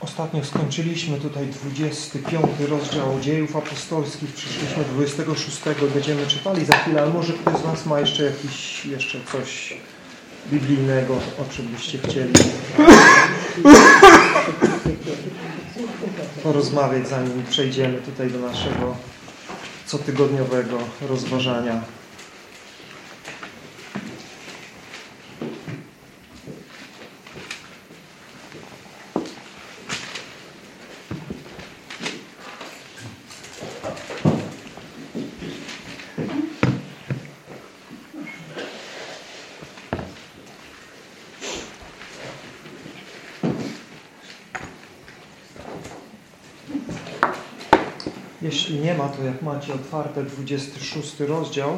Ostatnio skończyliśmy tutaj 25 rozdział dziejów apostolskich, przyszliśmy 26, będziemy czytali za chwilę, ale może ktoś z Was ma jeszcze jakiś, jeszcze coś biblijnego, o czym byście chcieli porozmawiać, zanim przejdziemy tutaj do naszego cotygodniowego rozważania. Jeśli nie ma, to jak macie otwarte 26 rozdział,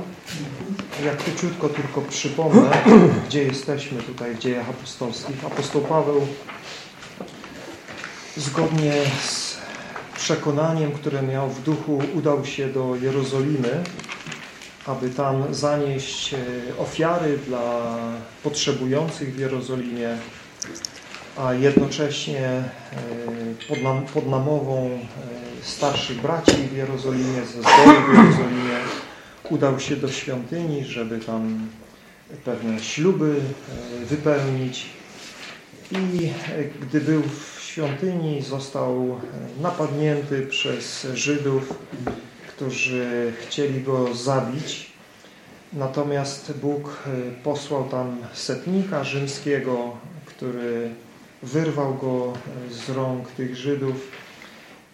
jak króciutko tylko przypomnę, gdzie jesteśmy tutaj w dziejach apostolskich. Apostoł Paweł zgodnie z przekonaniem, które miał w duchu, udał się do Jerozolimy, aby tam zanieść e, ofiary dla potrzebujących w Jerozolimie, a jednocześnie e, pod, nam, pod namową e, starszych braci w Jerozolimie, ze zboru w Jerozolimie, udał się do świątyni, żeby tam pewne śluby e, wypełnić. I gdy był w świątyni, został napadnięty przez Żydów, którzy chcieli go zabić. Natomiast Bóg posłał tam setnika rzymskiego, który wyrwał go z rąk tych Żydów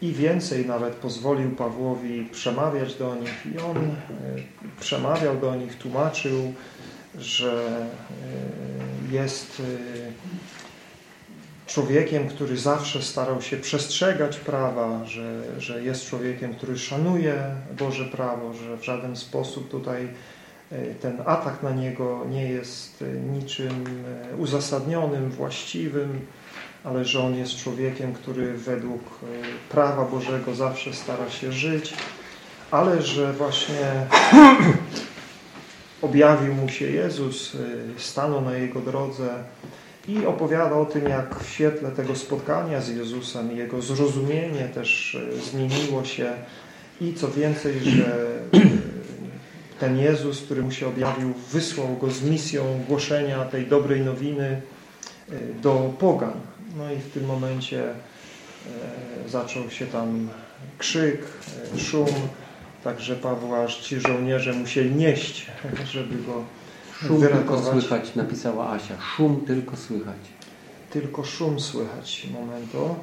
i więcej nawet pozwolił Pawłowi przemawiać do nich. I on e, przemawiał do nich, tłumaczył, że e, jest e, człowiekiem, który zawsze starał się przestrzegać prawa, że, że jest człowiekiem, który szanuje Boże prawo, że w żaden sposób tutaj ten atak na niego nie jest niczym uzasadnionym, właściwym, ale że on jest człowiekiem, który według prawa Bożego zawsze stara się żyć, ale że właśnie objawił mu się Jezus, stanął na jego drodze i opowiada o tym, jak w świetle tego spotkania z Jezusem jego zrozumienie też zmieniło się i co więcej, że ten Jezus, który mu się objawił, wysłał go z misją głoszenia tej dobrej nowiny do pogan. No i w tym momencie zaczął się tam krzyk, szum, także Pawła aż ci żołnierze musieli nieść, żeby go Szum wyratować. tylko słychać, napisała Asia. Szum tylko słychać. Tylko szum słychać. Momento.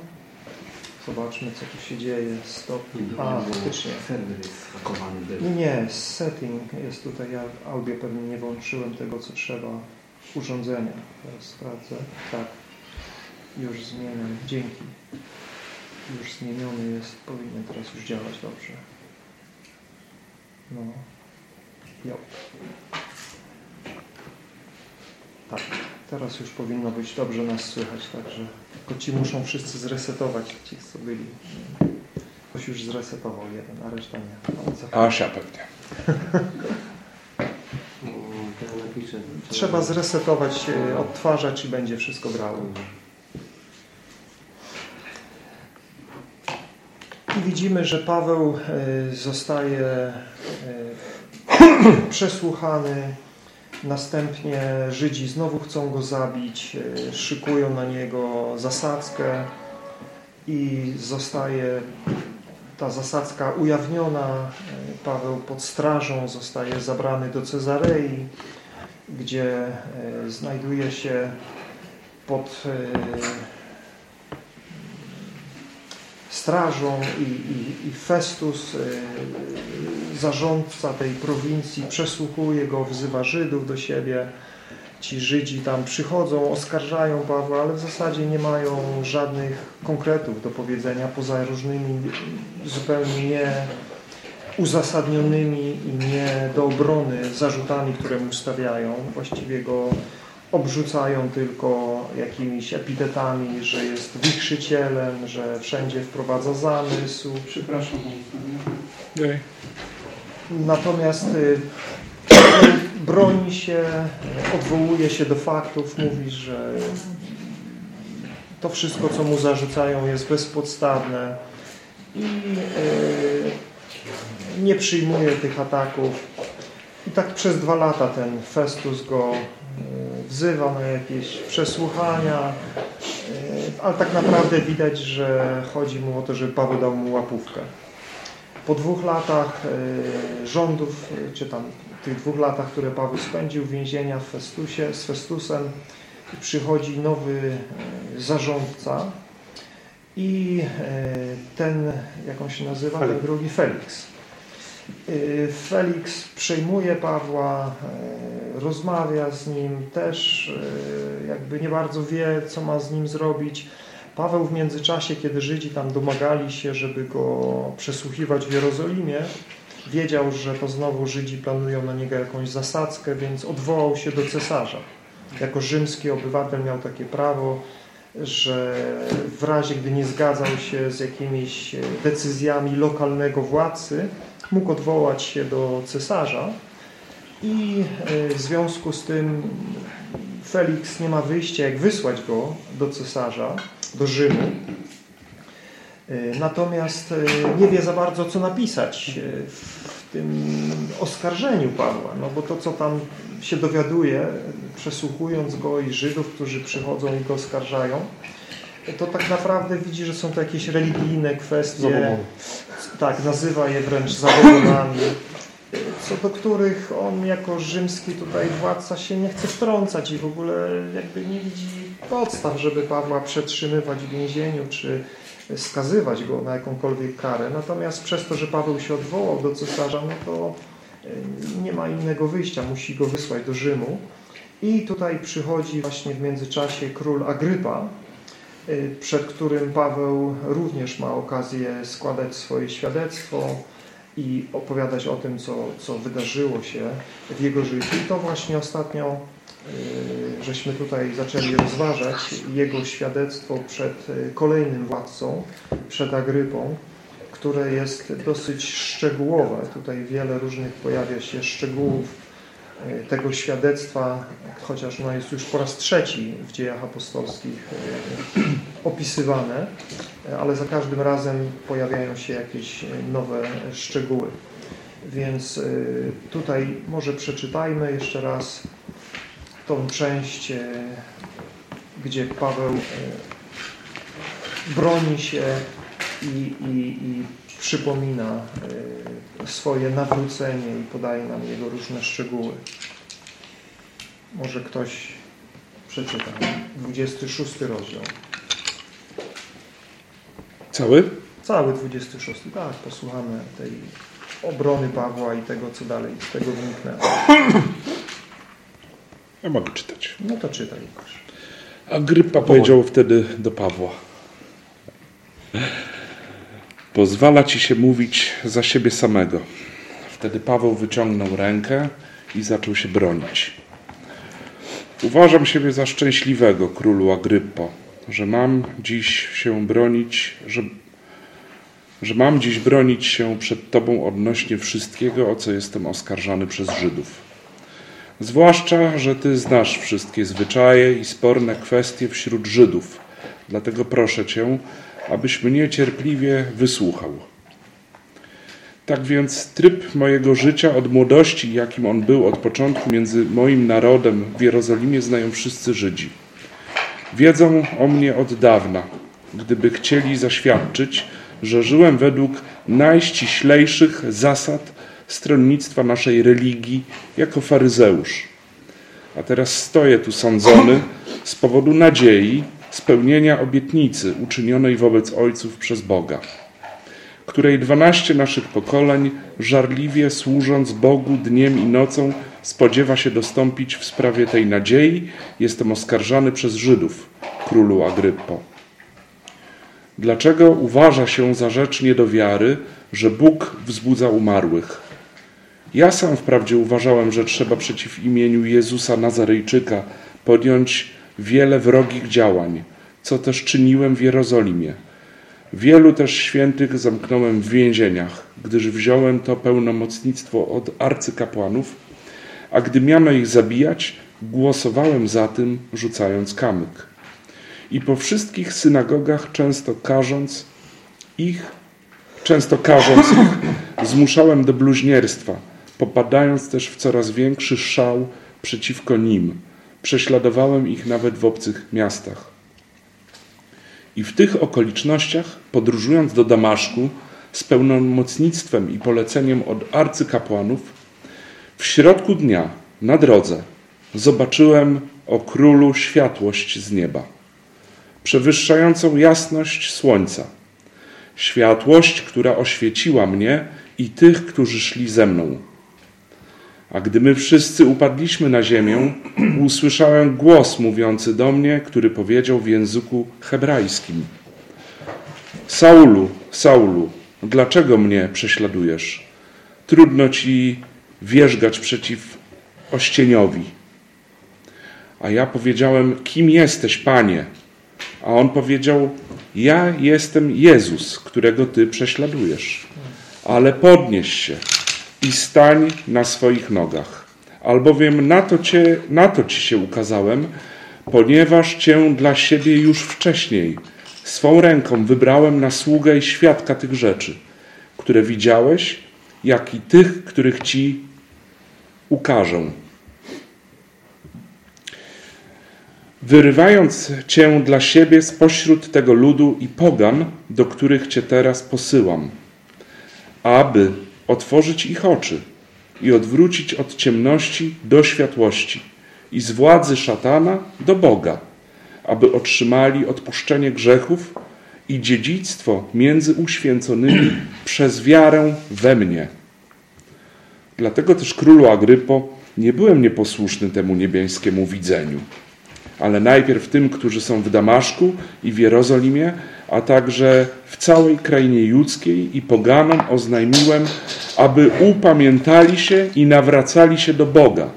Zobaczmy, co tu się dzieje. Stop. A, faktycznie. Serwer jest hakowany. Nie, nie, setting jest tutaj. Ja audio pewnie nie włączyłem tego, co trzeba. Urządzenia. Teraz sprawdzę. Tak. Już zmieniam. Dzięki. Już zmieniony jest. Powinien teraz już działać dobrze. No. Jo. Tak. Teraz już powinno być dobrze nas słychać, także tylko ci muszą wszyscy zresetować, ci co byli. Ktoś już zresetował jeden, a reszta nie. No, Asia pewnie. Napiszę. Trzeba zresetować e, odtwarzacz i będzie wszystko grało. I widzimy, że Paweł e, zostaje e, przesłuchany. Następnie Żydzi znowu chcą go zabić, e, szykują na niego zasadzkę i zostaje ta zasadzka ujawniona. Paweł pod strażą zostaje zabrany do Cezarei, gdzie znajduje się pod strażą i, i, i Festus, e, zarządca tej prowincji, przesłuchuje go, wzywa Żydów do siebie. Ci Żydzi tam przychodzą, oskarżają Pawła, ale w zasadzie nie mają żadnych konkretów do powiedzenia, poza różnymi zupełnie nie uzasadnionymi i nie do obrony zarzutami, które mu stawiają. Właściwie go obrzucają tylko jakimiś epitetami, że jest wichrzycielem, że wszędzie wprowadza zamysł. Przepraszam. Natomiast y, broni się, odwołuje się do faktów, mówi, że to wszystko, co mu zarzucają, jest bezpodstawne i nie przyjmuje tych ataków. I tak przez dwa lata ten Festus go wzywa na jakieś przesłuchania, ale tak naprawdę widać, że chodzi mu o to, żeby Paweł dał mu łapówkę. Po dwóch latach rządów, czy tam tych dwóch latach, które Paweł spędził w więzienia w Festusie, z Festusem, przychodzi nowy zarządca i ten, jak on się nazywa, ten drugi Felix. Felix przejmuje Pawła, rozmawia z nim, też jakby nie bardzo wie, co ma z nim zrobić. Paweł w międzyczasie, kiedy Żydzi tam domagali się, żeby go przesłuchiwać w Jerozolimie, wiedział, że to znowu Żydzi planują na niego jakąś zasadzkę, więc odwołał się do cesarza. Jako rzymski obywatel miał takie prawo, że w razie, gdy nie zgadzał się z jakimiś decyzjami lokalnego władcy, mógł odwołać się do cesarza i w związku z tym Felix nie ma wyjścia, jak wysłać go do cesarza, do Rzymu. Natomiast nie wie za bardzo, co napisać w tym oskarżeniu Pawła, no bo to, co tam się dowiaduje, przesłuchując go i Żydów, którzy przychodzą i go oskarżają, to tak naprawdę widzi, że są to jakieś religijne kwestie. Tak, nazywa je wręcz zabobonami, co do których on jako rzymski tutaj władca się nie chce wtrącać i w ogóle jakby nie widzi podstaw, żeby Pawła przetrzymywać w więzieniu, czy skazywać go na jakąkolwiek karę. Natomiast przez to, że Paweł się odwołał do cesarza, no to nie ma innego wyjścia, musi go wysłać do Rzymu. I tutaj przychodzi właśnie w międzyczasie król Agrypa, przed którym Paweł również ma okazję składać swoje świadectwo i opowiadać o tym, co, co wydarzyło się w jego życiu. I to właśnie ostatnio żeśmy tutaj zaczęli rozważać jego świadectwo przed kolejnym władcą, przed Agrypą, które jest dosyć szczegółowe. Tutaj wiele różnych pojawia się szczegółów tego świadectwa, chociaż ono jest już po raz trzeci w dziejach apostolskich opisywane, ale za każdym razem pojawiają się jakieś nowe szczegóły. Więc tutaj może przeczytajmy jeszcze raz tą część, gdzie Paweł broni się i, i, i przypomina swoje nawrócenie i podaje nam jego różne szczegóły. Może ktoś przeczyta. 26 rozdział. Cały? Cały 26. Tak, posłuchamy tej obrony Pawła i tego, co dalej z tego wyniknęło. Ja mogę czytać. No to czytaj, Łukasz. Agrypa powiedział wtedy do Pawła. Pozwala ci się mówić za siebie samego. Wtedy Paweł wyciągnął rękę i zaczął się bronić. Uważam siebie za szczęśliwego, królu Agryppo, że mam dziś się bronić, że, że mam dziś bronić się przed Tobą odnośnie wszystkiego, o co jestem oskarżany przez Żydów. Zwłaszcza, że Ty znasz wszystkie zwyczaje i sporne kwestie wśród Żydów. Dlatego proszę Cię, abyś mnie cierpliwie wysłuchał. Tak więc tryb mojego życia od młodości, jakim on był od początku między moim narodem w Jerozolimie, znają wszyscy Żydzi. Wiedzą o mnie od dawna, gdyby chcieli zaświadczyć, że żyłem według najściślejszych zasad stronnictwa naszej religii jako faryzeusz. A teraz stoję tu sądzony z powodu nadziei spełnienia obietnicy uczynionej wobec ojców przez Boga, której dwanaście naszych pokoleń, żarliwie służąc Bogu dniem i nocą, spodziewa się dostąpić w sprawie tej nadziei, jestem oskarżany przez Żydów, królu Agryppo. Dlaczego uważa się za rzecz nie do wiary, że Bóg wzbudza umarłych? Ja sam wprawdzie uważałem, że trzeba przeciw imieniu Jezusa Nazarejczyka podjąć wiele wrogich działań, co też czyniłem w Jerozolimie. Wielu też świętych zamknąłem w więzieniach, gdyż wziąłem to pełnomocnictwo od arcykapłanów, a gdy miano ich zabijać, głosowałem za tym, rzucając kamyk. i po wszystkich synagogach często karząc ich, często karząc ich, zmuszałem do bluźnierstwa, popadając też w coraz większy szał przeciwko nim. Prześladowałem ich nawet w obcych miastach. I w tych okolicznościach, podróżując do Damaszku z pełnomocnictwem i poleceniem od arcykapłanów, w środku dnia, na drodze, zobaczyłem o królu światłość z nieba, przewyższającą jasność słońca. Światłość, która oświeciła mnie i tych, którzy szli ze mną. A gdy my wszyscy upadliśmy na ziemię, usłyszałem głos mówiący do mnie, który powiedział w języku hebrajskim: Saulu, Saulu, dlaczego mnie prześladujesz? Trudno ci wierzgać przeciw ościeniowi. A ja powiedziałem: Kim jesteś, panie? A on powiedział: Ja jestem Jezus, którego ty prześladujesz. Ale podnieś się i stań na swoich nogach, albowiem na to, cię, na to ci się ukazałem, ponieważ cię dla siebie już wcześniej swą ręką wybrałem na sługę i świadka tych rzeczy, które widziałeś, jak i tych, których ci ukażę. Wyrywając cię dla siebie spośród tego ludu i pogan, do których cię teraz posyłam, aby otworzyć ich oczy i odwrócić od ciemności do światłości i z władzy szatana do Boga, aby otrzymali odpuszczenie grzechów i dziedzictwo między uświęconymi przez wiarę we mnie. Dlatego też królu Agrypo nie byłem nieposłuszny temu niebiańskiemu widzeniu, ale najpierw tym, którzy są w Damaszku i w Jerozolimie, a także w całej krainie judzkiej i poganom oznajmiłem, aby upamiętali się i nawracali się do Boga,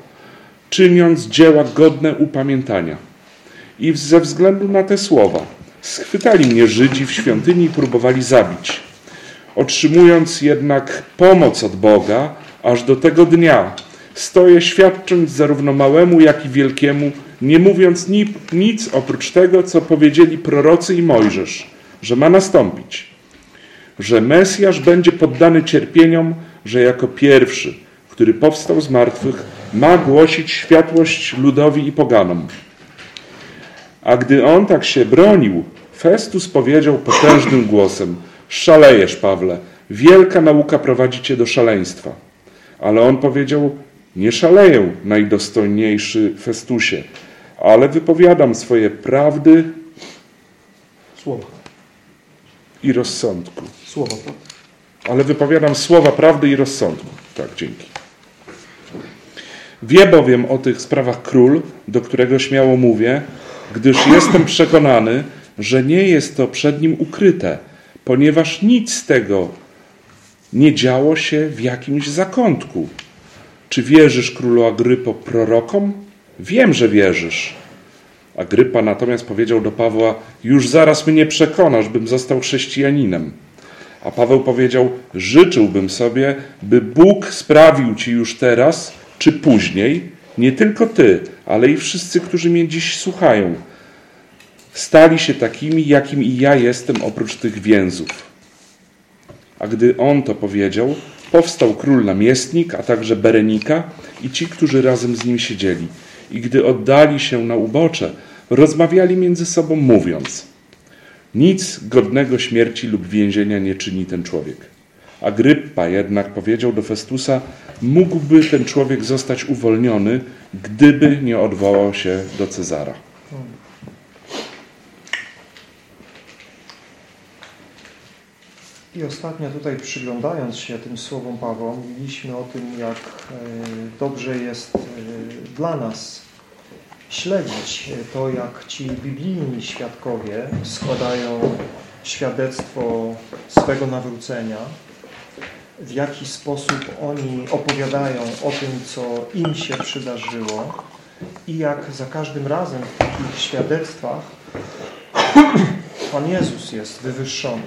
czyniąc dzieła godne upamiętania. I ze względu na te słowa schwytali mnie Żydzi w świątyni i próbowali zabić. Otrzymując jednak pomoc od Boga, aż do tego dnia stoję świadcząc zarówno małemu, jak i wielkiemu, nie mówiąc nic oprócz tego, co powiedzieli prorocy i Mojżesz, że ma nastąpić, że Mesjasz będzie poddany cierpieniom, że jako pierwszy, który powstał z martwych, ma głosić światłość ludowi i poganom. A gdy on tak się bronił, Festus powiedział potężnym głosem: Szalejesz, Pawle, wielka nauka prowadzi cię do szaleństwa. Ale on powiedział: Nie szaleję, najdostojniejszy Festusie, ale wypowiadam swoje prawdy Słowa. I rozsądku. Słowa. Ale wypowiadam słowa prawdy i rozsądku. Tak, dzięki. Wie bowiem o tych sprawach król, do którego śmiało mówię, gdyż jestem przekonany, że nie jest to przed nim ukryte, ponieważ nic z tego nie działo się w jakimś zakątku. Czy wierzysz, królu Agrypo, prorokom? Wiem, że wierzysz. Agrypa natomiast powiedział do Pawła: Już zaraz mnie przekonasz, bym został chrześcijaninem. A Paweł powiedział: Życzyłbym sobie, by Bóg sprawił ci już teraz, czy później, nie tylko ty, ale i wszyscy, którzy mnie dziś słuchają, stali się takimi, jakim i ja jestem, oprócz tych więzów. A gdy on to powiedział, powstał król namiestnik, a także Berenika i ci, którzy razem z nim siedzieli. I gdy oddali się na ubocze, rozmawiali między sobą, mówiąc: Nic godnego śmierci lub więzienia nie czyni ten człowiek. Agryppa jednak powiedział do Festusa: Mógłby ten człowiek zostać uwolniony, gdyby nie odwołał się do Cezara. I ostatnio tutaj przyglądając się tym słowom Pawła, mówiliśmy o tym, jak e, dobrze jest e, dla nas śledzić to, jak ci biblijni świadkowie składają świadectwo swego nawrócenia, w jaki sposób oni opowiadają o tym, co im się przydarzyło i jak za każdym razem w takich świadectwach Pan Jezus jest wywyższony.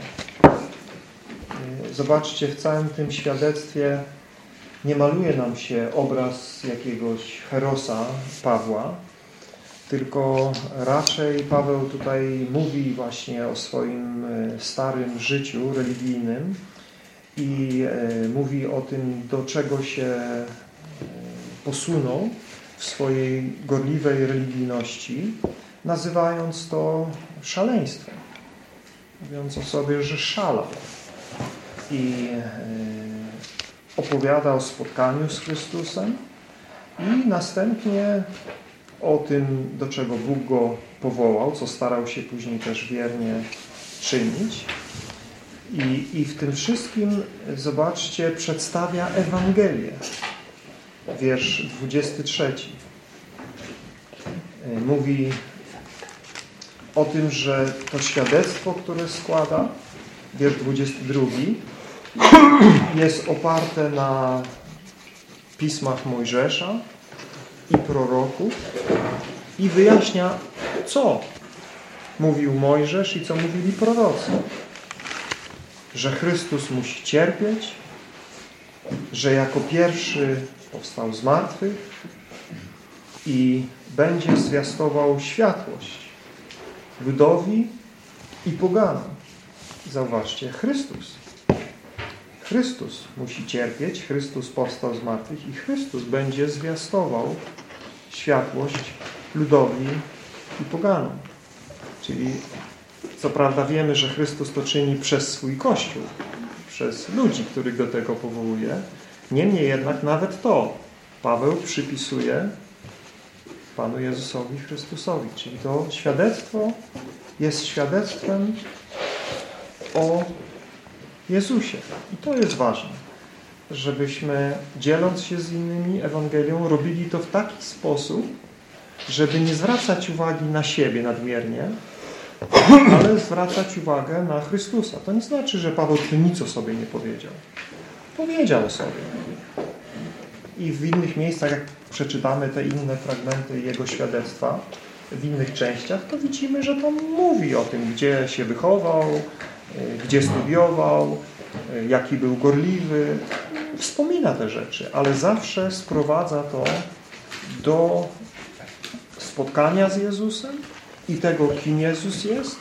Zobaczcie, w całym tym świadectwie nie maluje nam się obraz jakiegoś herosa Pawła, tylko raczej Paweł tutaj mówi właśnie o swoim e, starym życiu religijnym i e, mówi o tym, do czego się e, posunął w swojej gorliwej religijności, nazywając to szaleństwem. Mówiąc o sobie, że szalał. I opowiada o spotkaniu z Chrystusem i następnie o tym, do czego Bóg go powołał, co starał się później też wiernie czynić. I, i w tym wszystkim, zobaczcie, przedstawia Ewangelię. Wiersz 23. Mówi o tym, że to świadectwo, które składa, wiersz 22, jest oparte na pismach Mojżesza i proroków i wyjaśnia, co mówił Mojżesz i co mówili prorocy. Że Chrystus musi cierpieć, że jako pierwszy powstał z martwych i będzie zwiastował światłość ludowi i poganom. Zauważcie, Chrystus. Chrystus musi cierpieć, Chrystus powstał z martwych i Chrystus będzie zwiastował światłość ludowi i poganom. Czyli co prawda wiemy, że Chrystus to czyni przez swój Kościół, przez ludzi, których do tego powołuje. Niemniej jednak nawet to Paweł przypisuje Panu Jezusowi Chrystusowi. Czyli to świadectwo jest świadectwem o Jezusie. I to jest ważne, żebyśmy dzieląc się z innymi Ewangelią robili to w taki sposób, żeby nie zwracać uwagi na siebie nadmiernie, ale zwracać uwagę na Chrystusa. To nie znaczy, że Paweł tu nic o sobie nie powiedział. Powiedział o sobie. I w innych miejscach, jak przeczytamy te inne fragmenty jego świadectwa, w innych częściach, to widzimy, że to mówi o tym, gdzie się wychował, gdzie studiował, jaki był gorliwy. Wspomina te rzeczy, ale zawsze sprowadza to do spotkania z Jezusem i tego, kim Jezus jest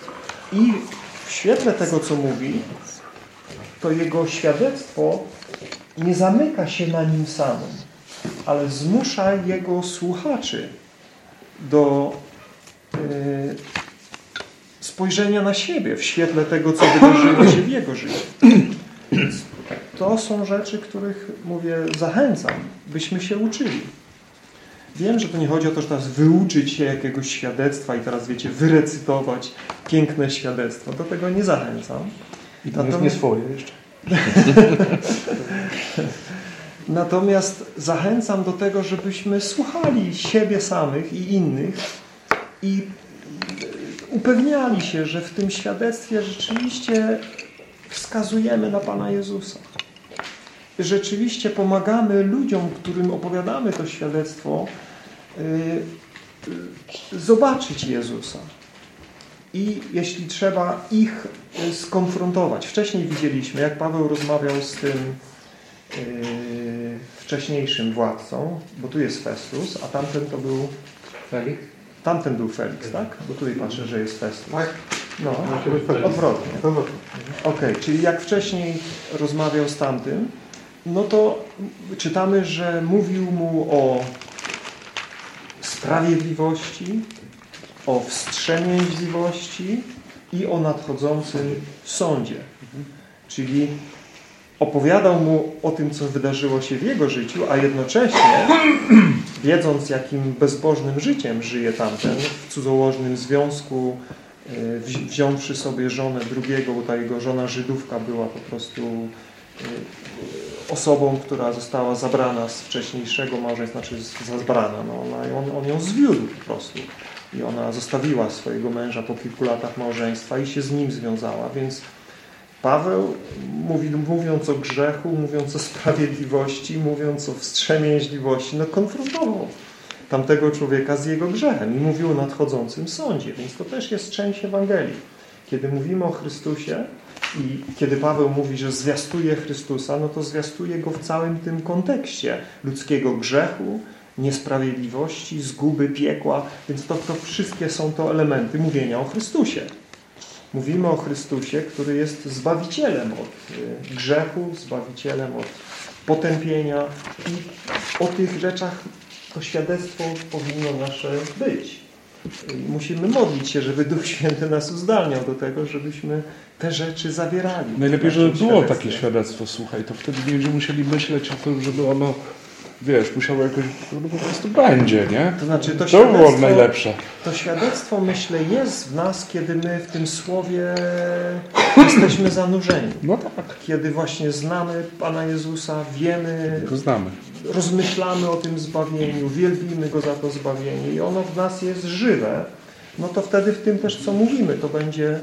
i w świetle tego, co mówi, to jego świadectwo nie zamyka się na nim samym, ale zmusza jego słuchaczy do yy, spojrzenia na siebie w świetle tego, co wydarzyło się w jego życiu. Więc to są rzeczy, których, mówię, zachęcam, byśmy się uczyli. Wiem, że to nie chodzi o to, że teraz wyuczyć się jakiegoś świadectwa i teraz, wiecie, wyrecytować piękne świadectwo. Do tego nie zachęcam. I to Natomiast... jest nie swoje jeszcze. Natomiast zachęcam do tego, żebyśmy słuchali siebie samych i innych i upewniali się, że w tym świadectwie rzeczywiście wskazujemy na Pana Jezusa. Rzeczywiście pomagamy ludziom, którym opowiadamy to świadectwo, yy, zobaczyć Jezusa. I jeśli trzeba, ich skonfrontować. Wcześniej widzieliśmy, jak Paweł rozmawiał z tym yy, wcześniejszym władcą, bo tu jest Festus, a tamten to był Felix. Tamten był Felix, tak? Bo tutaj patrzę, że jest Festus. Tak. No, odwrotnie. Okej, okay, czyli jak wcześniej rozmawiał z tamtym, no to czytamy, że mówił mu o sprawiedliwości, o wstrzemięźliwości i o nadchodzącym sądzie. Czyli opowiadał mu o tym, co wydarzyło się w jego życiu, a jednocześnie, wiedząc, jakim bezbożnym życiem żyje tamten, w cudzołożnym związku, e, wziąwszy sobie żonę drugiego, bo ta jego żona Żydówka była po prostu e, osobą, która została zabrana z wcześniejszego małżeństwa, znaczy zabrana, no ona, on, on ją zwiódł po prostu. I ona zostawiła swojego męża po kilku latach małżeństwa i się z nim związała, więc Paweł, mówi, mówiąc o grzechu, mówiąc o sprawiedliwości, mówiąc o wstrzemięźliwości, no konfrontował tamtego człowieka z jego grzechem i mówił o nadchodzącym sądzie, więc to też jest część Ewangelii. Kiedy mówimy o Chrystusie i kiedy Paweł mówi, że zwiastuje Chrystusa, no to zwiastuje Go w całym tym kontekście ludzkiego grzechu, niesprawiedliwości, zguby, piekła. Więc to, to wszystkie są to elementy mówienia o Chrystusie. Mówimy o Chrystusie, który jest Zbawicielem od y, grzechu, Zbawicielem od potępienia i o tych rzeczach to świadectwo powinno nasze być. I musimy modlić się, żeby Duch Święty nas uzdalniał do tego, żebyśmy te rzeczy zawierali. Najlepiej, żeby było takie świadectwo, słuchaj, to wtedy nie będziemy musieli myśleć o tym, żeby ono, wiesz, musiało jakoś, no po prostu będzie, nie? To znaczy to To było najlepsze. to świadectwo, myślę, jest w nas, kiedy my w tym Słowie jesteśmy zanurzeni. No tak, Kiedy właśnie znamy Pana Jezusa, wiemy, znamy. rozmyślamy o tym zbawieniu, wielbimy Go za to zbawienie i ono w nas jest żywe, no to wtedy w tym też, co mówimy, to będzie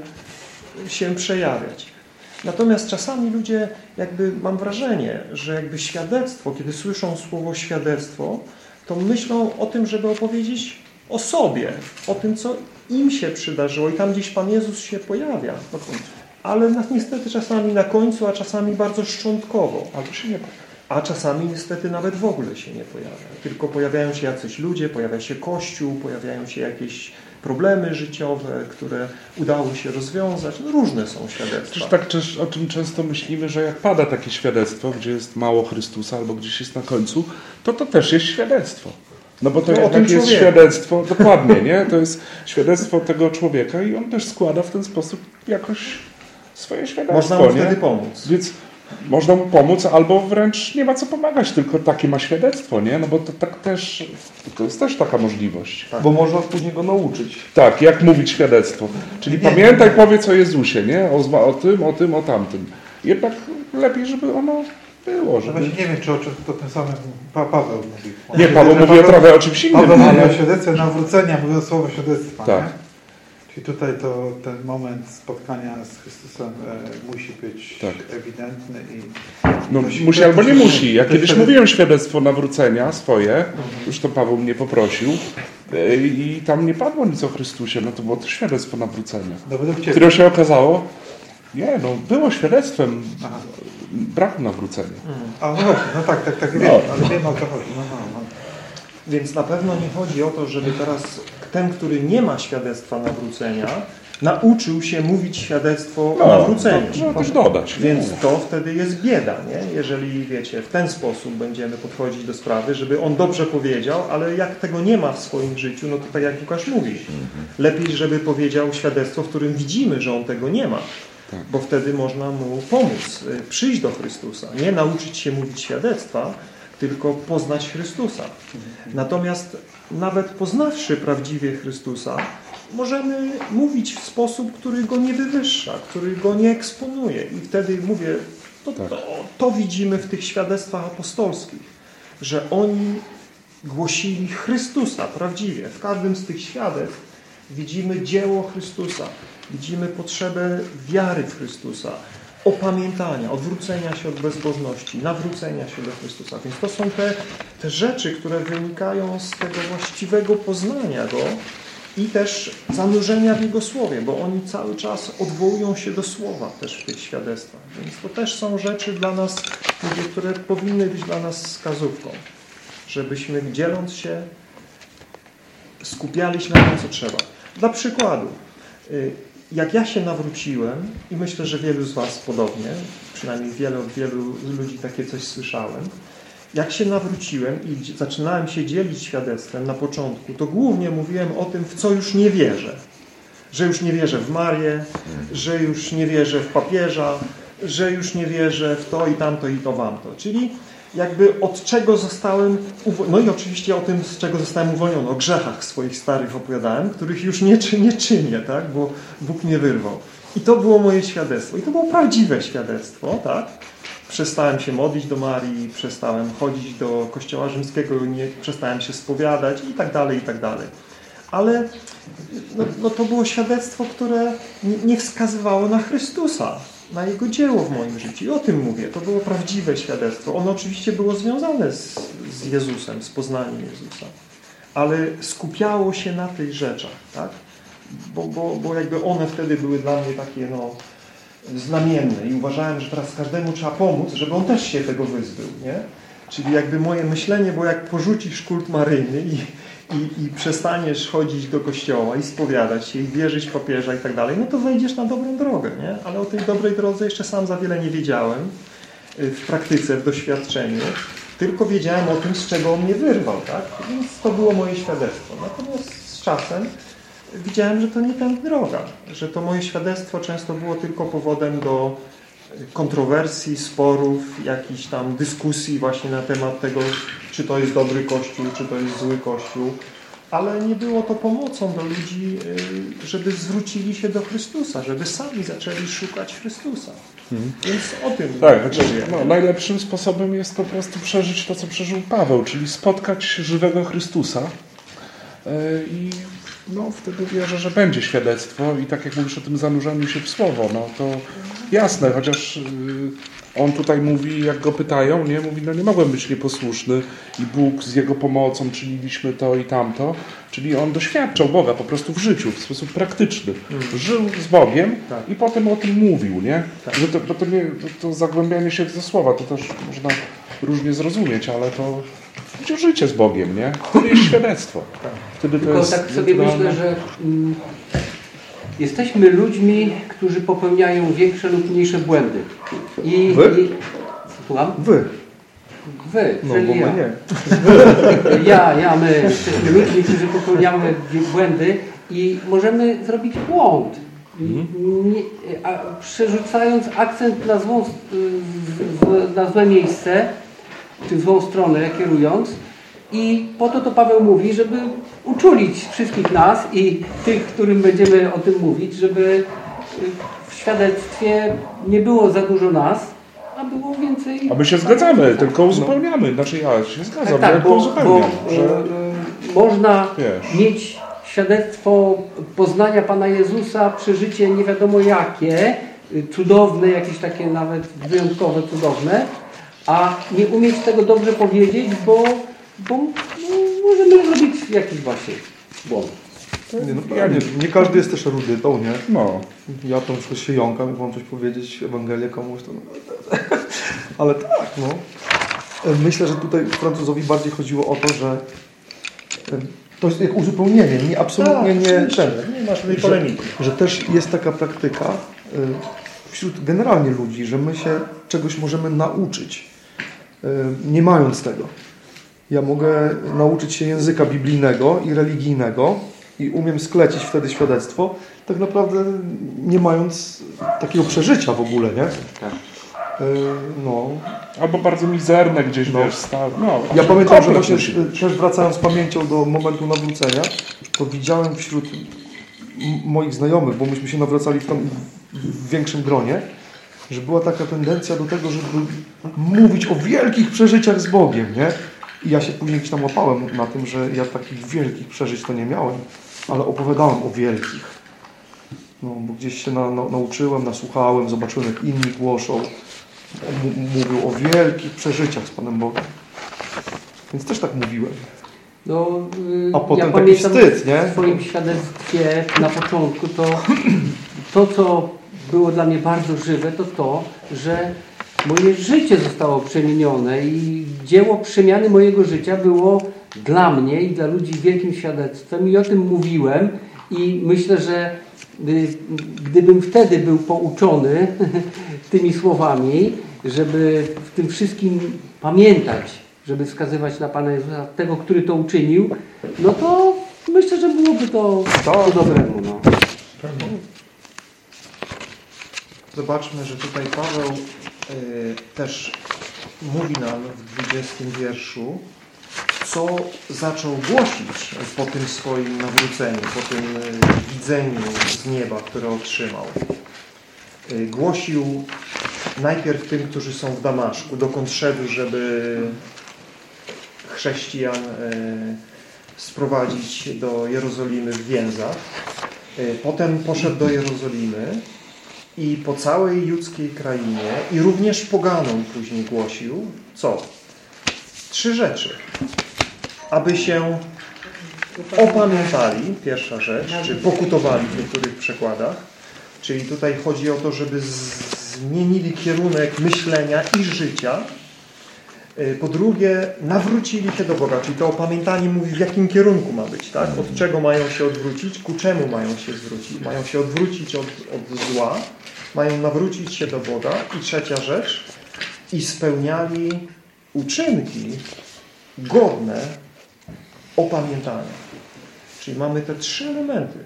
się przejawiać. Natomiast czasami ludzie, jakby mam wrażenie, że jakby świadectwo, kiedy słyszą słowo świadectwo, to myślą o tym, żeby opowiedzieć o sobie, o tym, co im się przydarzyło i tam gdzieś Pan Jezus się pojawia. Ale na- niestety czasami na końcu, a czasami bardzo szczątkowo. Albo się nie A czasami niestety nawet w ogóle się nie pojawia. Tylko pojawiają się jacyś ludzie, pojawia się kościół, pojawiają się jakieś problemy życiowe, które udało się rozwiązać. No, różne są świadectwa. tak o tym często myślimy, że jak pada takie świadectwo, gdzie jest mało Chrystusa albo gdzieś jest na końcu, to to też jest świadectwo. No bo to No, jest świadectwo, dokładnie, nie? To jest świadectwo tego człowieka i on też składa w ten sposób jakoś swoje świadectwo, Można mu wtedy pomóc. Więc można mu pomóc, albo wręcz nie ma co pomagać, tylko takie ma świadectwo, nie? No bo to tak też, to jest też taka możliwość. Tak. Bo można później go nauczyć. Tak, jak mówić świadectwo. Czyli Nie. pamiętaj, powiedz o Jezusie, nie? O, o tym, o tym, o tamtym. Jednak lepiej, żeby ono było, Że żeby... właśnie nie wiem, czy o czym to ten samym pa Paweł mówi. Nie, Paweł mówi o trochę o czymś innym, Paweł mówi o świadectwie nawrócenia, mówi o słowo świadectwa. Tak. Nie? Czyli tutaj to ten moment spotkania z Chrystusem e, musi być Tak. ewidentny i No, to musi to albo nie musi. Ja to kiedyś się- mówiłem świadectwo nawrócenia swoje, już to Paweł mnie poprosił e, i tam nie padło nic o Chrystusie, no to było to świadectwo nawrócenia. No. Które się okazało, nie, no było świadectwem Aha. braku nawrócenia. A no właśnie, no tak, tak, tak, wiem, No. ale wiem o co chodzi. No, no, no. Więc na pewno nie chodzi o to, żeby teraz ten, który nie ma świadectwa nawrócenia, nauczył się mówić świadectwo o No, nawróceniu. to też dodać. Więc to wtedy jest bieda, nie? jeżeli wiecie, w ten sposób będziemy podchodzić do sprawy, żeby on dobrze powiedział, ale jak tego nie ma w swoim życiu, no to tak jak Łukasz mówi, lepiej, żeby powiedział świadectwo, w którym widzimy, że on tego nie ma, Tak. bo wtedy można mu pomóc, y, przyjść do Chrystusa, nie nauczyć się mówić świadectwa, tylko poznać Chrystusa. Natomiast nawet poznawszy prawdziwie Chrystusa, możemy mówić w sposób, który go nie wywyższa, który go nie eksponuje. I wtedy mówię, to, Tak. to, to widzimy w tych świadectwach apostolskich, że oni głosili Chrystusa prawdziwie. W każdym z tych świadectw widzimy dzieło Chrystusa, widzimy potrzebę wiary w Chrystusa, opamiętania, odwrócenia się od bezbożności, nawrócenia się do Chrystusa. Więc to są te, te rzeczy, które wynikają z tego właściwego poznania Go i też zanurzenia w Jego Słowie, bo oni cały czas odwołują się do Słowa też w tych świadectwach. Więc to też są rzeczy dla nas, które powinny być dla nas wskazówką, żebyśmy dzieląc się skupiali się na tym, co trzeba. Dla przykładu, y, jak ja się nawróciłem i myślę, że wielu z Was podobnie, przynajmniej wiele od wielu ludzi takie coś słyszałem, jak się nawróciłem i zaczynałem się dzielić świadectwem na początku, to głównie mówiłem o tym, w co już nie wierzę. Że już nie wierzę w Marię, że już nie wierzę w papieża, że już nie wierzę w to i tamto i to wamto. Czyli jakby od czego zostałem, no i oczywiście o tym, z czego zostałem uwolniony, o grzechach swoich starych opowiadałem, których już nie, nie czynię, tak, bo Bóg mnie wyrwał. I to było moje świadectwo. I to było prawdziwe świadectwo, tak. Przestałem się modlić do Marii, przestałem chodzić do kościoła rzymskiego, nie, przestałem się spowiadać i tak dalej, i tak dalej. Ale no, no to było świadectwo, które nie wskazywało na Chrystusa, na Jego dzieło w moim życiu. I o tym mówię. To było prawdziwe świadectwo. Ono oczywiście było związane z, z Jezusem, z poznaniem Jezusa. Ale skupiało się na tych rzeczach, tak? Bo, bo, bo jakby one wtedy były dla mnie takie, no, znamienne i uważałem, że teraz każdemu trzeba pomóc, żeby on też się tego wyzbył, nie? Czyli jakby moje myślenie było jak porzucisz kult maryjny i, i, i przestaniesz chodzić do kościoła i spowiadać się i wierzyć papieża i tak dalej, no to wejdziesz na dobrą drogę, nie? Ale o tej dobrej drodze jeszcze sam za wiele nie wiedziałem y, w praktyce, w doświadczeniu, tylko wiedziałem o tym, z czego on mnie wyrwał, tak? Więc to było moje świadectwo. Natomiast z czasem widziałem, że to nie ta droga, że to moje świadectwo często było tylko powodem do kontrowersji, sporów, jakichś tam dyskusji właśnie na temat tego, czy to jest dobry kościół, czy to jest zły kościół, ale nie było to pomocą do ludzi, y, żeby zwrócili się do Chrystusa, żeby sami zaczęli szukać Chrystusa. Więc o tym Tak, znaczy, no, najlepszym sposobem jest po prostu przeżyć to, co przeżył Paweł, czyli spotkać żywego Chrystusa Yy, i no, wtedy wierzę, że będzie świadectwo i tak jak mówisz o tym zanurzeniu się w słowo, no to jasne, chociaż yy, on tutaj mówi, jak go pytają, nie, mówi, no nie mogłem być nieposłuszny i Bóg z Jego pomocą czyniliśmy to i tamto, czyli on doświadczał Boga po prostu w życiu, w sposób praktyczny. Żył z Bogiem Tak. i potem o tym mówił, nie? Tak. Że to, bo to, nie, to, to zagłębianie się w te słowa, to też można różnie zrozumieć, ale to chodzi o życie z Bogiem, nie? Wtedy jest świadectwo. Wtedy to Tylko jest tak sobie naturalne. myślę, że mm, jesteśmy ludźmi, którzy popełniają większe lub mniejsze błędy. I, Wy? i Słucham? Wy. Wy, No, czyli bo ja. my nie. Ja, ja, my jesteśmy ludźmi, którzy popełniamy błędy i możemy zrobić błąd. Nie, a przerzucając akcent na, złą, w- w- na złe miejsce, czy w złą stronę kierując. I po to to Paweł mówi, żeby uczulić wszystkich nas i tych, którym będziemy o tym mówić, żeby w świadectwie nie było za dużo nas, a było więcej. A my się zgadzamy, tylko uzupełniamy. Znaczy ja się zgadzam, Tak, tak, tylko bo, bo uzupełniam, że e, można wiesz. mieć świadectwo poznania Pana Jezusa, przeżycie nie wiadomo jakie, y, cudowne, jakieś takie nawet wyjątkowe, cudowne, a nie umieć tego dobrze powiedzieć, bo, bo no, możemy zrobić jakiś właśnie błąd. Nie, no, ja nie, nie każdy jest też erudytą, nie? no, Ja tam wszystko się jąkam, jak mam coś powiedzieć, Ewangelię komuś, to... Ale tak, no. Myślę, że tutaj Francuzowi bardziej chodziło o to, że to jest jak uzupełnienie, nie absolutnie Tak, nie ten, Nie ma żadnej że, polemiki. że też jest taka praktyka y, wśród generalnie ludzi, że my się czegoś możemy nauczyć, nie mając tego. Ja mogę nauczyć się języka biblijnego i religijnego i umiem sklecić wtedy świadectwo, tak naprawdę nie mając takiego przeżycia w ogóle, nie? Tak. Y, No, albo bardzo mizerne gdzieś, No. wiesz, sta- no. ja pamiętam, że właśnie też wracając pamięcią do momentu nawrócenia, to widziałem wśród moich znajomych, bo myśmy się nawracali w, tam, w większym gronie, że była taka tendencja do tego, żeby mówić o wielkich przeżyciach z Bogiem, nie? I ja się później gdzieś tam łapałem na tym, że ja takich wielkich przeżyć to nie miałem, ale opowiadałem o wielkich. No, bo gdzieś się na, na, nauczyłem, nasłuchałem, zobaczyłem jak inni głoszą. M- mówią o wielkich przeżyciach z Panem Bogiem. Więc też tak mówiłem. No, y, A potem ja taki wstyd, nie? w swoim świadectwie na początku to, to, co było dla mnie bardzo żywe, to to, że moje życie zostało przemienione i dzieło przemiany mojego życia było dla mnie i dla ludzi wielkim świadectwem i o tym mówiłem i myślę, że y, gdybym wtedy był pouczony tymi słowami, żeby w tym wszystkim pamiętać, żeby wskazywać na Pana Jezusa, tego, który to uczynił, no to myślę, że byłoby to ku dobremu. No. Zobaczmy, że tutaj Paweł y, też mówi nam w 20 wierszu, co zaczął głosić po tym swoim nawróceniu, po tym y, widzeniu z nieba, które otrzymał. Y, głosił najpierw tym, którzy są w Damaszku, dokąd szedł, żeby chrześcijan y, sprowadzić do Jerozolimy w więzach. Potem poszedł do Jerozolimy i po całej judzkiej krainie i również poganom później głosił, co? Trzy rzeczy. Aby się opamiętali, pierwsza rzecz, czy pokutowali w niektórych przekładach, czyli tutaj chodzi o to, żeby zmienili kierunek myślenia i życia, Y, Po drugie, nawrócili się do Boga, czyli to opamiętanie mówi w jakim kierunku ma być, tak? Od czego mają się odwrócić, ku czemu mają się zwrócić. Mają się odwrócić od, od zła, mają nawrócić się do Boga. I trzecia rzecz, i spełniali uczynki godne opamiętania. Czyli mamy te trzy elementy.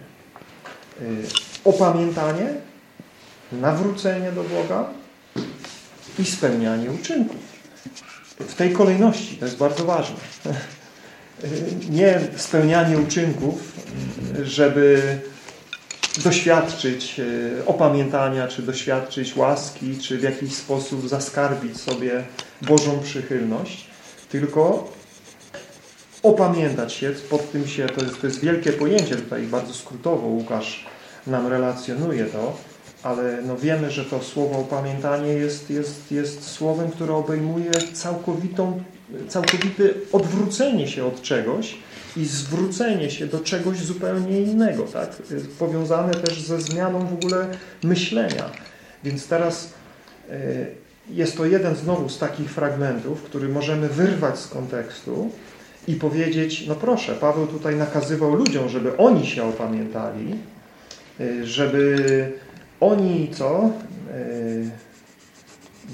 Y, Opamiętanie, nawrócenie do Boga i spełnianie uczynków. W tej kolejności, to jest bardzo ważne. Nie spełnianie uczynków, żeby doświadczyć e, opamiętania, czy doświadczyć łaski, czy w jakiś sposób zaskarbić sobie Bożą przychylność, tylko opamiętać się, pod tym się, to jest, to jest wielkie pojęcie, tutaj bardzo skrótowo Łukasz nam relacjonuje to, ale no wiemy, że to słowo opamiętanie jest, jest, jest słowem, które obejmuje całkowitą, całkowite odwrócenie się od czegoś i zwrócenie się do czegoś zupełnie innego, tak? Powiązane też ze zmianą w ogóle myślenia. Więc teraz e, jest to jeden znowu z takich fragmentów, który możemy wyrwać z kontekstu i powiedzieć, no proszę, Paweł tutaj nakazywał ludziom, żeby oni się opamiętali, y, żeby oni co?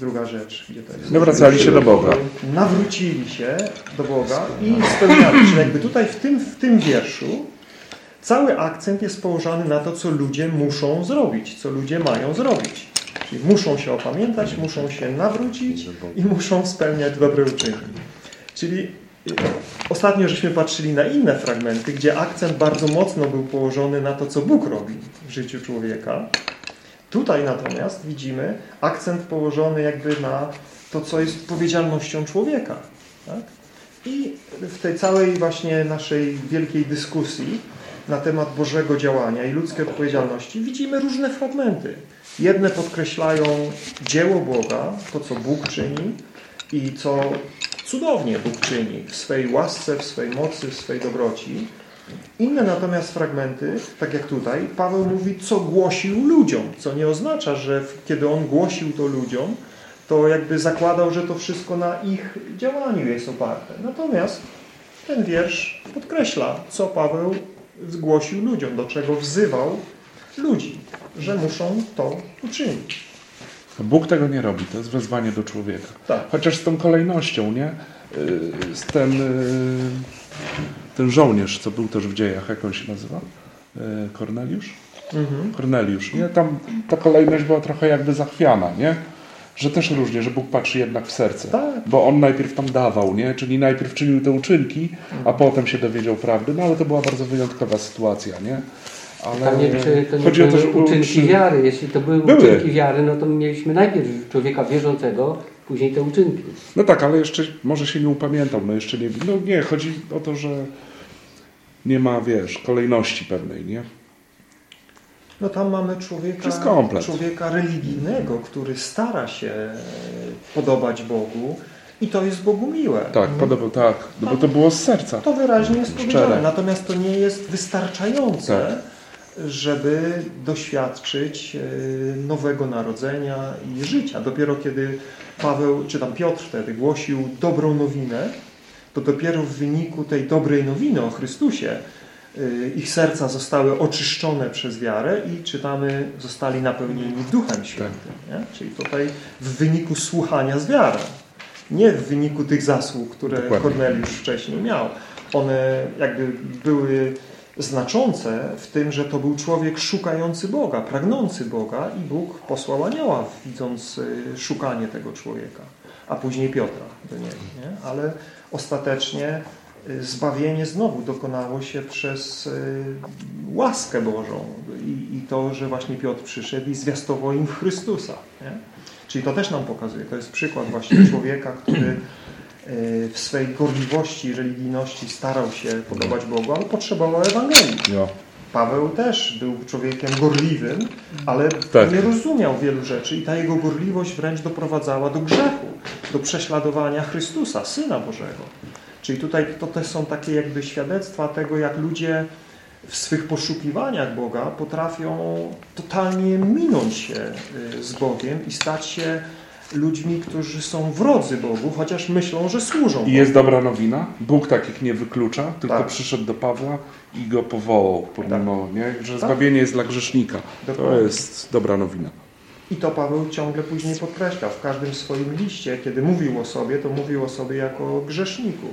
Druga rzecz, gdzie to jest? Nawracali się do Boga. Nawrócili się do Boga i spełniali. Czyli jakby tutaj w tym, w tym wierszu cały akcent jest położony na to, co ludzie muszą zrobić, co ludzie mają zrobić. Czyli muszą się opamiętać, muszą się nawrócić i muszą spełniać dobre uczynki. Czyli y, ostatnio żeśmy patrzyli na inne fragmenty, gdzie akcent bardzo mocno był położony na to, co Bóg robi w życiu człowieka. Tutaj natomiast widzimy akcent położony jakby na to, co jest odpowiedzialnością człowieka. Tak? I w tej całej właśnie naszej wielkiej dyskusji na temat Bożego działania i ludzkiej odpowiedzialności widzimy różne fragmenty. Jedne podkreślają dzieło Boga, to co Bóg czyni i co cudownie Bóg czyni w swej łasce, w swej mocy, w swej dobroci. Inne natomiast fragmenty, tak jak tutaj, Paweł mówi, co głosił ludziom, co nie oznacza, że kiedy on głosił to ludziom, to jakby zakładał, że to wszystko na ich działaniu jest oparte. Natomiast ten wiersz podkreśla, co Paweł zgłosił ludziom, do czego wzywał ludzi, że muszą to uczynić. Bóg tego nie robi, to jest wezwanie do człowieka. Tak. Chociaż z tą kolejnością, nie? Y, Z ten, y, ten żołnierz, co był też w dziejach, jak on się nazywa? Korneliusz? Mhm. Korneliusz, nie? Tam ta kolejność była trochę jakby zachwiana, nie? Że też różnie, że Bóg patrzy jednak w serce. Tak. Bo On najpierw tam dawał, nie? Czyli najpierw czynił te uczynki, a potem się dowiedział prawdy. No ale to była bardzo wyjątkowa sytuacja, nie? Ale Tam nie, czy to nie chodzi o to, żeby uczynki uczy- wiary. Jeśli to były, Były. uczynki wiary, no to mieliśmy najpierw człowieka wierzącego, później te uczynki. No tak, ale jeszcze może się nie upamiętał, no jeszcze nie. No nie, chodzi o to, że nie ma, wiesz, kolejności pewnej, nie? No tam mamy człowieka, człowieka religijnego, który stara się e, podobać Bogu i to jest Bogu miłe. Tak, podobał, tak, no bo to było z serca. To wyraźnie jest powiedziane. Natomiast to nie jest wystarczające, Tak. żeby doświadczyć e, nowego narodzenia i życia. Dopiero kiedy Paweł, czy tam Piotr wtedy głosił dobrą nowinę, to dopiero w wyniku tej dobrej nowiny o Chrystusie y, ich serca zostały oczyszczone przez wiarę i czytamy, zostali napełnieni Duchem Świętym. Nie? Czyli tutaj w wyniku słuchania z wiarą. Nie w wyniku tych zasług, które Dokładnie. Korneliusz wcześniej miał. One jakby były znaczące w tym, że to był człowiek szukający Boga, pragnący Boga i Bóg posłał anioła, widząc y, szukanie tego człowieka, a później Piotra do niego. Nie? Ale ostatecznie y, zbawienie znowu dokonało się przez y, łaskę Bożą i, i to, że właśnie Piotr przyszedł i zwiastował im Chrystusa. Nie? Czyli to też nam pokazuje, to jest przykład właśnie człowieka, który y, w swej gorliwości, religijności starał się podobać Bogu, ale potrzebował Ewangelii. Jo. Paweł też był człowiekiem gorliwym, ale Tak. nie rozumiał wielu rzeczy i ta jego gorliwość wręcz doprowadzała do grzechu, do prześladowania Chrystusa, Syna Bożego. Czyli tutaj to też są takie jakby świadectwa tego, jak ludzie w swych poszukiwaniach Boga potrafią totalnie minąć się y, z Bogiem i stać się ludźmi, którzy są wrodzy Bogu, chociaż myślą, że służą I Bogu. jest dobra nowina. Bóg takich nie wyklucza, tylko Tak. przyszedł do Pawła i go powołał, pomimo, nie? że zbawienie jest dla grzesznika. To Dokładnie. jest dobra nowina. I to Paweł ciągle później podkreślał. W każdym swoim liście, kiedy mówił o sobie, to mówił o sobie jako o grzeszniku,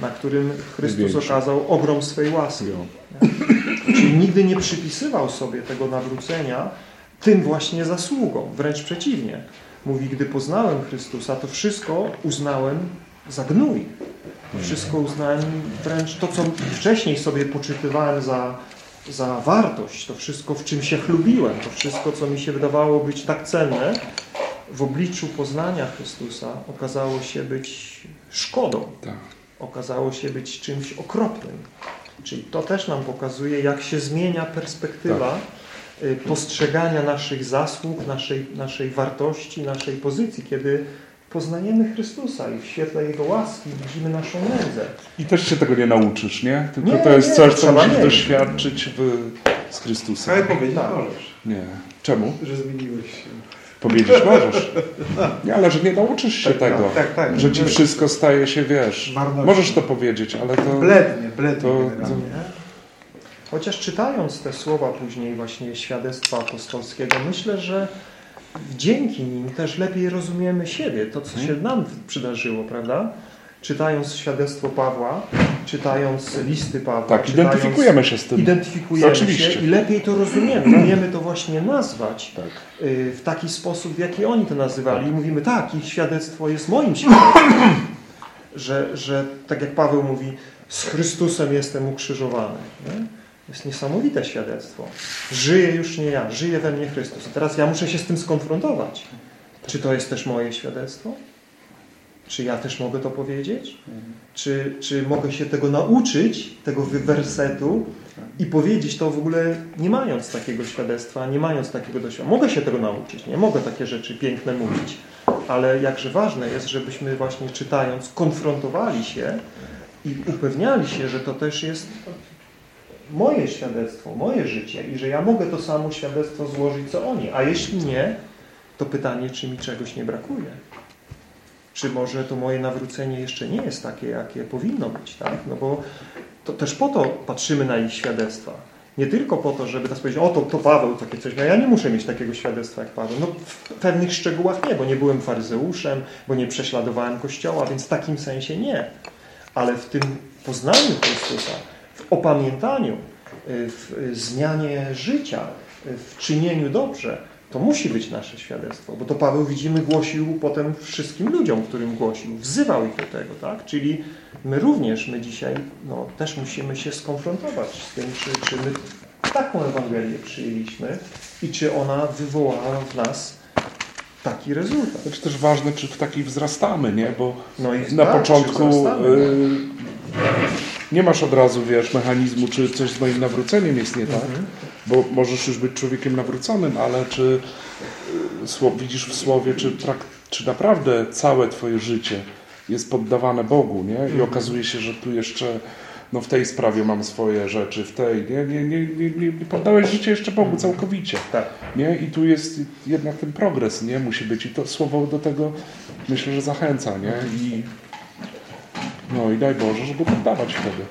na którym Chrystus okazał ogrom swej łaski. Czyli nigdy nie przypisywał sobie tego nawrócenia tym właśnie zasługom. Wręcz przeciwnie. Mówi, gdy poznałem Chrystusa, to wszystko uznałem za gnój. Wszystko uznałem wręcz to, co wcześniej sobie poczytywałem za, za wartość, to wszystko, w czym się chlubiłem, to wszystko, co mi się wydawało być tak cenne, w obliczu poznania Chrystusa okazało się być szkodą. Tak. Okazało się być czymś okropnym. Czyli to też nam pokazuje, jak się zmienia perspektywa y, postrzegania naszych zasług, naszej, naszej wartości, naszej pozycji, kiedy poznajemy Chrystusa i w świetle Jego łaski widzimy naszą nędzę. I też się tego nie nauczysz, nie? Tylko Nie, to jest nie, coś, to co musisz mieć. doświadczyć w, z Chrystusem. Ale powiedzieć Tak. możesz, Nie. Czemu? że zmieniłeś się. Powiedzieć możesz. Nie, ale że nie nauczysz się tego. Tak, tak. Że ci wszystko staje się, wiesz. Marnością. Możesz to powiedzieć, ale to... Blednie, blednie To- generalnie. Chociaż czytając te słowa później właśnie świadectwa apostolskiego, myślę, że dzięki nim też lepiej rozumiemy siebie, to co się nam przydarzyło, prawda? Czytając świadectwo Pawła, czytając listy Pawła, Tak, czytając, identyfikujemy się z tym. identyfikujemy Oczywiście. się i lepiej to rozumiemy. Umiemy to właśnie nazwać Tak. y, w taki sposób, w jaki oni to nazywali. I mówimy, tak, ich świadectwo jest moim świadectwem. Że, że tak jak Paweł mówi, z Chrystusem jestem ukrzyżowany. Nie? Jest niesamowite świadectwo. Żyję już nie ja, żyje we mnie Chrystus. A teraz ja muszę się z tym skonfrontować. Czy to jest też moje świadectwo? Czy ja też mogę to powiedzieć? Czy, czy mogę się tego nauczyć, tego wersetu i powiedzieć to w ogóle nie mając takiego świadectwa, nie mając takiego doświadczenia. Mogę się tego nauczyć, nie mogę takie rzeczy piękne mówić, ale jakże ważne jest, żebyśmy właśnie czytając konfrontowali się i upewniali się, że to też jest moje świadectwo, moje życie i że ja mogę to samo świadectwo złożyć co oni, a jeśli nie, to pytanie, czy mi czegoś nie brakuje. Czy może to moje nawrócenie jeszcze nie jest takie, jakie powinno być, tak? No bo to też po to patrzymy na ich świadectwa. Nie tylko po to, żeby teraz powiedzieć, o to, to Paweł takie coś, no ja nie muszę mieć takiego świadectwa jak Paweł. No w pewnych szczegółach nie, bo nie byłem faryzeuszem, bo nie prześladowałem Kościoła, więc w takim sensie nie. Ale w tym poznaniu Chrystusa, opamiętaniu, y, w zmianie życia, y, w czynieniu dobrze, to musi być nasze świadectwo, bo to Paweł widzimy głosił potem wszystkim ludziom, którym głosił, wzywał ich do tego, tak? Czyli my również, my dzisiaj no, też musimy się skonfrontować z tym, czy, czy my taką Ewangelię przyjęliśmy i czy ona wywołała w nas taki rezultat. To jest też ważne, czy w takiej wzrastamy, nie? Bo No na tak, początku nie masz od razu, wiesz, mechanizmu, czy coś z moim nawróceniem jest nie tak, Mhm. bo możesz już być człowiekiem nawróconym, ale czy y, widzisz w słowie, czy, czy naprawdę całe twoje życie jest poddawane Bogu, nie? Mhm. I okazuje się, że tu jeszcze no w tej sprawie mam swoje rzeczy, w tej, nie, nie, nie, nie, nie, nie poddałeś życie jeszcze Bogu całkowicie. Tak. Nie? I tu jest jednak ten progres, nie? Musi być. I to słowo do tego myślę, że zachęca, nie? I no i daj Boże, żeby poddawać wtedy.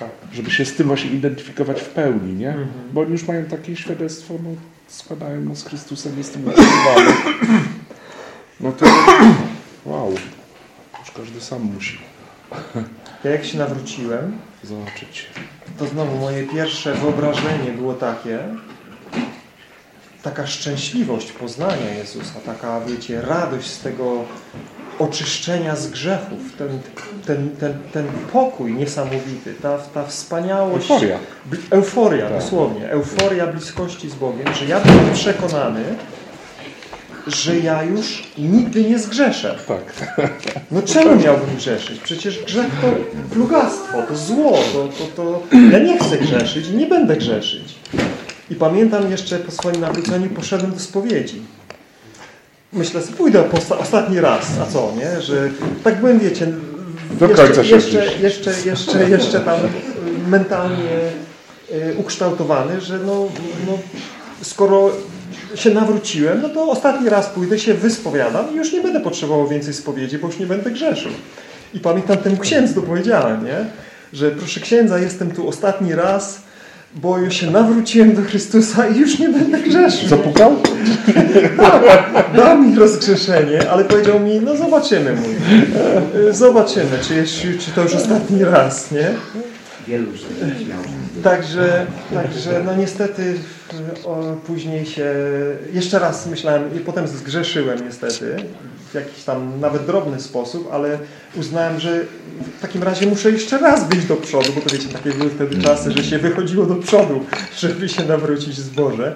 Tak. Żeby się z tym właśnie identyfikować w pełni, nie? Mhm. Bo oni już mają takie świadectwo, no składają no, z Chrystusem, jestem ukrzyżowany. No to wow. Już każdy sam musi Ja jak się nawróciłem, zobaczyć. to znowu moje pierwsze wyobrażenie było takie, taka szczęśliwość poznania Jezusa, taka, wiecie, radość z tego oczyszczenia z grzechów, ten, ten, ten, ten pokój niesamowity, ta, ta wspaniałość, Euforia. euforia Tak. dosłownie, euforia bliskości z Bogiem, że ja byłem przekonany, że ja już nigdy nie zgrzeszę. Tak. No czemu miałbym grzeszyć? Przecież grzech to plugastwo, to zło, to, to, to... Ja nie chcę grzeszyć i nie będę grzeszyć. I pamiętam jeszcze po swoim nawróceniu poszedłem do spowiedzi. Myślę sobie, pójdę po osta- ostatni raz, a co, nie? Że tak byłem, wiecie, Do jeszcze, końca jeszcze, jeszcze, jeszcze, jeszcze tam mentalnie y, ukształtowany, że no, no skoro się nawróciłem, no to ostatni raz pójdę, się wyspowiadam i już nie będę potrzebował więcej spowiedzi, bo już nie będę grzeszył. I pamiętam temu księdzu powiedziałem, nie? że proszę księdza, jestem tu ostatni raz, bo już się nawróciłem do Chrystusa i już nie będę grzeszył. Zapukał? Dał mi rozgrzeszenie, ale powiedział mi, no zobaczymy mój. Zobaczymy, czy, jest, czy to już ostatni raz, nie? Wielu się śmiało. Także, także no niestety o, później się, jeszcze raz myślałem i potem zgrzeszyłem niestety w jakiś tam nawet drobny sposób, ale uznałem, że w takim razie muszę jeszcze raz wyjść do przodu, bo to wiecie, takie były wtedy czasy, że się wychodziło do przodu, żeby się nawrócić z Boże.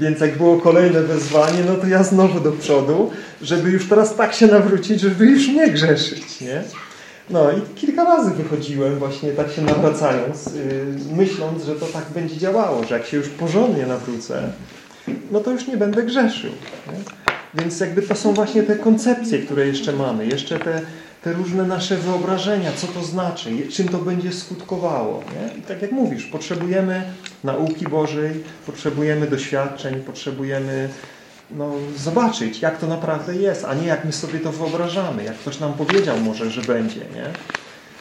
Więc jak było kolejne wezwanie, no to ja znowu do przodu, żeby już teraz tak się nawrócić, żeby już nie grzeszyć, nie? No i kilka razy wychodziłem właśnie tak się nawracając, yy, myśląc, że to tak będzie działało, że jak się już porządnie nawrócę, no to już nie będę grzeszył. Nie? Więc jakby to są właśnie te koncepcje, które jeszcze mamy, jeszcze te, te różne nasze wyobrażenia, co to znaczy, czym to będzie skutkowało. Nie? I tak jak mówisz, potrzebujemy nauki Bożej, potrzebujemy doświadczeń, potrzebujemy no, zobaczyć, jak to naprawdę jest, a nie jak my sobie to wyobrażamy, jak ktoś nam powiedział może, że będzie, nie?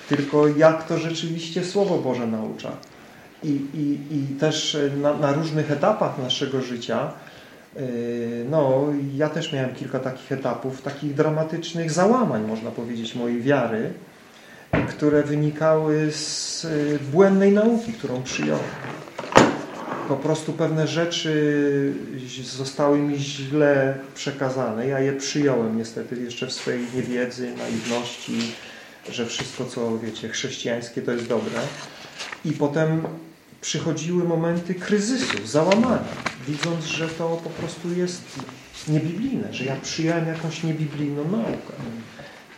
Tylko jak to rzeczywiście Słowo Boże naucza. I, i, i też na, na różnych etapach naszego życia no, ja też miałem kilka takich etapów, takich dramatycznych załamań, można powiedzieć, mojej wiary, które wynikały z yy, błędnej nauki, którą przyjąłem po prostu pewne rzeczy zostały mi źle przekazane. Ja je przyjąłem niestety jeszcze w swojej niewiedzy, naiwności, że wszystko co, wiecie, chrześcijańskie to jest dobre. I potem przychodziły momenty kryzysu, załamania, widząc, że to po prostu jest niebiblijne, że ja przyjąłem jakąś niebiblijną naukę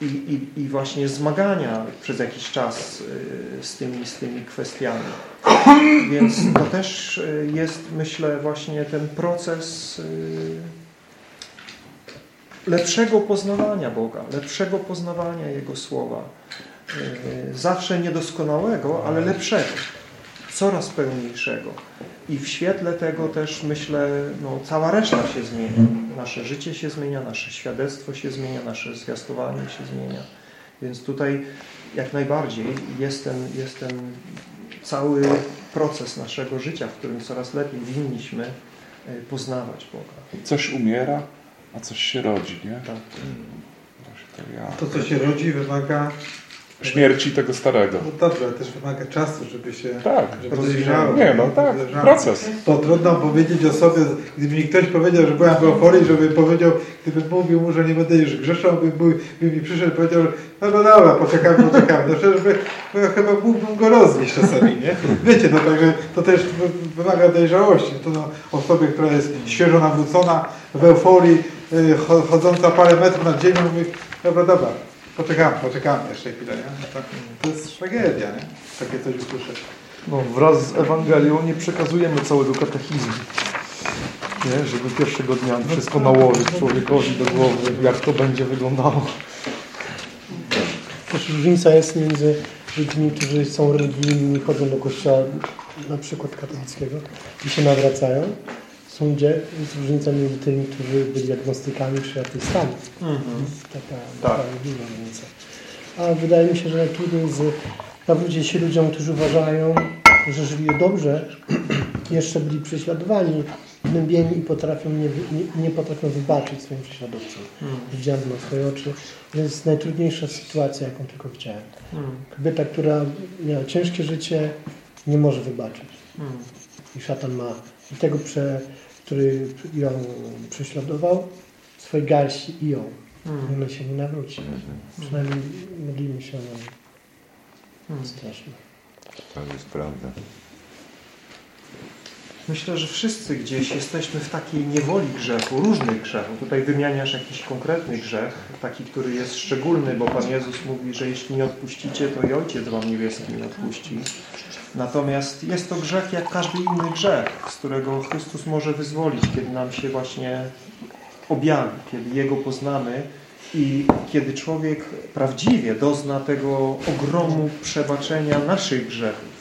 i, i, i właśnie zmagania przez jakiś czas y, z tymi, z tymi kwestiami. Więc to też y, jest, myślę, właśnie ten proces y, lepszego poznawania Boga, lepszego poznawania Jego Słowa. Zawsze niedoskonałego, ale lepszego, coraz pełniejszego. I w świetle tego też myślę, no, cała reszta się zmienia. Nasze życie się zmienia, nasze świadectwo się zmienia, nasze zwiastowanie się zmienia. Więc tutaj jak najbardziej jest ten, jest ten cały proces naszego życia, w którym coraz lepiej winniśmy e, poznawać Boga. Coś umiera, a coś się rodzi, nie? Tak. To, ja. To, co się rodzi, wymaga Śmierci tego starego. No dobrze, ale też wymaga czasu, żeby się Tak. Nie, no tak, proces. To trudno powiedzieć o sobie, gdyby mi ktoś powiedział, że byłem w euforii, żeby powiedział, gdybym mówił mu, że nie będę już grzeszał, by, by, by mi przyszedł i powiedział, no, no dobra, poczekamy, poczekamy. No przecież by, bo ja chyba mógłbym go roznieść czasami, nie? Wiecie, no także to też wy- wymaga dojrzałości. To no, osobie, która jest świeżo nawrócona, w euforii, y, cho- chodząca parę metrów nad ziemią, mówi, dobra, dobra, poczekamy, poczekamy jeszcze chwilę, nie? No to, to jest tragedia, nie? Takie coś usłyszeć. No, wraz z Ewangelią nie przekazujemy całego katechizmu. Nie? Żeby pierwszego dnia wszystko nałożyć człowiekowi do głowy, jak to będzie wyglądało. Też różnica jest między ludźmi, którzy są religijni, chodzą do kościoła na przykład katolickiego i się nawracają. Są ludzie, jest różnica między tymi, którzy byli agnostykami czy ateistami. Jest taka duża różnica. A wydaje mi się, że trudniej z nawrócić się ludziom, którzy uważają, że żyli dobrze, jeszcze byli prześladowani, gnębieni i potrafią nie, nie, nie potrafią wybaczyć swoim prześladowcom. Widziałem to na swoje oczy. To jest najtrudniejsza sytuacja, jaką tylko widziałem. Kobieta, która miała ciężkie życie, nie może wybaczyć. I szatan ma i tego, prze, który ją prześladował, swojej garści i ją. I ona się nie nawróci. Przynajmniej modlimy się o nią. Straszne. To jest prawda. Myślę, że wszyscy gdzieś jesteśmy w takiej niewoli grzechu, różnych grzechów. Tutaj wymieniasz jakiś konkretny grzech, taki, który jest szczególny, bo Pan Jezus mówi, że jeśli nie odpuścicie, to i Ojciec Wam niebieski nie odpuści. Natomiast jest to grzech jak każdy inny grzech, z którego Chrystus może wyzwolić, kiedy nam się właśnie objawi, kiedy Jego poznamy i kiedy człowiek prawdziwie dozna tego ogromu przebaczenia naszych grzechów.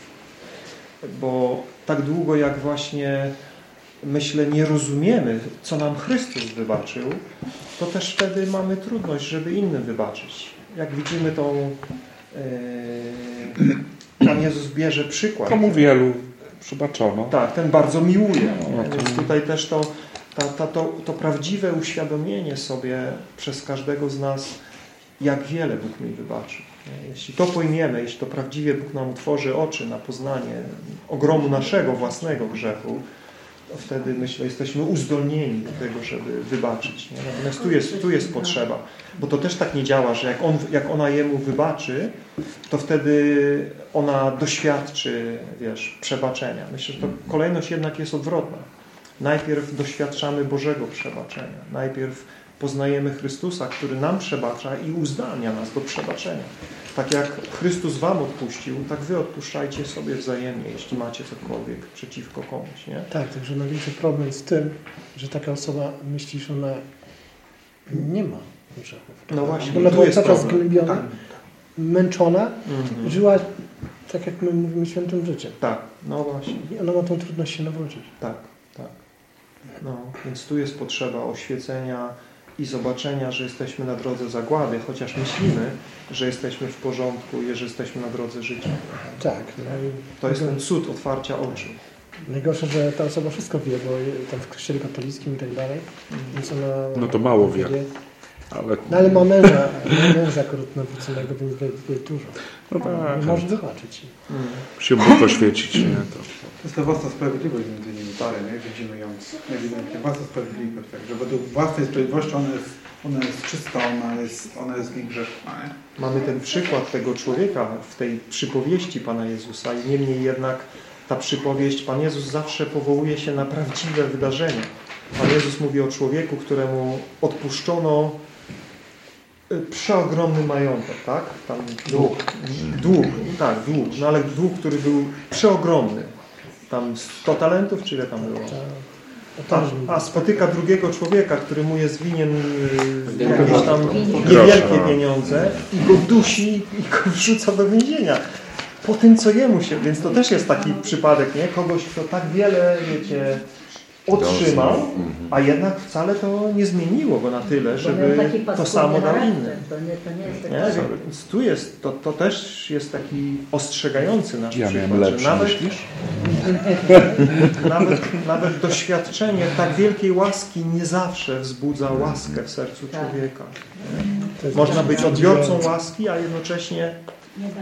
Bo tak długo jak właśnie myślę, nie rozumiemy, co nam Chrystus wybaczył, to też wtedy mamy trudność, żeby innym wybaczyć. Jak widzimy tą... Pan Jezus bierze przykład. Komu wielu przebaczono. Tak, ten bardzo miłuje. No, to- Więc tutaj też to, ta, ta, to, to prawdziwe uświadomienie sobie przez każdego z nas, jak wiele Bóg mi wybaczył. Jeśli to pojmiemy, jeśli to prawdziwie Bóg nam otworzy oczy na poznanie ogromu naszego własnego grzechu, wtedy myślę, jesteśmy uzdolnieni do tego, żeby wybaczyć. Nie? Natomiast tu jest, tu jest potrzeba, bo to też tak nie działa, że jak, on, jak ona jemu wybaczy, to wtedy ona doświadczy, wiesz, przebaczenia. Myślę, że to kolejność jednak jest odwrotna. Najpierw doświadczamy Bożego przebaczenia. Najpierw poznajemy Chrystusa, który nam przebacza i uzdalnia nas do przebaczenia. Tak jak Chrystus wam odpuścił, tak wy odpuszczajcie sobie wzajemnie, jeśli macie cokolwiek przeciwko komuś, nie? Tak, także największy problem z tym, że taka osoba myśli, że ona nie ma grzechów. No właśnie, Ona była jest taka problem. zgnębiona, męczona, Mhm. żyła tak jak my mówimy świętym życiem. Tak, no właśnie. I ona ma tą trudność się nawrócić. Tak, tak. No, więc tu jest potrzeba oświecenia i zobaczenia, że jesteśmy na drodze zagłady, chociaż myślimy, że jesteśmy w porządku i że jesteśmy na drodze życia. Tak. No i To jest ten cud otwarcia oczu. Najgorsze, że ta osoba wszystko wie, bo tam w kościele katolickim i tak dalej, więc ona... No to mało wie. Ale No ale ma męża, ma męża akurat nawróconego, więc wie, wie dużo. no tak, może wybaczyć. Mm. się Bóg oświecić, nie? To. To jest ta własna sprawiedliwość między nie? Widzimy ją ewidentnie. Własna sprawiedliwość, tak, że według własnej sprawiedliwości ona jest, ona jest czysta, ona jest, ona jest niegrzeszna, nie? Mamy ten przykład tego człowieka w tej przypowieści Pana Jezusa i niemniej jednak ta przypowieść, Pan Jezus zawsze powołuje się na prawdziwe wydarzenia. Pan Jezus mówi o człowieku, któremu odpuszczono y, przeogromny majątek, tak? Tam dług. Dług, tak, dług. No ale dług, który był przeogromny. Tam 100 talentów, czy ile tam było? A, a spotyka drugiego człowieka, który mu jest winien y, jakieś tam niewielkie pieniądze i go dusi i go wrzuca do więzienia. Po tym, co jemu się... Więc to też jest taki przypadek, nie? Kogoś, kto tak wiele, wiecie, otrzymał, a jednak wcale to nie zmieniło go na tyle, żeby to samo dał innym. To nie, to nie jest Nie? tak. Więc tu jest, to, to też jest taki ostrzegający nasz Ja przykład, że lepszy, nawet, nawet, nawet doświadczenie tak wielkiej łaski nie zawsze wzbudza łaskę w sercu Tak. człowieka. Można być odbiorcą łaski, a jednocześnie Nie da.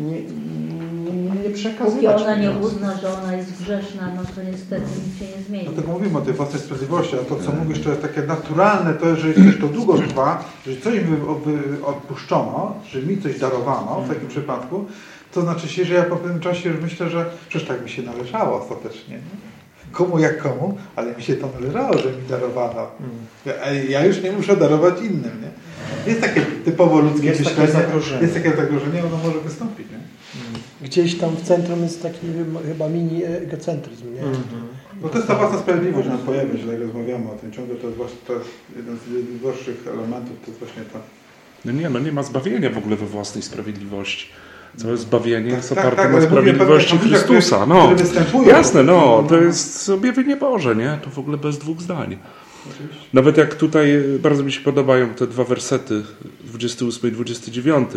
nie, nie, nie Póki przekazywać. ona nie uzna, że ona jest grzeszna, no to niestety nic się nie zmieni. Dlatego mówimy o tej własnej sprawiedliwości, a to co mówisz to jest takie naturalne, to że jeśli to długo trwa, że coś odpuszczono, że mi coś darowano w takim przypadku, to znaczy się, że ja po pewnym czasie już myślę, że przecież tak mi się należało ostatecznie. Nie? Komu jak komu, ale mi się to należało, że mi darowano. Ja, ja już nie muszę darować innym. Nie? Jest takie typowo ludzkie Jest takie myślenie, zagrożenie. jest takie zagrożenie, ono może wystąpić. Nie? Gdzieś tam w centrum jest taki chyba- chyba mini egocentryzm, nie? Mhm. No to jest ta własna sprawiedliwość, ona pojawia się, jak rozmawiamy o tym ciągle, to jest właśnie to jest jeden z najgorszych elementów, to jest właśnie to. No nie, no nie ma zbawienia w ogóle we własnej sprawiedliwości. Całe zbawienie Tak, jest tak, oparte tak, na mówię o sprawiedliwości Chrystusa. No, jasne, no, to jest objawienie Boże, nie? To w ogóle bez dwóch zdań. Nawet jak tutaj bardzo mi się podobają te dwa wersety, 28 i 29,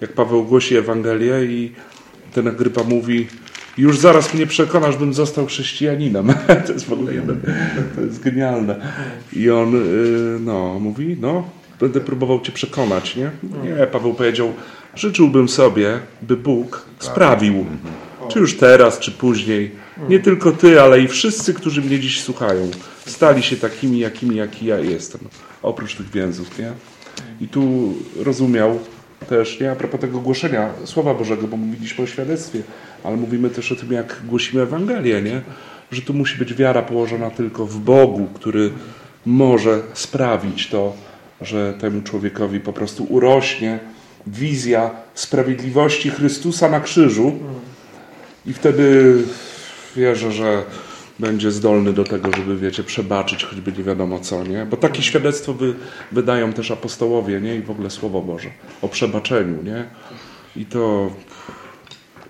jak Paweł głosi Ewangelię i ten Agrypa mówi już zaraz mnie przekonasz, bym został chrześcijaninem. to jest w ogóle jeden, to jest genialne. I on, y, no, mówi, no, będę próbował cię przekonać, nie? Nie, Paweł powiedział, życzyłbym sobie, by Bóg sprawił, czy już teraz, czy później, nie tylko ty, ale i wszyscy, którzy mnie dziś słuchają, stali się takimi, jakimi, jaki ja jestem, oprócz tych więzów, nie? I tu rozumiał też, nie, a propos tego głoszenia Słowa Bożego, bo mówiliśmy o świadectwie, ale mówimy też o tym, jak głosimy Ewangelię, nie? Że tu musi być wiara położona tylko w Bogu, który może sprawić to, że temu człowiekowi po prostu urośnie wizja sprawiedliwości Chrystusa na krzyżu i wtedy wierzę, że będzie zdolny do tego, żeby, wiecie, przebaczyć choćby nie wiadomo co, nie? Bo takie świadectwo wy, wydają też apostołowie, nie? I w ogóle Słowo Boże. O przebaczeniu, nie? I to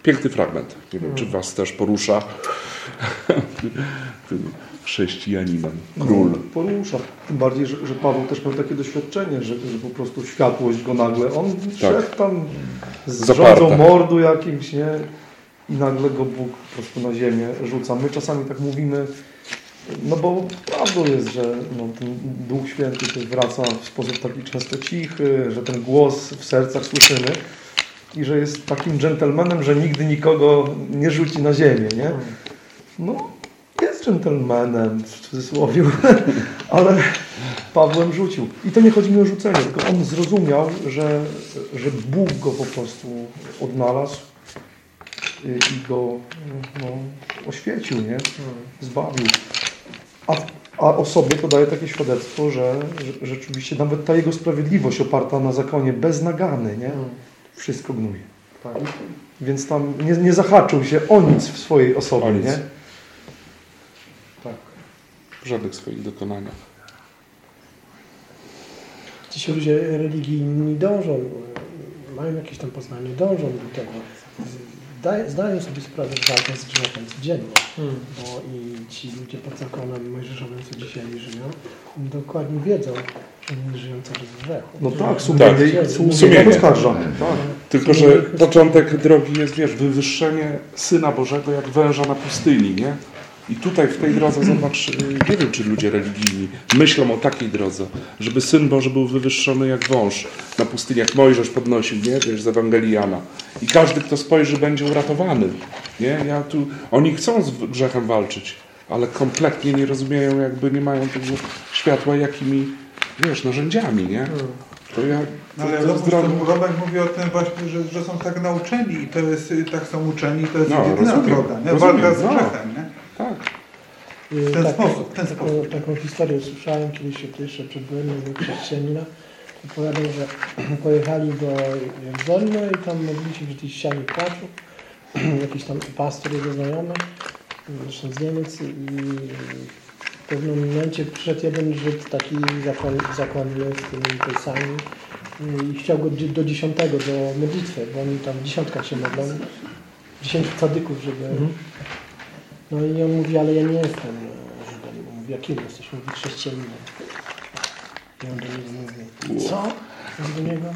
piękny fragment. Nie wiem, czy was też porusza. chrześcijaninem. Król. No, porusza. Tym bardziej, że, że Paweł też miał takie doświadczenie, że, że po prostu światłość go nagle, on szedł tam z Tak. Rządzą mordu jakimś, nie? I nagle go Bóg po prostu na ziemię rzuca. My czasami tak mówimy, no bo prawdą jest, że no, ten Duch Święty też wraca w sposób taki często cichy, że ten głos w sercach słyszymy i że jest takim dżentelmenem, że nigdy nikogo nie rzuci na ziemię, nie? No, jest dżentelmenem w cudzysłowie, ale Pawłem rzucił. I to nie chodzi mi o rzucenie, tylko on zrozumiał, że, że Bóg go po prostu odnalazł i i go no, oświecił, nie? Zbawił. A, a o sobie to daje takie świadectwo, że, że rzeczywiście nawet ta jego sprawiedliwość oparta na zakonie bez nagany, nie? Wszystko gnuje. Tak. Więc tam nie, nie zahaczył się o nic w swojej osobie, O nic. nie? Tak. W żadnych swoich dokonaniach. Ci ludzie religijni dążą, mają jakieś tam poznanie, dążą do tego. Zdają, zdają sobie sprawę, że walczą z grzechem codziennie, Mm. bo i ci ludzie pod zakonem mojżeszowym, co dzisiaj żyją, dokładnie wiedzą, że nie żyją cały czas w grzechu. No tak, sumienie, Tak. sumienie, Sumienie. oskarża. Tak. Tylko, że początek drogi jest, wiesz, wywyższenie Syna Bożego jak węża na pustyni, nie? I tutaj w tej drodze, zobacz, y, nie wiem, czy ludzie religijni myślą o takiej drodze, żeby Syn Boży był wywyższony jak wąż na pustyni, jak Mojżesz podnosił, nie? Wiesz, z Ewangelii Jana. I każdy, kto spojrzy, będzie uratowany, nie? Ja tu, oni chcą z grzechem walczyć, ale kompletnie nie rozumieją, jakby nie mają tego światła, jakimi, wiesz, narzędziami, nie? To ja... No ale to jest Robert, mówi o tym właśnie, że, że są tak nauczeni i to jest, tak są uczeni, to jest No, jedyna rozumiem, droga, nie? rozumiem, Walka z no. grzechem, nie? Tak. W ten sposób, w ten taką, sposób. taką historię słyszałem kiedyś jeszcze przed byłem chrześcijanina. Opowiadał, że pojechali do Jerozolimy i tam modlili się przy tej ścianie płaczu. Jakiś tam pastor jego znajomy, zresztą z Niemiec i w pewnym momencie przyszedł jeden Żyd taki zakon, zakonny z tymi pejsami i chciał go do dziesiątego, do modlitwy, bo oni tam w dziesiątkach się modlą. Dziesięciu cadyków, żeby no i on mówi, ale ja nie jestem Żydem. On Mówi, jakim jesteś? Mówi, chrześcijaninem. I on do niego mówi, co? Mówi do niego,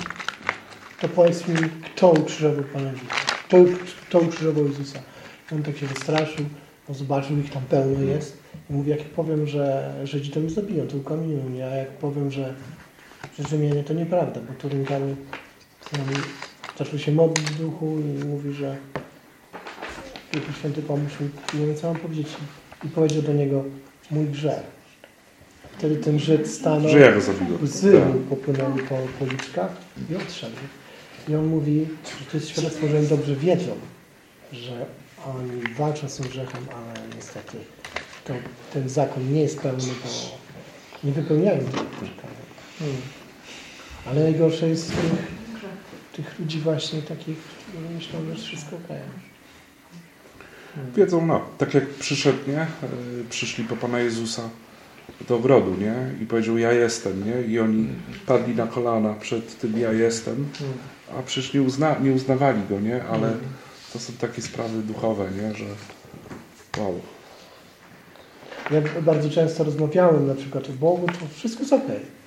to powiedz mi, kto ukrzyżował Pana Jezusa? Kto, kto ukrzyżował Jezusa? On tak się wystraszył, bo zobaczył, ich tam pełno jest. I mówi, jak powiem, że Żydzi to mnie zabiją, to ukamienią mnie, a jak powiem, że, że Rzymianie to nieprawda, bo Turynkami zaczął się modlić w duchu i mówi, że Duchu Święty pomóż mi, nie wiem co mam powiedzieć. I powiedział do niego, mój grzech. Wtedy ten Żyd stanął, Że ja go łzy mu popłynęły po policzkach i odszedł. I on mówi, że to jest świadectwo, że oni dobrze wiedzą, że oni walczą z tym grzechem, ale niestety to, ten zakon nie jest pełny, bo nie wypełniają tego przekazu. Mm. Ale najgorsze jest tych, tych ludzi właśnie takich, którzy myślą, że wszystko okej. Wiedzą, no, tak jak przyszedł, nie? E, Przyszli po Pana Jezusa do ogrodu, nie? I powiedział, ja jestem, nie? I oni padli na kolana przed tym, ja jestem, a nie, uzna, nie uznawali Go, nie? Ale to są takie sprawy duchowe, nie? Że wow. Ja bardzo często rozmawiałem na przykład o Bogu, to wszystko jest okej. Ale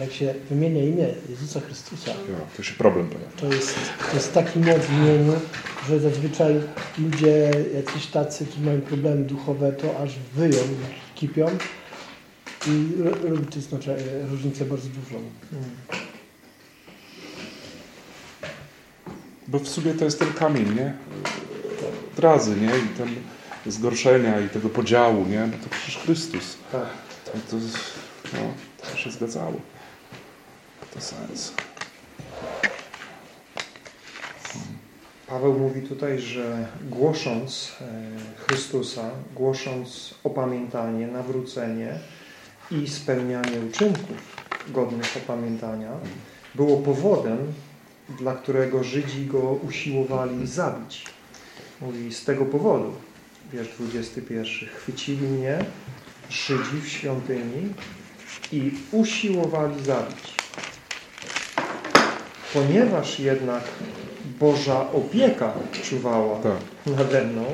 jak się wymienia imię Jezusa Chrystusa, Ja, to się problem pojawia. to jest, to jest taki moc w imieniu, że zazwyczaj ludzie jacyś tacy, którzy mają problemy duchowe, to aż wyją, kipią i ro- robi to znaczy e, różnicę bardzo dużą. Bo w sumie to jest ten kamień, nie? Drazy, nie? I ten zgorszenia i tego podziału, nie? No to przecież Chrystus. Tak. To, to, no, to się zgadzało. To sens. Paweł mówi tutaj, że głosząc e, Chrystusa, głosząc opamiętanie, nawrócenie i spełnianie uczynków godnych opamiętania, było powodem, dla którego Żydzi go usiłowali zabić. Mówi z tego powodu, wiersz 21, chwycili mnie Żydzi w świątyni i usiłowali zabić. Ponieważ jednak Boża opieka czuwała Tak. nade mną,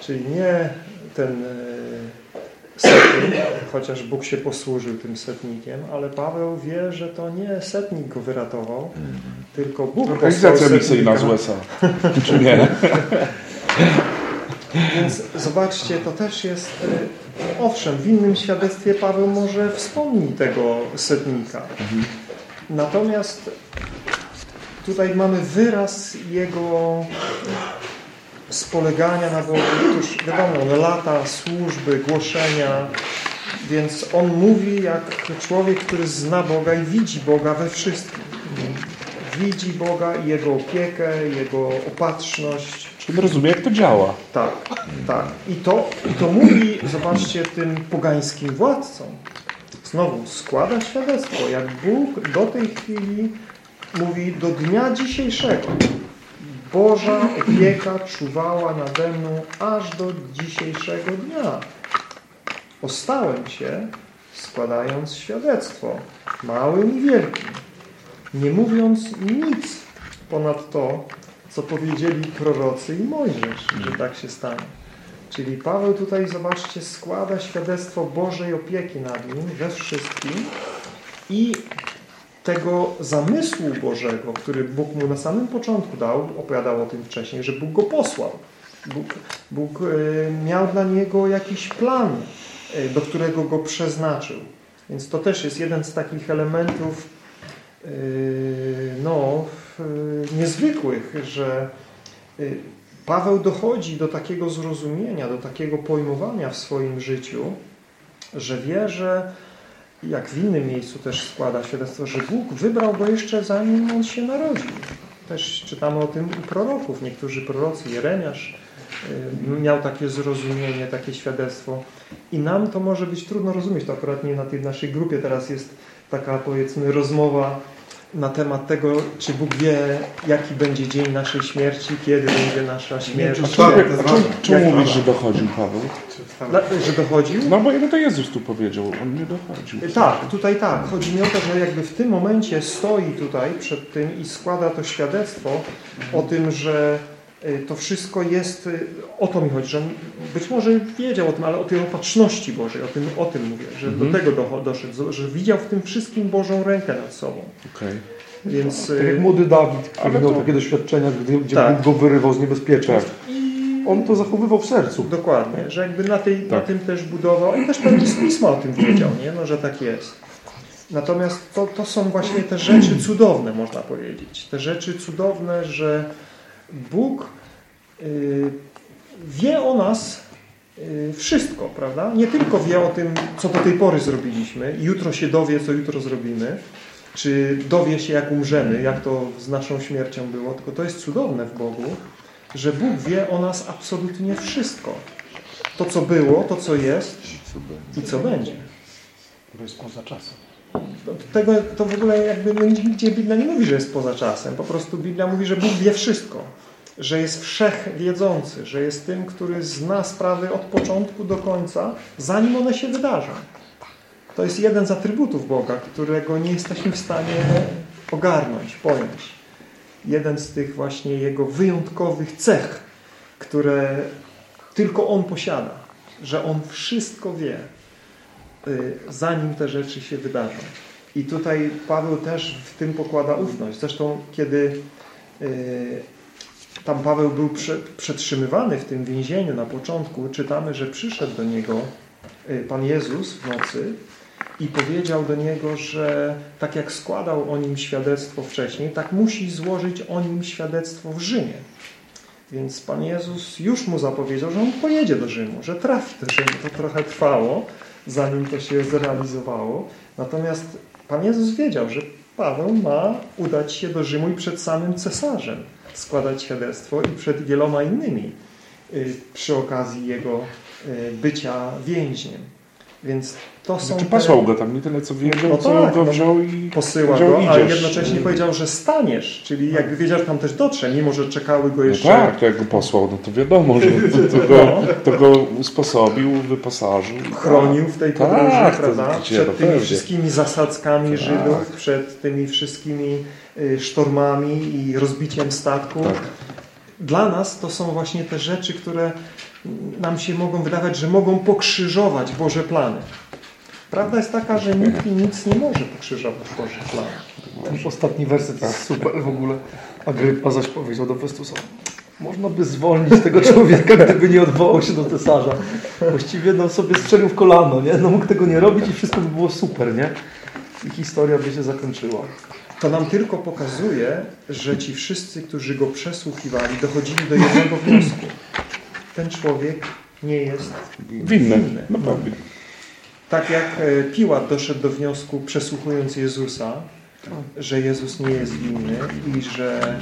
czyli nie ten e, setnik, chociaż Bóg się posłużył tym setnikiem, ale Paweł wie, że to nie setnik go wyratował, tylko Bóg Organizacja misyjna z. USA. Czy nie? Więc zobaczcie, to też jest, y, owszem, w innym świadectwie Paweł może wspomni tego setnika. Natomiast tutaj mamy wyraz jego spolegania na Bogu. Otóż wiadomo, lata służby, głoszenia, więc on mówi jak człowiek, który zna Boga i widzi Boga we wszystkim. Widzi Boga i Jego opiekę, Jego opatrzność, Czyli rozumie, jak to działa. tak, tak. I to, I to mówi, zobaczcie, tym pogańskim władcom. Znowu składa świadectwo, jak Bóg do tej chwili mówi do dnia dzisiejszego. Boża opieka czuwała nade mną aż do dzisiejszego dnia. Ostałem się, składając świadectwo, małym i wielkim, nie mówiąc nic ponad to, co powiedzieli prorocy i Mojżesz, że tak się stanie. Czyli Paweł tutaj, zobaczcie, składa świadectwo Bożej opieki nad nim we wszystkim i tego zamysłu Bożego, który Bóg mu na samym początku dał, opowiadał o tym wcześniej, że Bóg go posłał. Bóg, Bóg e, miał dla niego jakiś plan, e, do którego go przeznaczył. Więc to też jest jeden z takich elementów no, w- niezwykłych, że y, Paweł dochodzi do takiego zrozumienia, do takiego pojmowania w swoim życiu, że wie, że jak w innym miejscu też składa świadectwo, że Bóg wybrał go jeszcze zanim on się narodził. Też czytamy o tym u proroków. Niektórzy prorocy, Jeremiasz miał takie zrozumienie, takie świadectwo. I nam to może być trudno rozumieć. To akurat nie na tej naszej grupie teraz jest taka powiedzmy rozmowa na temat tego, czy Bóg wie, jaki będzie dzień naszej śmierci, kiedy będzie nasza śmierć. czemu, mówisz, że dochodził Paweł? Dla, że dochodził? No bo to Jezus tu powiedział, on nie dochodził. Tak, tutaj tak. Chodzi mi o to, że jakby w tym momencie stoi tutaj przed tym i składa to świadectwo o tym, że to wszystko jest, y, o to mi chodzi, że on być może wiedział o tym, ale o tej opatrzności Bożej, o tym, o tym mówię, że Mhm. do tego docho- doszedł, że widział w tym wszystkim Bożą rękę nad sobą. Okej. Więc Tak jak y, młody Dawid, który miał to- takie doświadczenia, gdzie, gdzie Tak. Go wyrywał z niebezpieczeństw. i On to zachowywał w sercu. Dokładnie, że jakby na, tej, na Tak. tym też budował i też pewnie z Pisma o tym wiedział, nie? No, że tak jest. Natomiast to, to są właśnie te rzeczy cudowne, można powiedzieć. Te rzeczy cudowne, że Bóg y, wie o nas y, wszystko, prawda? Nie tylko wie o tym, co do tej pory zrobiliśmy jutro się dowie, co jutro zrobimy, czy dowie się, jak umrzemy, jak to z naszą śmiercią było, tylko to jest cudowne w Bogu, że Bóg wie o nas absolutnie wszystko. To, co było, to, co jest i co będzie. To jest poza czasem. Tego, to w ogóle jakby no, nigdzie Biblia nie mówi, że jest poza czasem. Po prostu Biblia mówi, że Bóg wie wszystko. Że jest wszechwiedzący, że jest tym, który zna sprawy od początku do końca, zanim one się wydarzą. To jest jeden z atrybutów Boga, którego nie jesteśmy w stanie ogarnąć, pojąć. Jeden z tych właśnie Jego wyjątkowych cech, które tylko On posiada. Że On wszystko wie, zanim te rzeczy się wydarzą. I tutaj Paweł też w tym pokłada ufność. Zresztą kiedy y, tam Paweł był prze, przetrzymywany w tym więzieniu na początku, czytamy, że przyszedł do niego y, Pan Jezus w nocy i powiedział do niego, że tak jak składał o nim świadectwo wcześniej, tak musi złożyć o nim świadectwo w Rzymie. Więc Pan Jezus już mu zapowiedział, że on pojedzie do Rzymu, że trafi do Rzymu. To trochę trwało, zanim to się zrealizowało. Natomiast Pan Jezus wiedział, że Paweł ma udać się do Rzymu i przed samym cesarzem składać świadectwo i przed wieloma innymi y, przy okazji jego y, bycia więźniem. Więc to są Znaczy te- posłał go tam, nie tyle co wiedział, No co tak, go no. wziął i posyła go, ale jednocześnie powiedział, że staniesz, czyli jakby wiedział, że tam też dotrze, mimo że czekały go No jeszcze tak, to jak go posłał, no to wiadomo, że to, to, go, to go usposobił, wyposażył. chronił w tej Tak, podróży, to prawda? Przed no tymi wszystkimi zasadzkami Tak. Żydów, przed tymi wszystkimi y, sztormami i rozbiciem statku. Tak. Dla nas to są właśnie te rzeczy, które nam się mogą wydawać, że mogą pokrzyżować Boże plany. Prawda jest taka, że nikt i nic nie może pokrzyżować Bożych planów. Ten ostatni werset jest super w ogóle. Agrypa zaś powiedział do Festusa, można by zwolnić tego człowieka, gdyby nie odwołał się do cesarza. Właściwie no, sobie strzelił w kolano, nie? No mógł tego nie robić i wszystko by było super, nie? I historia by się zakończyła. To nam tylko pokazuje, że ci wszyscy, którzy go przesłuchiwali, dochodzili do jednego wniosku. Ten człowiek nie jest Winny. winny. No. Tak jak e, Piłat doszedł do wniosku, przesłuchując Jezusa, że Jezus nie jest winny i że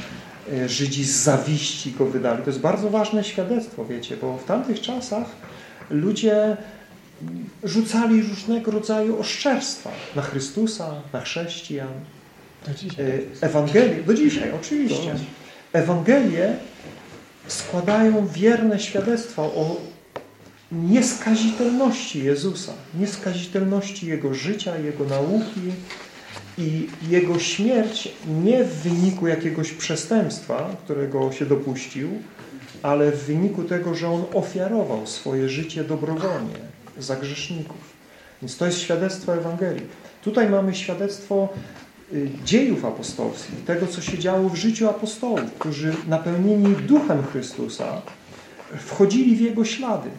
e, Żydzi z zawiści go wydali. To jest bardzo ważne świadectwo, wiecie, bo w tamtych czasach ludzie rzucali różnego rodzaju oszczerstwa na Chrystusa, na chrześcijan. Do dzisiaj. E, do dzisiaj oczywiście. Ewangelie składają wierne świadectwa o nieskazitelności Jezusa, nieskazitelności Jego życia, Jego nauki i Jego śmierć nie w wyniku jakiegoś przestępstwa, którego się dopuścił, ale w wyniku tego, że On ofiarował swoje życie dobrowolnie za grzeszników. Więc to jest świadectwo Ewangelii. Tutaj mamy świadectwo y, dziejów apostolskich, tego, co się działo w życiu apostołów, którzy napełnieni duchem Chrystusa wchodzili w Jego ślady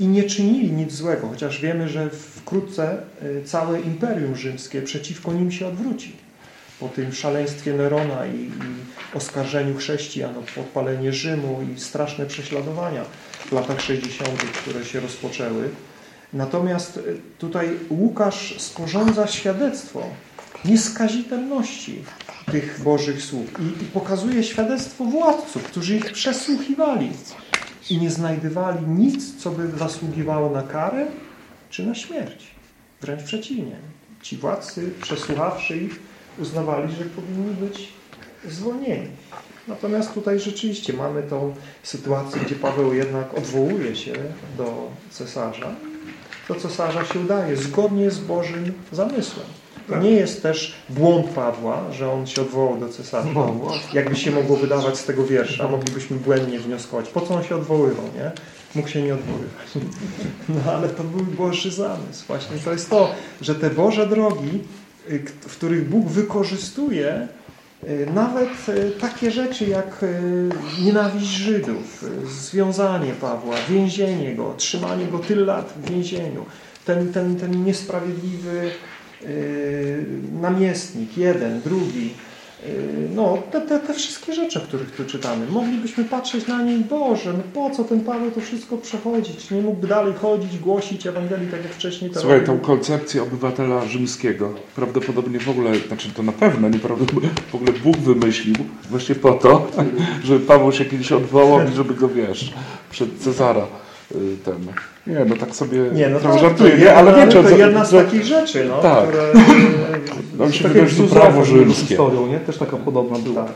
i nie czynili nic złego, chociaż wiemy, że wkrótce y, całe Imperium Rzymskie przeciwko nim się odwróci. Po tym szaleństwie Nerona i, i oskarżeniu chrześcijan o podpalenie Rzymu i straszne prześladowania w latach 60., które się rozpoczęły. Natomiast y, tutaj Łukasz sporządza świadectwo nieskazitelności tych Bożych słów i, i pokazuje świadectwo władców, którzy ich przesłuchiwali i nie znajdywali nic, co by zasługiwało na karę czy na śmierć. Wręcz przeciwnie. Ci władcy, przesłuchawszy ich, uznawali, że powinni być zwolnieni. Natomiast tutaj rzeczywiście mamy tą sytuację, gdzie Paweł jednak odwołuje się do cesarza. Do cesarza się udaje zgodnie z Bożym zamysłem. To nie jest też błąd Pawła, że on się odwołał do cesarza. No. Jakby się mogło wydawać z tego wiersza, moglibyśmy błędnie wnioskować. Po co on się odwoływał, nie? Mógł się nie odwoływać. No ale to był Boży zamysł. Właśnie to jest to, że te Boże drogi, y, w których Bóg wykorzystuje y, nawet y, takie rzeczy jak nienawiść Żydów, związanie Pawła, więzienie go, trzymanie go tyle lat w więzieniu, ten, ten, ten niesprawiedliwy namiestnik, jeden, drugi, y, no te, te, te wszystkie rzeczy, o których tu czytamy. Moglibyśmy patrzeć na nie i Boże, no po co ten Paweł to wszystko przechodzić? Nie mógłby dalej chodzić, głosić Ewangelii, tak jak wcześniej to Słuchaj, robił. tą koncepcję obywatela rzymskiego prawdopodobnie w ogóle, znaczy to na pewno nieprawdopodobnie, w ogóle Bóg wymyślił właśnie po to, żeby Paweł się kiedyś odwołał i żeby go, wiesz, przed Cezara y, ten... Nie, no tak sobie Nie, no trochę to, żartuję, nie, ale o to jedna z takich rzeczy, no, Tak. które... Nam się Tak wydaje, że to prawo rzymskie. historią, nie? Też taka podobna była. Tak.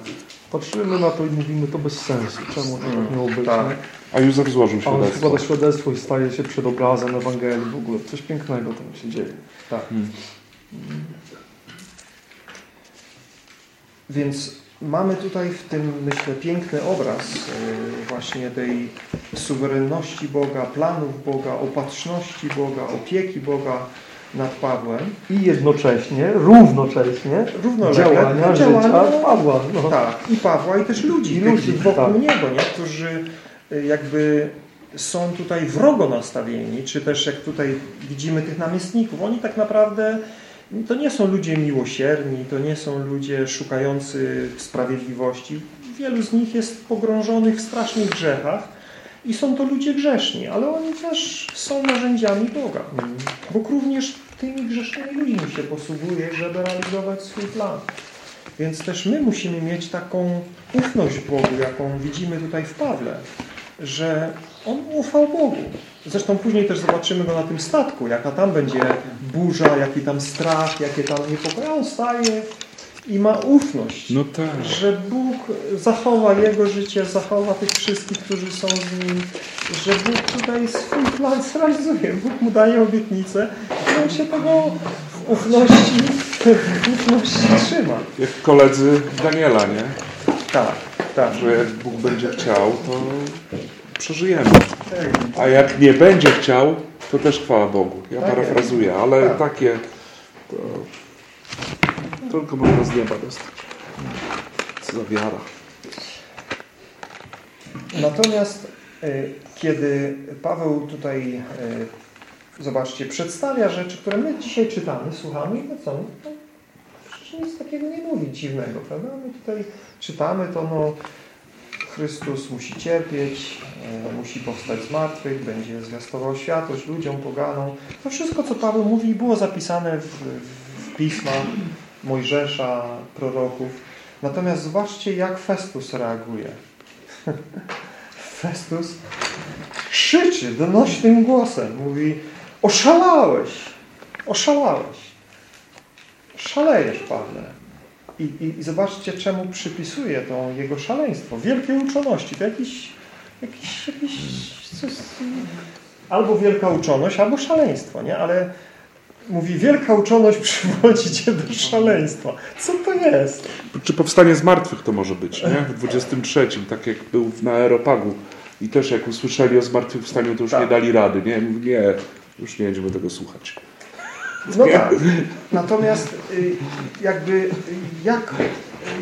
Patrzymy na to i mówimy, to bez sensu. Czemu to tak miało być, tak. A Józef złożył A on świadectwo. składa świadectwo i staje się przed obrazem Ewangelii w ogóle. Coś pięknego tam się dzieje. Tak. Hmm. Więc mamy tutaj w tym, myślę, piękny obraz e, właśnie tej suwerenności Boga, planów Boga, opatrzności Boga, opieki Boga nad Pawłem. I jednocześnie, równocześnie Równolegle działania, działania życia Pawła. No. Tak, i Pawła, i też ludzi, I ludzi, wokół tak. niego, nie? którzy y, jakby są tutaj wrogo nastawieni, czy też jak tutaj widzimy tych namiestników, oni tak naprawdę to nie są ludzie miłosierni, to nie są ludzie szukający sprawiedliwości. Wielu z nich jest pogrążonych w strasznych grzechach i są to ludzie grzeszni, ale oni też są narzędziami Boga. Bóg również tymi grzesznymi ludźmi się posługuje, żeby realizować swój plan. Więc też my musimy mieć taką ufność Bogu, jaką widzimy tutaj w Pawle, że on ufał Bogu. Zresztą później też zobaczymy go na tym statku, jaka tam będzie burza, jaki tam strach, jakie tam niepokoje. On staje i ma ufność, No tak. że Bóg zachowa jego życie, zachowa tych wszystkich, którzy są z nim, że Bóg tutaj swój plan zrealizuje. Bóg mu daje obietnicę i on się tego w ufności, w ufności trzyma. Jak koledzy Daniela, nie? Tak, tak. Że jak Bóg będzie chciał, to przeżyjemy. A jak nie będzie chciał, to też chwała Bogu. Ja Tak parafrazuję, ale Tak. takie to tylko można z nieba dostać. Co za wiara. Natomiast y, kiedy Paweł tutaj, y, zobaczcie, przedstawia rzeczy, które my dzisiaj czytamy, słuchamy, no co, no, przecież nic takiego nie mówi dziwnego, prawda? My tutaj czytamy to, no, Chrystus musi cierpieć, y, musi powstać z martwych, będzie zwiastował światłość ludziom, poganą. To wszystko, co Paweł mówi, było zapisane w, w pismach Mojżesza, proroków. Natomiast zobaczcie, jak Festus reaguje. Festus krzyczy donośnym głosem, mówi oszalałeś, oszalałeś, szalejesz Pawle. I, i, I zobaczcie, czemu przypisuje to jego szaleństwo. Wielkiej uczoności. To jakiś, jakiś, jakiś coś, albo wielka uczoność, albo szaleństwo, nie? Ale mówi, wielka uczoność przywodzi cię do szaleństwa. Co to jest? Czy powstanie z martwych to może być, nie? W 23, tak jak był na Aeropagu. I też jak usłyszeli o zmartwychwstaniu, to już Tak. nie dali rady, nie? Mówi, nie, już nie będziemy tego słuchać. No tak. Natomiast y, jakby jak,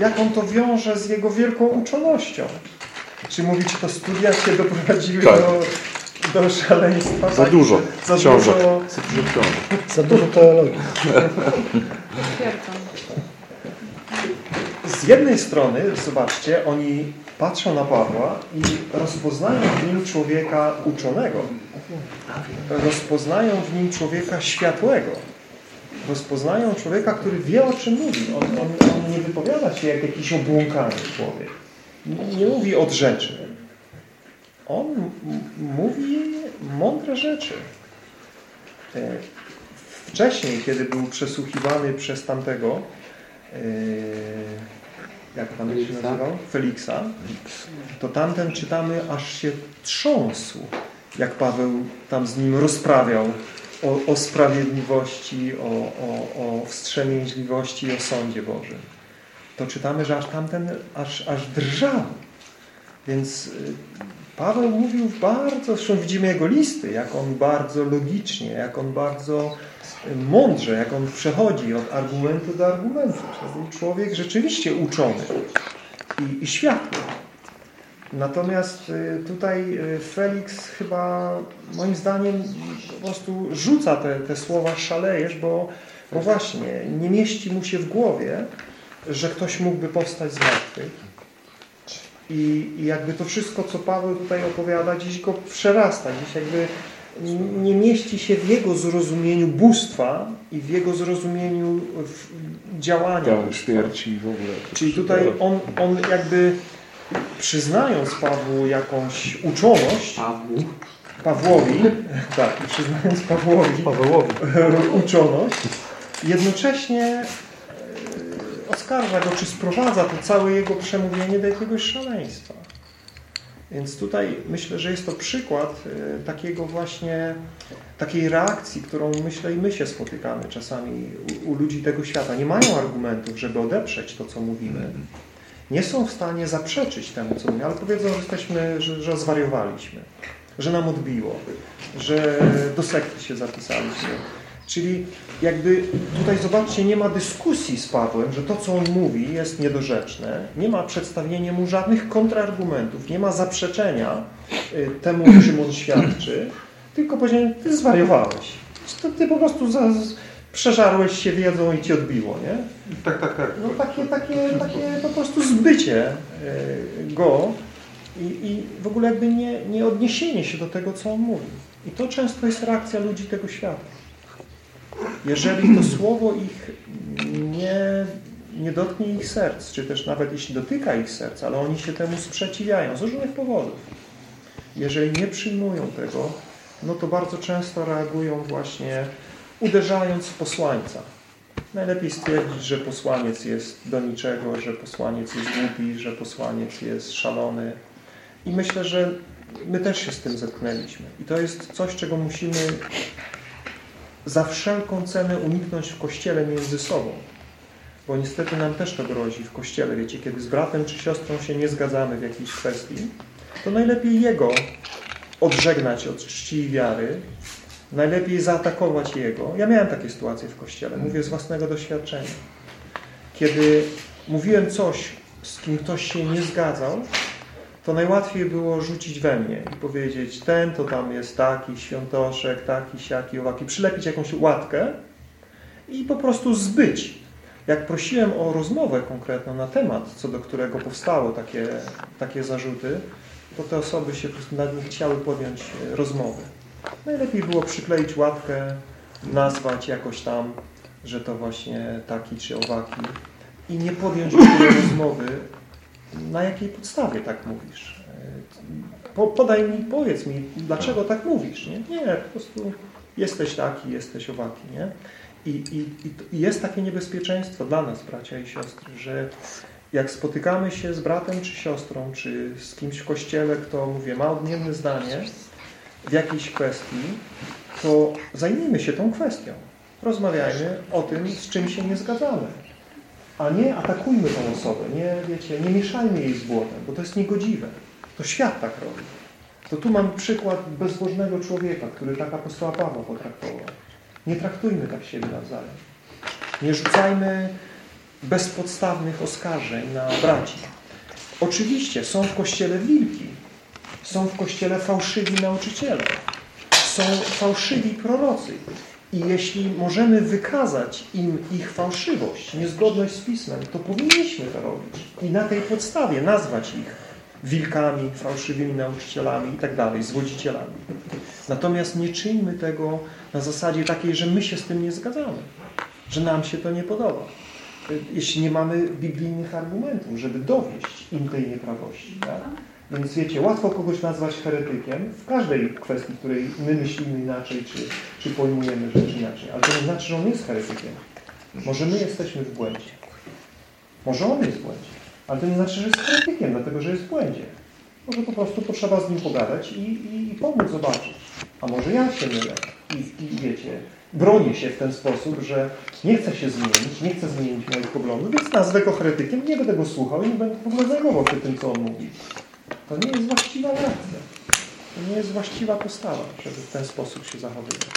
jak on to wiąże z jego wielką uczonością? Czy mówi, czy to studia cię doprowadziły Tak. do, do szaleństwa? Za tak? dużo Za książek. dużo Za dużo książek. Za dużo teologii. Z jednej strony, zobaczcie, oni patrzą na Pawła i rozpoznają w nim człowieka uczonego. Rozpoznają w nim człowieka światłego. Rozpoznają człowieka, który wie o czym mówi. On, on, on nie wypowiada się jak jakiś obłąkany człowiek. Nie- mówi od rzeczy. On mówi mądre rzeczy. E, Wcześniej, kiedy był przesłuchiwany przez tamtego Yy, jak pan się nazywał? Feliksa. To tamten czytamy, aż się trząsł, jak Paweł tam z nim rozprawiał o, o sprawiedliwości, o, o, o wstrzemięźliwości i o sądzie Bożym. To czytamy, że aż tamten aż, aż drżał. Więc y, Paweł mówił bardzo, zresztą widzimy jego listy, jak on bardzo logicznie, jak on bardzo mądrze, jak on przechodzi od argumentu do argumentu. To był człowiek rzeczywiście uczony i, i światły. Natomiast y, tutaj y, Felix chyba moim zdaniem po prostu rzuca te, te słowa szalejesz, bo, bo właśnie nie mieści mu się w głowie, że ktoś mógłby powstać z martwych. I, I jakby to wszystko, co Paweł tutaj opowiada, dziś go przerasta. Dziś jakby nie mieści się w jego zrozumieniu bóstwa i w jego zrozumieniu w działania. Bóstwa. śmierci w ogóle. Czyli tutaj on, on jakby przyznając Pawłu jakąś uczoność, Pawłu. Pawłowi, tak, przyznając Pawłowi Pawełowi. uczoność, jednocześnie e, oskarża go, czy sprowadza to całe jego przemówienie do jakiegoś szaleństwa. Więc tutaj myślę, że jest to przykład e, takiego właśnie, takiej reakcji, którą myślę i my się spotykamy czasami u, u ludzi tego świata. Nie mają argumentów, żeby odeprzeć to, co mówimy. Nie są w stanie zaprzeczyć temu, co mówimy, ale powiedzą, że jesteśmy, że, że zwariowaliśmy, że nam odbiło, że do sekty się zapisaliśmy. Czyli jakby tutaj zobaczcie, nie ma dyskusji z Pawłem, że to, co on mówi jest niedorzeczne. Nie ma przedstawienia mu żadnych kontrargumentów, nie ma zaprzeczenia y, temu, czym on świadczy, tylko powiedziałem, ty zwariowałeś. To ty po prostu za, przeżarłeś się wiedzą i ci odbiło, nie? Tak, tak, tak. No takie, takie, takie po prostu zbycie y, go i, i w ogóle jakby nie, nie odniesienie się do tego, co on mówi. I to często jest reakcja ludzi tego świata. Jeżeli to słowo ich nie, nie dotknie ich serc, czy też nawet jeśli dotyka ich serc, ale oni się temu sprzeciwiają z różnych powodów. Jeżeli nie przyjmują tego, no to bardzo często reagują właśnie uderzając w posłańca. Najlepiej stwierdzić, że posłaniec jest do niczego, że posłaniec jest głupi, że posłaniec jest szalony. I myślę, że my też się z tym zetknęliśmy. I to jest coś, czego musimy za wszelką cenę uniknąć w Kościele między sobą. Bo niestety nam też to grozi w Kościele. Wiecie, kiedy z bratem czy siostrą się nie zgadzamy w jakiejś kwestii, to najlepiej jego odżegnać od czci i wiary, najlepiej zaatakować Jego. Ja miałem takie sytuacje w Kościele, mówię z własnego doświadczenia. Kiedy mówiłem coś, z kim ktoś się nie zgadzał, to najłatwiej było rzucić we mnie i powiedzieć, ten to tam jest taki świątoszek, taki, siaki, owaki, przylepić jakąś łatkę i po prostu zbyć. Jak prosiłem o rozmowę konkretną na temat, co do którego powstało takie, takie zarzuty, to te osoby się po prostu nad nie chciały podjąć e, rozmowy. Najlepiej było przykleić łatkę, nazwać jakoś tam, że to właśnie taki czy owaki i nie podjąć rozmowy, na jakiej podstawie tak mówisz. Po, podaj mi, powiedz mi, dlaczego tak mówisz. Nie, nie po prostu jesteś taki, jesteś owaki. Nie? I, i, I jest takie niebezpieczeństwo dla nas, bracia i siostry, że jak spotykamy się z bratem czy siostrą, czy z kimś w kościele, kto, mówię, ma odmienne zdanie w jakiejś kwestii, to zajmijmy się tą kwestią. Rozmawiajmy o tym, z czym się nie zgadzamy. A nie atakujmy tą osobę, nie, wiecie, nie mieszajmy jej z błotem, bo to jest niegodziwe. To świat tak robi. To tu mam przykład bezbożnego człowieka, który tak apostoła Pawła potraktował. Nie traktujmy tak siebie nawzajem. Nie rzucajmy bezpodstawnych oskarżeń na braci. Oczywiście są w Kościele wilki, są w Kościele fałszywi nauczyciele, są fałszywi prorocy. I jeśli możemy wykazać im ich fałszywość, niezgodność z Pismem, to powinniśmy to robić. I na tej podstawie nazwać ich wilkami, fałszywymi nauczycielami i tak dalej, zwodzicielami. Natomiast nie czyńmy tego na zasadzie takiej, że my się z tym nie zgadzamy, że nam się to nie podoba. Jeśli nie mamy biblijnych argumentów, żeby dowieść im tej nieprawości. Tak? Więc wiecie, łatwo kogoś nazwać heretykiem w każdej kwestii, w której my myślimy inaczej, czy, czy pojmujemy rzeczy inaczej. Ale to nie znaczy, że on jest heretykiem. Może my jesteśmy w błędzie. Może on jest w błędzie. Ale to nie znaczy, że jest heretykiem, dlatego że jest w błędzie. Może po prostu potrzeba z nim pogadać i, i, i pomóc zobaczyć. A może ja się mylę i, i wiecie, bronię się w ten sposób, że nie chcę się zmienić, nie chcę zmienić moich poglądów, więc nazwę go heretykiem, nie będę go słuchał i nie będę w ogóle zajmował się tym, co on mówi. To nie jest właściwa reakcja. To nie jest właściwa postawa, żeby w ten sposób się zachowywać.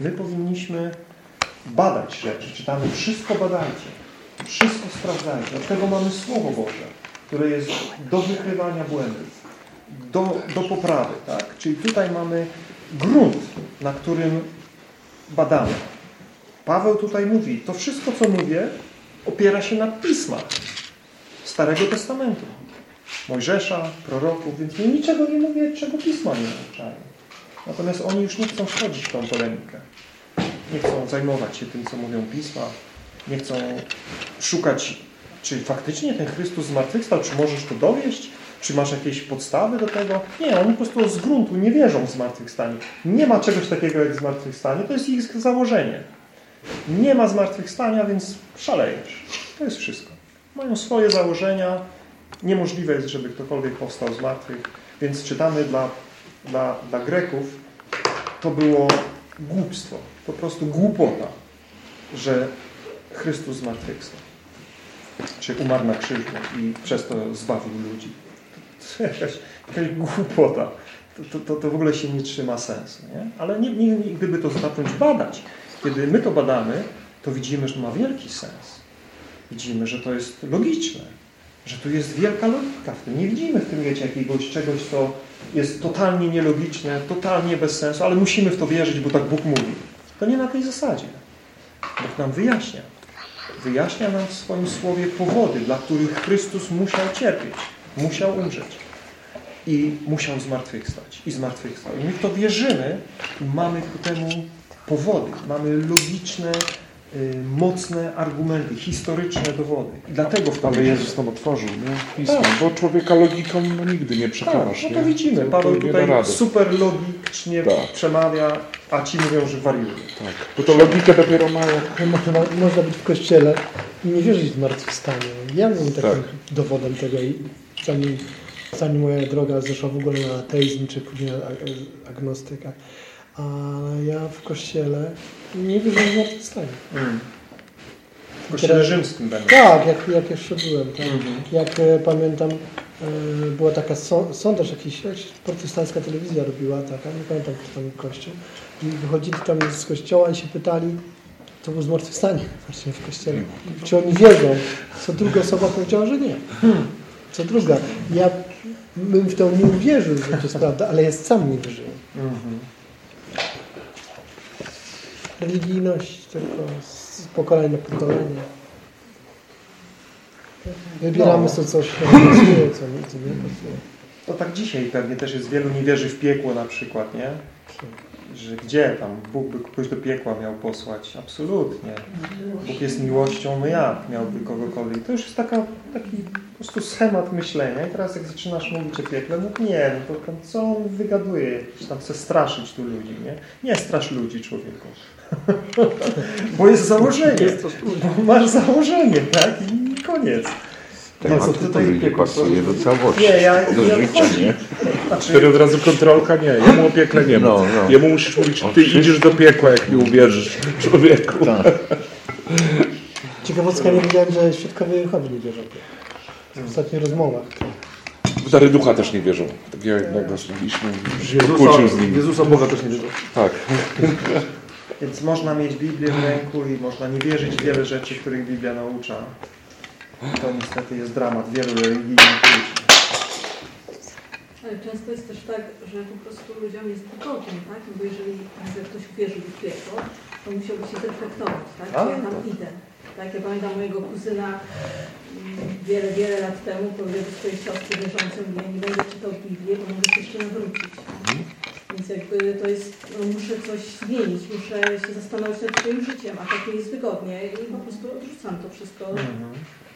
My powinniśmy badać rzeczy. Czytamy wszystko badajcie. Wszystko sprawdzajcie. Dlatego mamy Słowo Boże, które jest do wykrywania błędów, do, do poprawy. Tak? Czyli tutaj mamy grunt, na którym badamy. Paweł tutaj mówi, to wszystko, co mówię, opiera się na pismach Starego Testamentu. Mojżesza, proroków, więc ja niczego nie mówię, czego Pisma nie nauczają. Natomiast oni już nie chcą wchodzić w tą polemikę. Nie chcą zajmować się tym, co mówią Pisma. Nie chcą szukać, czy faktycznie ten Chrystus zmartwychwstał, czy możesz to dowieść, czy masz jakieś podstawy do tego. Nie, oni po prostu z gruntu nie wierzą w zmartwychwstanie. Nie ma czegoś takiego jak zmartwychwstanie, to jest ich założenie. Nie ma zmartwychwstania, więc szalejesz. To jest wszystko. Mają swoje założenia, Niemożliwe jest, żeby ktokolwiek powstał z martwych. Więc czytamy dla, dla, dla Greków, to było głupstwo, po prostu głupota, że Chrystus zmartwychwstał. Czy umarł na krzyżu i przez to zbawił ludzi. To jakaś, jakaś głupota. To, to, to w ogóle się nie trzyma sensu. Nie? Ale nie, nie, gdyby to zacząć badać, kiedy my to badamy, to widzimy, że to ma wielki sens. Widzimy, że to jest logiczne że tu jest wielka logika w tym. Nie widzimy w tym, wiecie, jakiegoś czegoś, co jest totalnie nielogiczne, totalnie bez sensu, ale musimy w to wierzyć, bo tak Bóg mówi. To nie na tej zasadzie. Bóg nam wyjaśnia. Wyjaśnia nam w swoim Słowie powody, dla których Chrystus musiał cierpieć, musiał umrzeć i musiał zmartwychwstać. I zmartwychwstał. I my w to wierzymy i mamy ku temu powody. Mamy logiczne mocne argumenty, historyczne dowody. I dlatego w Ale Jezus nam otworzył nie? Pismo, tak. bo człowieka logiką no, nigdy nie przekonasz. Tak, no to widzimy. Paweł tutaj super logicznie tak. przemawia, a ci mówią, że wariuje. Tak, bo to logikę dopiero ma jak... Można, można być w kościele i nie wierzyć w zmartwychwstanie. Ja byłem takim tak. dowodem tego i zanim, zanim moja droga zeszła w ogóle na ateizm, czy później na agnostykę. A ja w kościele nie wierzę w zmartwychwstanie. Mm. W kościele rzymskim będą. Tak, jak, jak jeszcze byłem. Tak. Mhm. Jak e, pamiętam, e, była taka so, sondaż, jakiś, protestancka telewizja robiła taka, nie pamiętam, kto tam kościół. I wychodzili tam z kościoła i się pytali, to był zmartwychwstanie właśnie w kościele. Czy oni wierzą? Co druga osoba powiedziała, że nie. Co druga. Ja bym w to nie uwierzył, że to jest prawda, ale ja sam nie wierzyłem. Mhm. Religijność tylko z pokolenia na pokolenie. Wybieramy sobie coś, co pasuje, co nie, co nie pasuje. To tak dzisiaj pewnie też jest wielu nie wierzy w piekło na przykład, nie? Że gdzie tam Bóg by kogoś do piekła miał posłać? Absolutnie. Bóg jest miłością, no jak miałby kogokolwiek? To już jest taka, taki po prostu schemat myślenia i teraz jak zaczynasz mówić o piekle, no nie, no to tam co on wygaduje? Czy tam chce straszyć tu ludzi, nie? Nie strasz ludzi, człowieku. Bo jest założenie. Bo masz założenie, tak? I koniec. Temat co tutaj nie pasuje do całości, Nie, ja, do ja życia, nie? Znaczy, Wtedy od razu kontrolka nie, jemu o piekle nie ma. No, no. Jemu musisz mówić, ty idziesz do piekła, jak nie uwierzysz, człowieku. Tak. Ciekawostka, nie wiedziałem, że świadkowie Jehowy nie wierzą. W ostatnich rozmowach. Dary ducha też nie wierzą. Tak jak jak go słuchaliśmy, Jezusa, kłócił z nimi. Jezusa Boga też nie wierzą. Tak. Więc można mieć Biblię w ręku i można nie wierzyć w wiele rzeczy, których Biblia naucza. To niestety jest dramat wielu religijnych ludzi. Ale często jest też tak, że po prostu ludziom jest wygodnie, tak? No bo jeżeli że ktoś uwierzył w piekło, to musiałby się zreflektować, tak? Czy ja tam idę. Tak, ja pamiętam mojego kuzyna mm, wiele, wiele lat temu powiedział swojej siostry wierzącej, mówię, nie będę czytał Biblię, bo mogę się jeszcze nawrócić. Więc jakby to jest, no muszę coś zmienić, muszę się zastanowić nad swoim życiem, a tak mi jest wygodnie i po prostu odrzucam to wszystko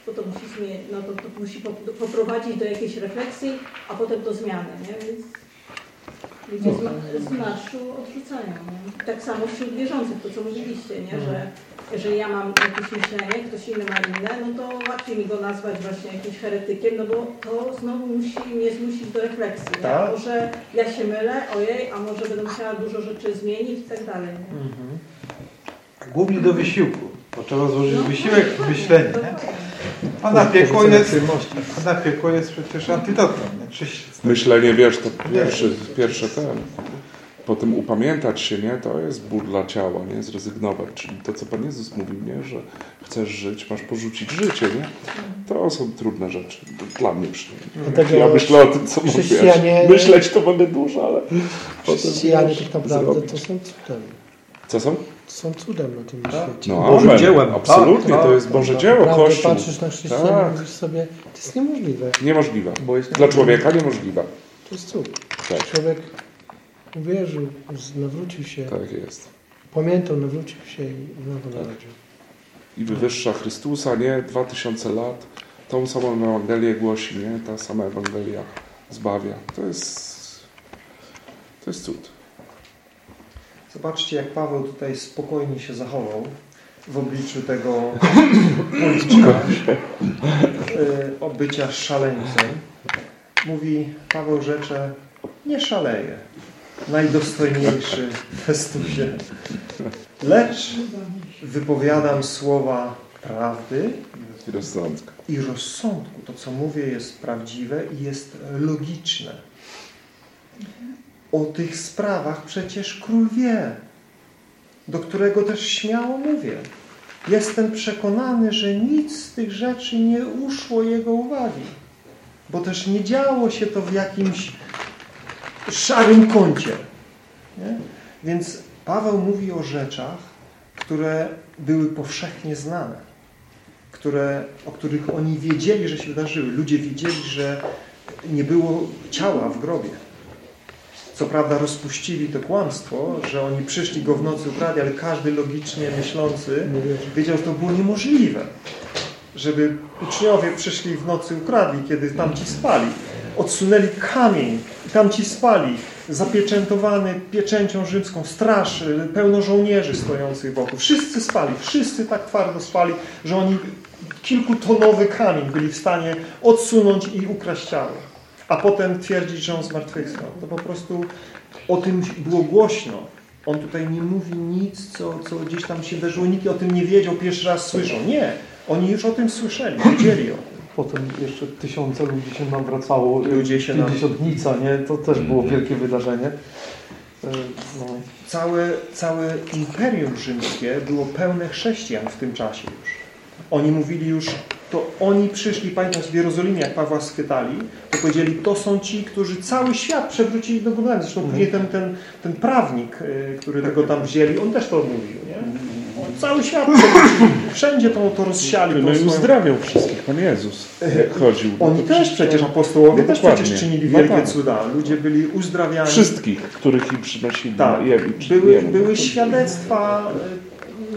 bo to musi, no to, to musi po- poprowadzić do jakiejś refleksji, a potem do zmiany, nie? Więc ludzie z, ma- z marszu odrzucają. Nie? Tak samo wśród wierzących, to co mówiliście, nie? że jeżeli ja mam jakieś myślenie, ktoś inny ma inne, no to łatwiej mi go nazwać właśnie jakimś heretykiem, no bo to znowu musi mnie zmusić do refleksji. Tak. A może ja się mylę, ojej, a może będę musiała dużo rzeczy zmienić i tak dalej. Nie? Głównie do wysiłku. Bo trzeba złożyć No, wysiłek w myśleniu, nie? A na piekło jest, a na piekło jest przecież antidotum, nie? Myślenie, wiesz, to pierwszy, pierwsze ten. Potem upamiętać się, nie? To jest ból dla ciała, nie? Zrezygnować. Czyli to, co Pan Jezus mówił, nie? Że chcesz żyć, masz porzucić życie, nie? To są trudne rzeczy. Dla mnie przynajmniej. Dlatego Ja myślę o tym, co mówię. chrześcijanie- Myśleć to będę dużo, ale Chrześcijanie tak naprawdę zrobić. to są cudem. Co są? Są cudem na tym świecie. No, amen. dziełem. Absolutnie, Tak, to tak, jest tak, Boże tak. dzieło, Naprawdę Kościół. patrzysz na chrześcijanina Tak. i mówisz sobie, to jest niemożliwe. Niemożliwe. Bo jest Dla człowieka niemożliwe. To jest cud. Tak. Człowiek uwierzył, nawrócił się, Tak jest. pamiętał, nawrócił się i znowu narodził. i wywyższa Chrystusa, nie? Dwa tysiące lat. Tą samą Ewangelię głosi, nie? Ta sama Ewangelia zbawia. To jest, to jest cud. Zobaczcie, jak Paweł tutaj spokojnie się zachował w obliczu tego policzka y, obycia szaleńcem. Mówi Paweł rzecze, nie szaleje, najdostojniejszy Festusie, lecz wypowiadam słowa prawdy I rozsądka. i rozsądku. To, co mówię, jest prawdziwe i jest logiczne. O tych sprawach przecież król wie, do którego też śmiało mówię. Jestem przekonany, że nic z tych rzeczy nie uszło jego uwagi, bo też nie działo się to w jakimś szarym kącie. Nie? Więc Paweł mówi o rzeczach, które były powszechnie znane które, o których oni wiedzieli, że się wydarzyły. Ludzie wiedzieli, że nie było ciała w grobie. Co prawda rozpuścili to kłamstwo, że oni przyszli go w nocy ukradli, ale każdy logicznie myślący wiedział, że to było niemożliwe. Żeby uczniowie przyszli w nocy ukradli, kiedy tamci spali. Odsunęli kamień i tamci spali. Zapieczętowany pieczęcią rzymską, straż, pełno żołnierzy stojących wokół. Wszyscy spali, wszyscy tak twardo spali, że oni kilkutonowy kamień byli w stanie odsunąć i ukraść ciało. A potem twierdzić, że on zmartwychwstał. To po prostu o tym było głośno. On tutaj nie mówi nic, co, co gdzieś tam się wydarzyło, nikt o tym nie wiedział, pierwszy raz słyszą. Nie, oni już o tym słyszeli, wiedzieli o tym. Potem jeszcze tysiące ludzi się nawracało. Ludzie się nam- Pięćdziesiątnica, nie? To też było wielkie wydarzenie. E, No. Całe, całe imperium rzymskie było pełne chrześcijan w tym czasie już. Oni mówili już, to oni przyszli, pamiętasz w Jerozolimie, jak Pawła schwytali, to powiedzieli, to są ci, którzy cały świat przewrócili do góry. Zresztą później ten, ten, ten prawnik, y, który tego tam wzięli, on też to mówił, nie? On cały świat przewrócili, wszędzie to, to rozsiali. No i uzdrawiał wszystkich Pan Jezus, jak chodził. No Oni też przecież, apostołowie no też przecież czynili No wielkie tak. cuda. Ludzie byli uzdrawiani. Wszystkich, których im przynosili Tak, były, były świadectwa e,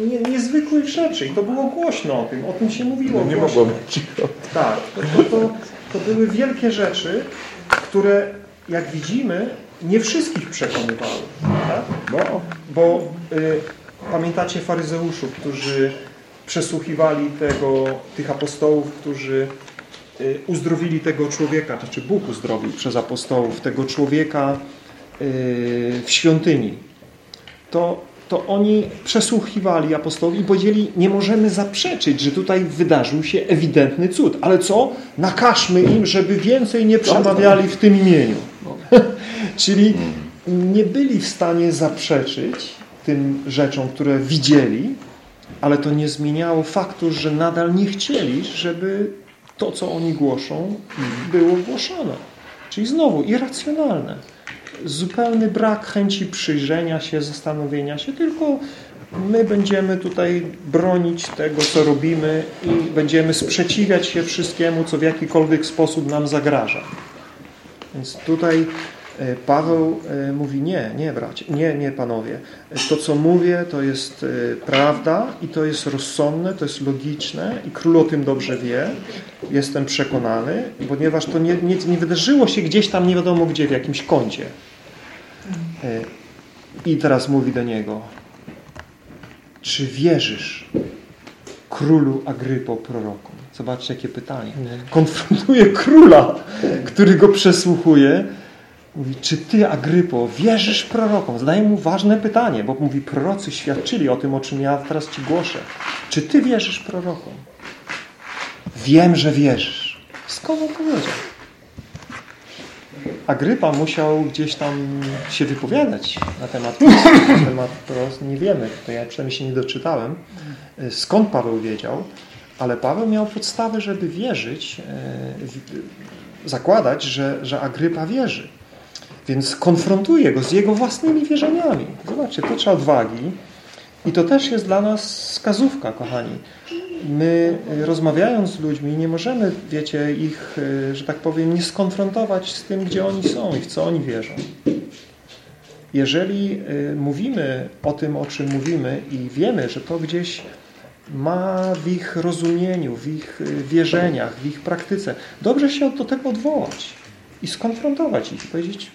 nie, niezwykłych rzeczy i to było głośno o tym, o tym się mówiło No nie głośno. mogło być cicho. Tak, to, to, to, to były wielkie rzeczy, które jak widzimy nie wszystkich przekonywały. Tak? No, Bo y, pamiętacie faryzeuszów, którzy przesłuchiwali tego, tych apostołów, którzy y, uzdrowili tego człowieka, to czy Bóg uzdrowił przez apostołów tego człowieka y, w świątyni. To, to oni przesłuchiwali apostołów i powiedzieli, nie możemy zaprzeczyć, że tutaj wydarzył się ewidentny cud. Ale co? Nakażmy im, żeby więcej nie przemawiali w tym imieniu. Czyli nie byli w stanie zaprzeczyć tym rzeczom, które widzieli, ale to nie zmieniało faktu, że nadal nie chcieli, żeby to, co oni głoszą, było głoszone. Czyli znowu irracjonalne. Zupełny brak chęci przyjrzenia się, zastanowienia się, tylko my będziemy tutaj bronić tego, co robimy i będziemy sprzeciwiać się wszystkiemu, co w jakikolwiek sposób nam zagraża. Więc tutaj Paweł e, mówi nie, nie bracie, nie, nie panowie. To co mówię to jest e, prawda i to jest rozsądne, to jest logiczne i król o tym dobrze wie. Jestem przekonany, ponieważ to nie, nie, nie wydarzyło się gdzieś tam nie wiadomo gdzie, w jakimś kącie. E, I teraz mówi do niego czy wierzysz królu Agrypo prorokom? Zobaczcie jakie pytanie. Konfrontuje króla, który go przesłuchuje. Mówi, czy ty, Agrypo, wierzysz prorokom? Zadaje mu ważne pytanie, bo mówi, prorocy świadczyli o tym, o czym ja teraz ci głoszę. Czy ty wierzysz prorokom? Wiem, że wierzysz. Skąd on powiedział? Agrypa musiał gdzieś tam się wypowiadać na temat na temat. Nie wiemy, to ja przynajmniej się nie doczytałem, skąd Paweł wiedział, ale Paweł miał podstawy, żeby wierzyć, e, zakładać, że, że Agrypa wierzy. Więc konfrontuje go z jego własnymi wierzeniami. Zobaczcie, to trzeba odwagi. I to też jest dla nas wskazówka, kochani. My y, rozmawiając z ludźmi nie możemy, wiecie, ich, y, że tak powiem, nie skonfrontować z tym, gdzie oni są i w co oni wierzą. Jeżeli y, mówimy o tym, o czym mówimy i wiemy, że to gdzieś ma w ich rozumieniu, w ich wierzeniach, w ich praktyce, dobrze się do tego odwołać i skonfrontować ich i powiedzieć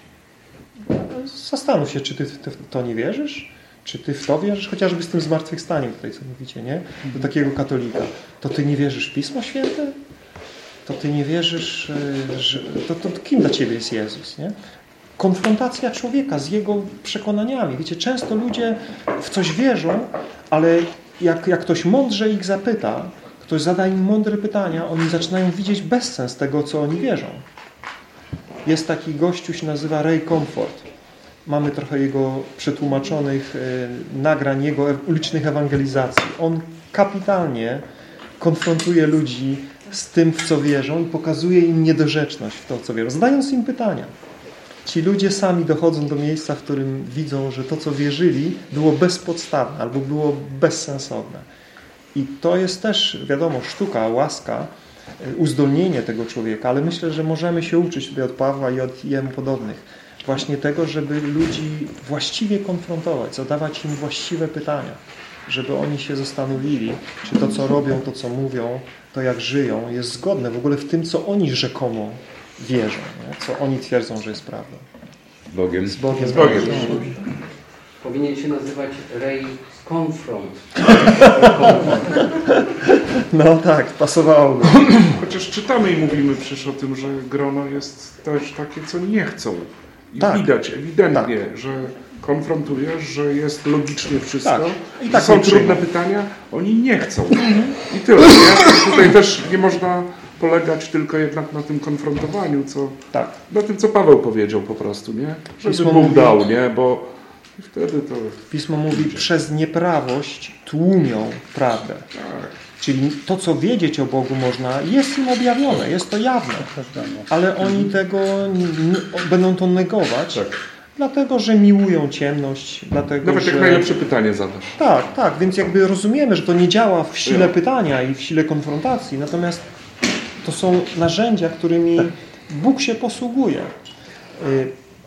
zastanów się, czy ty w to nie wierzysz? Czy ty w to wierzysz? Chociażby z tym zmartwychwstaniem tutaj, co mówicie, nie? Do takiego katolika. To ty nie wierzysz w Pismo Święte? To ty nie wierzysz, y, że... To, to kim dla ciebie jest Jezus, nie? Konfrontacja człowieka z jego przekonaniami. Wiecie, często ludzie w coś wierzą, ale jak, jak ktoś mądrze ich zapyta, ktoś zada im mądre pytania, oni zaczynają widzieć bezsens tego, co oni wierzą. Jest taki gościu, się nazywa Ray Comfort. Mamy trochę jego przetłumaczonych e, nagrań, jego ulicznych ewangelizacji. On kapitalnie konfrontuje ludzi z tym, w co wierzą i pokazuje im niedorzeczność w to, co wierzą, zadając im pytania. Ci ludzie sami dochodzą do miejsca, w którym widzą, że to, co wierzyli, było bezpodstawne albo było bezsensowne. I to jest też, wiadomo, sztuka, łaska, uzdolnienie tego człowieka, ale myślę, że możemy się uczyć tutaj od Pawła i od jemu podobnych. Właśnie tego, żeby ludzi właściwie konfrontować, zadawać im właściwe pytania, żeby oni się zastanowili, czy to, co robią, to, co mówią, to, jak żyją, jest zgodne w ogóle w tym, co oni rzekomo wierzą, nie? co oni twierdzą, że jest prawdą. Bogiem. Z Bogiem. Z Bogiem. Powinien się nazywać Ray Confront. No tak, pasowałoby. Chociaż czytamy i mówimy przecież o tym, że grono jest też takie, co nie chcą. I Tak. widać ewidentnie, że konfrontujesz, że jest logicznie wszystko. Tak. I tak są trudne pytania, oni nie chcą. I tyle. Nie? Tutaj też nie można polegać tylko jednak na tym konfrontowaniu, co Tak. na tym, co Paweł powiedział po prostu, nie? Żeby Bóg dał, nie? Bo wtedy to... Pismo mówi, przez nieprawość tłumią prawdę. Tak. Czyli to, co wiedzieć o Bogu można, jest im objawione, jest to jawne. Ale oni tego nie, nie, będą to negować, Tak. dlatego że miłują ciemność, dlatego Nawet że... jak najlepsze pytanie zadasz. Tak, tak, więc jakby rozumiemy, że to nie działa w sile pytania i w sile konfrontacji, natomiast to są narzędzia, którymi Bóg się posługuje.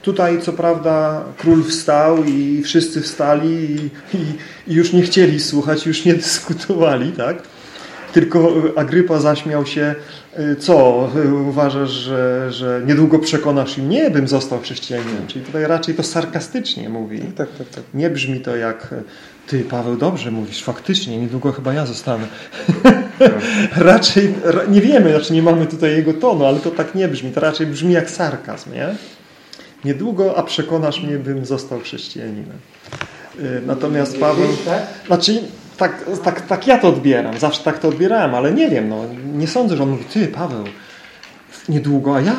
Y, Tutaj co prawda król wstał i wszyscy wstali i, i, i już nie chcieli słuchać, już nie dyskutowali, tak? Tylko Agrypa zaśmiał się, y, co, y, uważasz, że, że niedługo przekonasz im? Nie, bym został chrześcijaninem. Czyli tutaj raczej to sarkastycznie mówi. Tak, tak, tak. Nie brzmi to jak ty, Paweł, dobrze mówisz, faktycznie, niedługo chyba ja zostanę. raczej, ra, nie wiemy, znaczy nie mamy tutaj jego tonu, ale to tak nie brzmi. To raczej brzmi jak sarkazm, nie? Niedługo, a przekonasz mnie, bym został chrześcijaninem. Y, Natomiast Paweł, Tak? znaczy tak, tak, tak ja to odbieram, zawsze tak to odbierałem, ale nie wiem, no, nie sądzę, że on mówi, ty Paweł, niedługo, a ja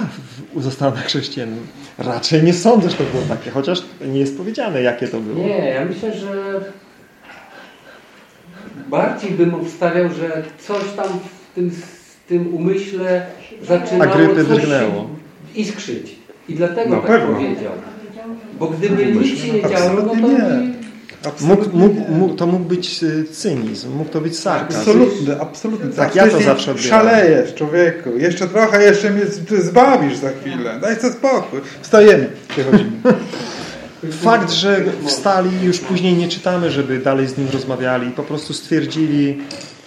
zostanę chrześcijaninem. Raczej nie sądzę, że to było takie, chociaż nie jest powiedziane, jakie to było. Nie, ja myślę, że bardziej bym obstawiał, że coś tam w tym, w tym umyśle zaczynało Agrypy coś drgnęło. iskrzyć. I dlatego Na tak pewno. powiedział. Bo gdyby nic się nie działo, no to Absolutnie nie. Mógł, mógł, mógł, to mógł być y, cynizm, mógł to być sarkazm. Absolutny, absolutny. Tak, ja to zawsze odbieram. Szalejesz, człowieku. Jeszcze trochę, jeszcze mnie zbawisz za chwilę. Daj sobie spokój. Wstajemy, przechodzimy. Fakt, że wstali już później nie czytamy, żeby dalej z nim rozmawiali. Po prostu stwierdzili,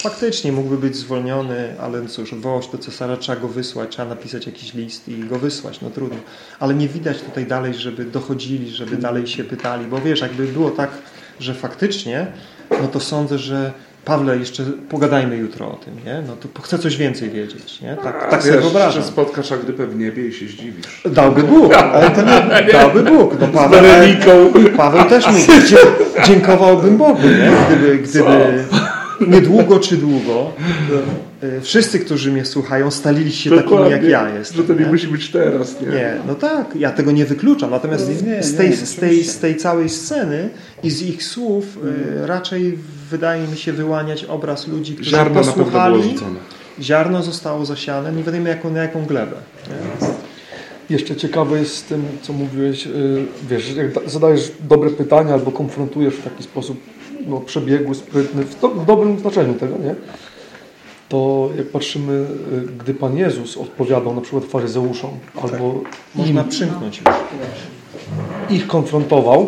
faktycznie mógłby być zwolniony, ale no cóż, się do cesarza, trzeba go wysłać, trzeba napisać jakiś list i go wysłać, no trudno. Ale nie widać tutaj dalej, żeby dochodzili, żeby dalej się pytali, bo wiesz, jakby było tak, że faktycznie, no to sądzę, że Pawle, jeszcze pogadajmy jutro o tym, nie? No to chcę coś więcej wiedzieć, nie? Tak, A tak sobie wyobrażam. że spotkasz Agrypę w niebie i się zdziwisz. Dałby Bóg, ale to nie, dałby Bóg. No, Paweł. Paweł też mówi, dzie, dziękowałbym Bogu, nie? gdyby, gdyby niedługo czy długo y, wszyscy, którzy mnie słuchają, stali się takimi jak ja jestem. Że to nie nie? musi być teraz, nie? Nie, no tak, ja tego nie wykluczam. Natomiast Nie, nie, z, tej, nie, z, tej, z tej całej sceny i z ich słów y, raczej wydaje mi się wyłaniać obraz ludzi, którzy Ziarno na pewno było posłuchali, ziarno zostało zasiane, nie wiadomo jaką, na jaką glebę. Nie? Jeszcze ciekawe jest z tym, co mówiłeś, yy, wiesz, jak da- zadajesz dobre pytania albo konfrontujesz w taki sposób no, przebiegły, sprytny, w, do, w dobrym znaczeniu tego, nie? To jak patrzymy, yy, gdy Pan Jezus odpowiadał na przykład faryzeuszom albo Można im, przymknąć już. ich konfrontował,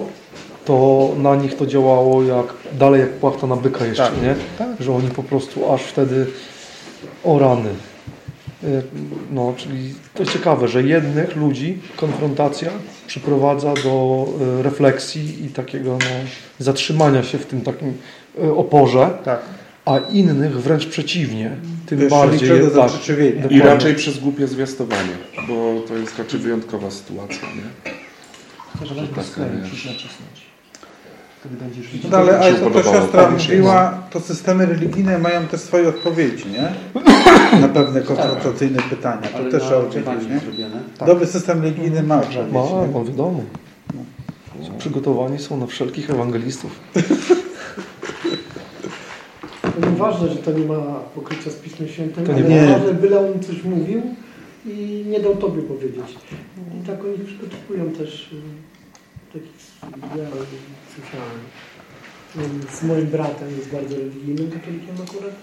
to na nich to działało jak dalej jak płachta na byka jeszcze, Tak, nie? tak. Że oni po prostu aż wtedy o rany. Y, No, czyli to jest ciekawe, że jednych ludzi konfrontacja przyprowadza do y, refleksji i takiego no, zatrzymania się w tym takim y, oporze, Tak. a innych wręcz przeciwnie. Tym bardziej niczego tak. I dokładnie. raczej przez głupie zwiastowanie, bo to jest raczej wyjątkowa sytuacja, nie? Chcesz tak. No ale, ale to, to siostra mówiła, to systemy religijne mają też swoje odpowiedzi, nie? Na pewne konfrontacyjne pytania. To ale też trzeba wiedzieć, nie? Dobry system religijny ma Ma, odpowiedź. no wiadomo. Przygotowani są na wszelkich ewangelistów. To nieważne, że to nie ma pokrycia z Pismem Świętym, To ale nie- nie. ważne, byle on coś mówił i nie dał Tobie powiedzieć. I tak oni przygotowują też y, takich, ja słyszałem. Z moim bratem jest bardzo religijnym katolikiem akurat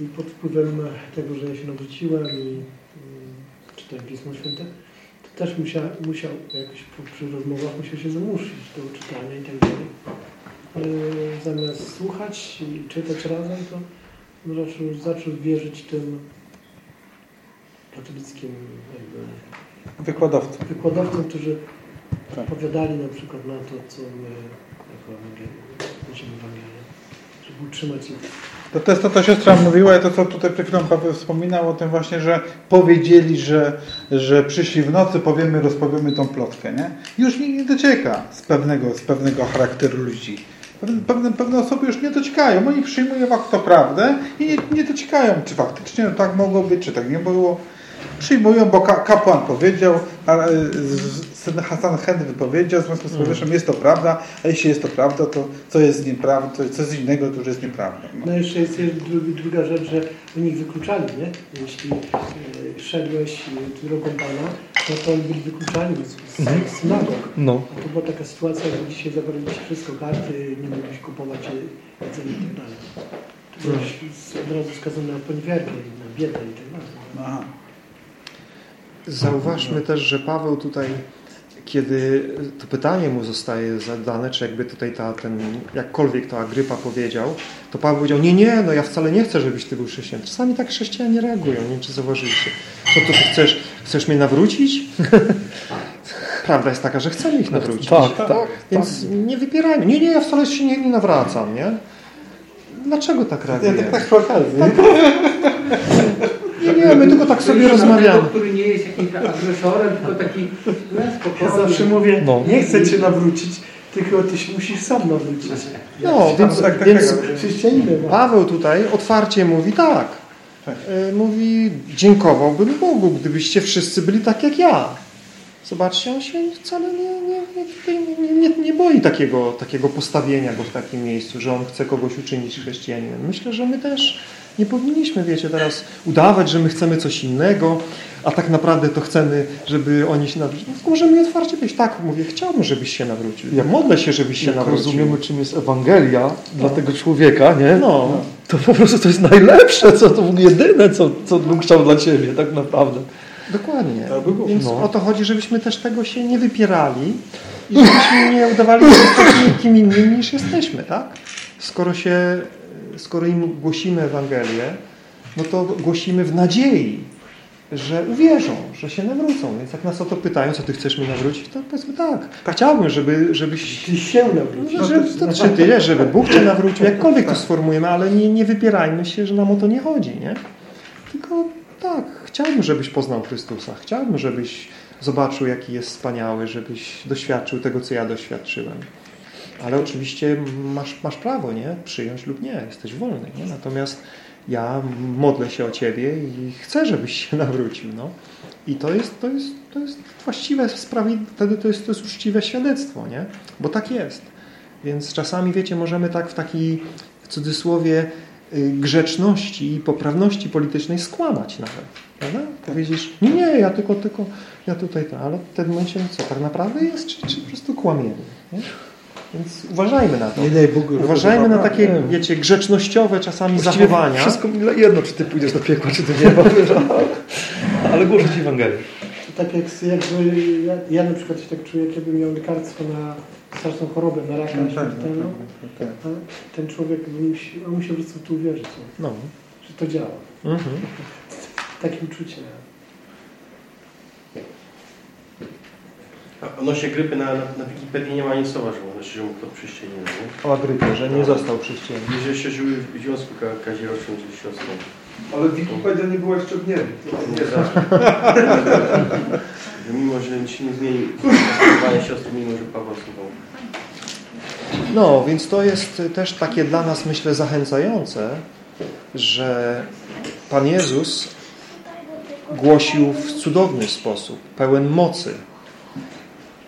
i pod wpływem tego, że ja się nawróciłem i y, czytałem Pismo Święte, też musiał, musiał jakoś przy- rozmowach musiał się zamuszyć do czytania i tak dalej. Ale zamiast słuchać i czytać razem, to zaczął, zaczął wierzyć tym katolickim jakby Wykładowca. wykładowcom, którzy Tak. odpowiadali na przykład na to, co my jako Ewangelia, naszym Ewangelia, żeby utrzymać ich To, to jest to, co siostra mówiła i to, co tutaj przed chwilą Paweł wspominał o tym właśnie, że powiedzieli, że, że przyszli w nocy, powiemy, rozpowiemy tą plotkę, nie? Już nie, nie docieka z pewnego, z pewnego charakteru ludzi. Pewne, pewne, osoby już nie dociekają. Oni przyjmują fakt to prawdę i nie, nie dociekają, czy faktycznie tak mogło być, czy tak nie było. Przyjmują, bo ka kapłan powiedział, a, e, z- Hasan Hen wypowiedział, w związku z powyższym jest to prawda, a jeśli jest to prawda, to co jest nieprawda, to co jest innego, to już jest nieprawda. No. No jeszcze jest druga rzecz, że oni wykluczali, nie? Jeśli e, szedłeś e, drogą Pana, no to oni byli wykluczani z, z, z synagog. No. A to była taka sytuacja, że dzisiaj zabraliście wszystko, karty, nie mogliś kupować e, jedzenia i tak dalej. To byłeś od razu skazany na poniewierkę, i na biedę i tak dalej. Aha. Zauważmy też, że Paweł tutaj, kiedy to pytanie mu zostaje zadane, czy jakby tutaj ta, ten, jakkolwiek to Agrypa powiedział, to Paweł powiedział, nie, nie, no ja wcale nie chcę, żebyś ty był chrześcijanin. Czasami tak chrześcijanie reagują, nie wiem, czy zauważyliście. Co to ty chcesz, chcesz mnie nawrócić? Prawda jest taka, że chcemy ich nawrócić. Tak, tak. Więc nie wypierajmy. Nie, nie, ja wcale się nie, nie nawracam, nie? Dlaczego tak Ja reagujemy? tak, tak przy okazji. Nie, nie, my tylko tak sobie rozmawiamy. Tego, który nie jest jakimś agresorem, tylko taki no, Ja spokojny. zawsze mówię, No. nie chcę Cię nawrócić, tylko Ty się musisz sam nawrócić. No, więc, tak, tak, więc tak. No. Paweł tutaj otwarcie mówi tak. E, Mówi, dziękowałbym Bogu, gdybyście wszyscy byli tak jak ja. Zobaczcie, on się wcale nie, nie, nie, nie, nie, boi takiego, takiego postawienia go w takim miejscu, że on chce kogoś uczynić chrześcijaninem. Myślę, że my też nie powinniśmy, wiecie, teraz udawać, że my chcemy coś innego, a tak naprawdę to chcemy, żeby oni się nawrócili. No, możemy otwarcie powiedzieć, tak, mówię, chciałbym, żebyś się nawrócił. Ja modlę się, żebyś się Jak nawrócił. rozumiemy, czym jest Ewangelia dla tego człowieka, nie? No. To po prostu to jest najlepsze, co to jedyne, co, co bym chciał dla Ciebie, tak naprawdę. Dokładnie. To by było. Więc No. o to chodzi, żebyśmy też tego się nie wypierali i żebyśmy nie udawali, że jesteśmy kim innym niż jesteśmy, tak? Skoro się, skoro im głosimy Ewangelię, no to głosimy w nadziei, że uwierzą, że się nawrócą. Więc jak nas o to pytają, co ty chcesz mnie nawrócić, to powiedzmy tak. Chciałbym, żeby, żebyś się nawrócić. no, że, to, czy tyle, żeby Bóg Cię nawrócił, jakkolwiek to sformułujemy, ale nie, nie wypierajmy się, że nam o to nie chodzi, nie? Tak, chciałbym, żebyś poznał Chrystusa, chciałbym, żebyś zobaczył, jaki jest wspaniały, żebyś doświadczył tego, co ja doświadczyłem. Ale oczywiście masz, masz prawo, nie? Przyjąć lub nie, jesteś wolny, nie? Natomiast ja modlę się o Ciebie i chcę, żebyś się nawrócił, no. I to jest, to jest, to jest właściwe wtedy to jest, to jest uczciwe świadectwo, nie? Bo tak jest. Więc czasami, wiecie, możemy tak w takiej, w cudzysłowie, grzeczności i poprawności politycznej skłamać nawet. Prawda? Powiedzieć, nie, nie, ja tylko, tylko, ja tutaj to, ale w tym momencie co, tak naprawdę jest, czy, czy po prostu kłamiemy, nie? Więc uważajmy na to. Nie daj Bóg. Uważajmy na takie, Nie. wiecie, grzecznościowe czasami Właściwie zachowania. Wszystko mi jedno, czy Ty pójdziesz do piekła, czy do nieba. Ale głoszę Ci Ewangelię. To tak jak, jakby ja, ja na przykład się tak czuję, jakbym miał lekarstwo na straszną chorobę, na raka No, tak, śmiertelną. tak, tak. a Ten człowiek musi, on musi po prostu w to uwierzyć, no, No. że to działa. Mhm. Takie uczucie. A Odnośnie grypy na, na, na Wikipedii nie ma nic słowa, że że mógł to nie? O Agrypie, że nie został chrześcijaninem. Jeżeli się żyły w Związku Ka- Kazirocznym czy siostrą. Ale Wikipedia nie była jeszcze w niebie. Nie Że mimo, że nic się nie zmienił, zdecydowanie siostry, mimo, że Paweł słuchał. No, więc to jest też takie dla nas, myślę, zachęcające, że Pan Jezus głosił w cudowny sposób, pełen mocy.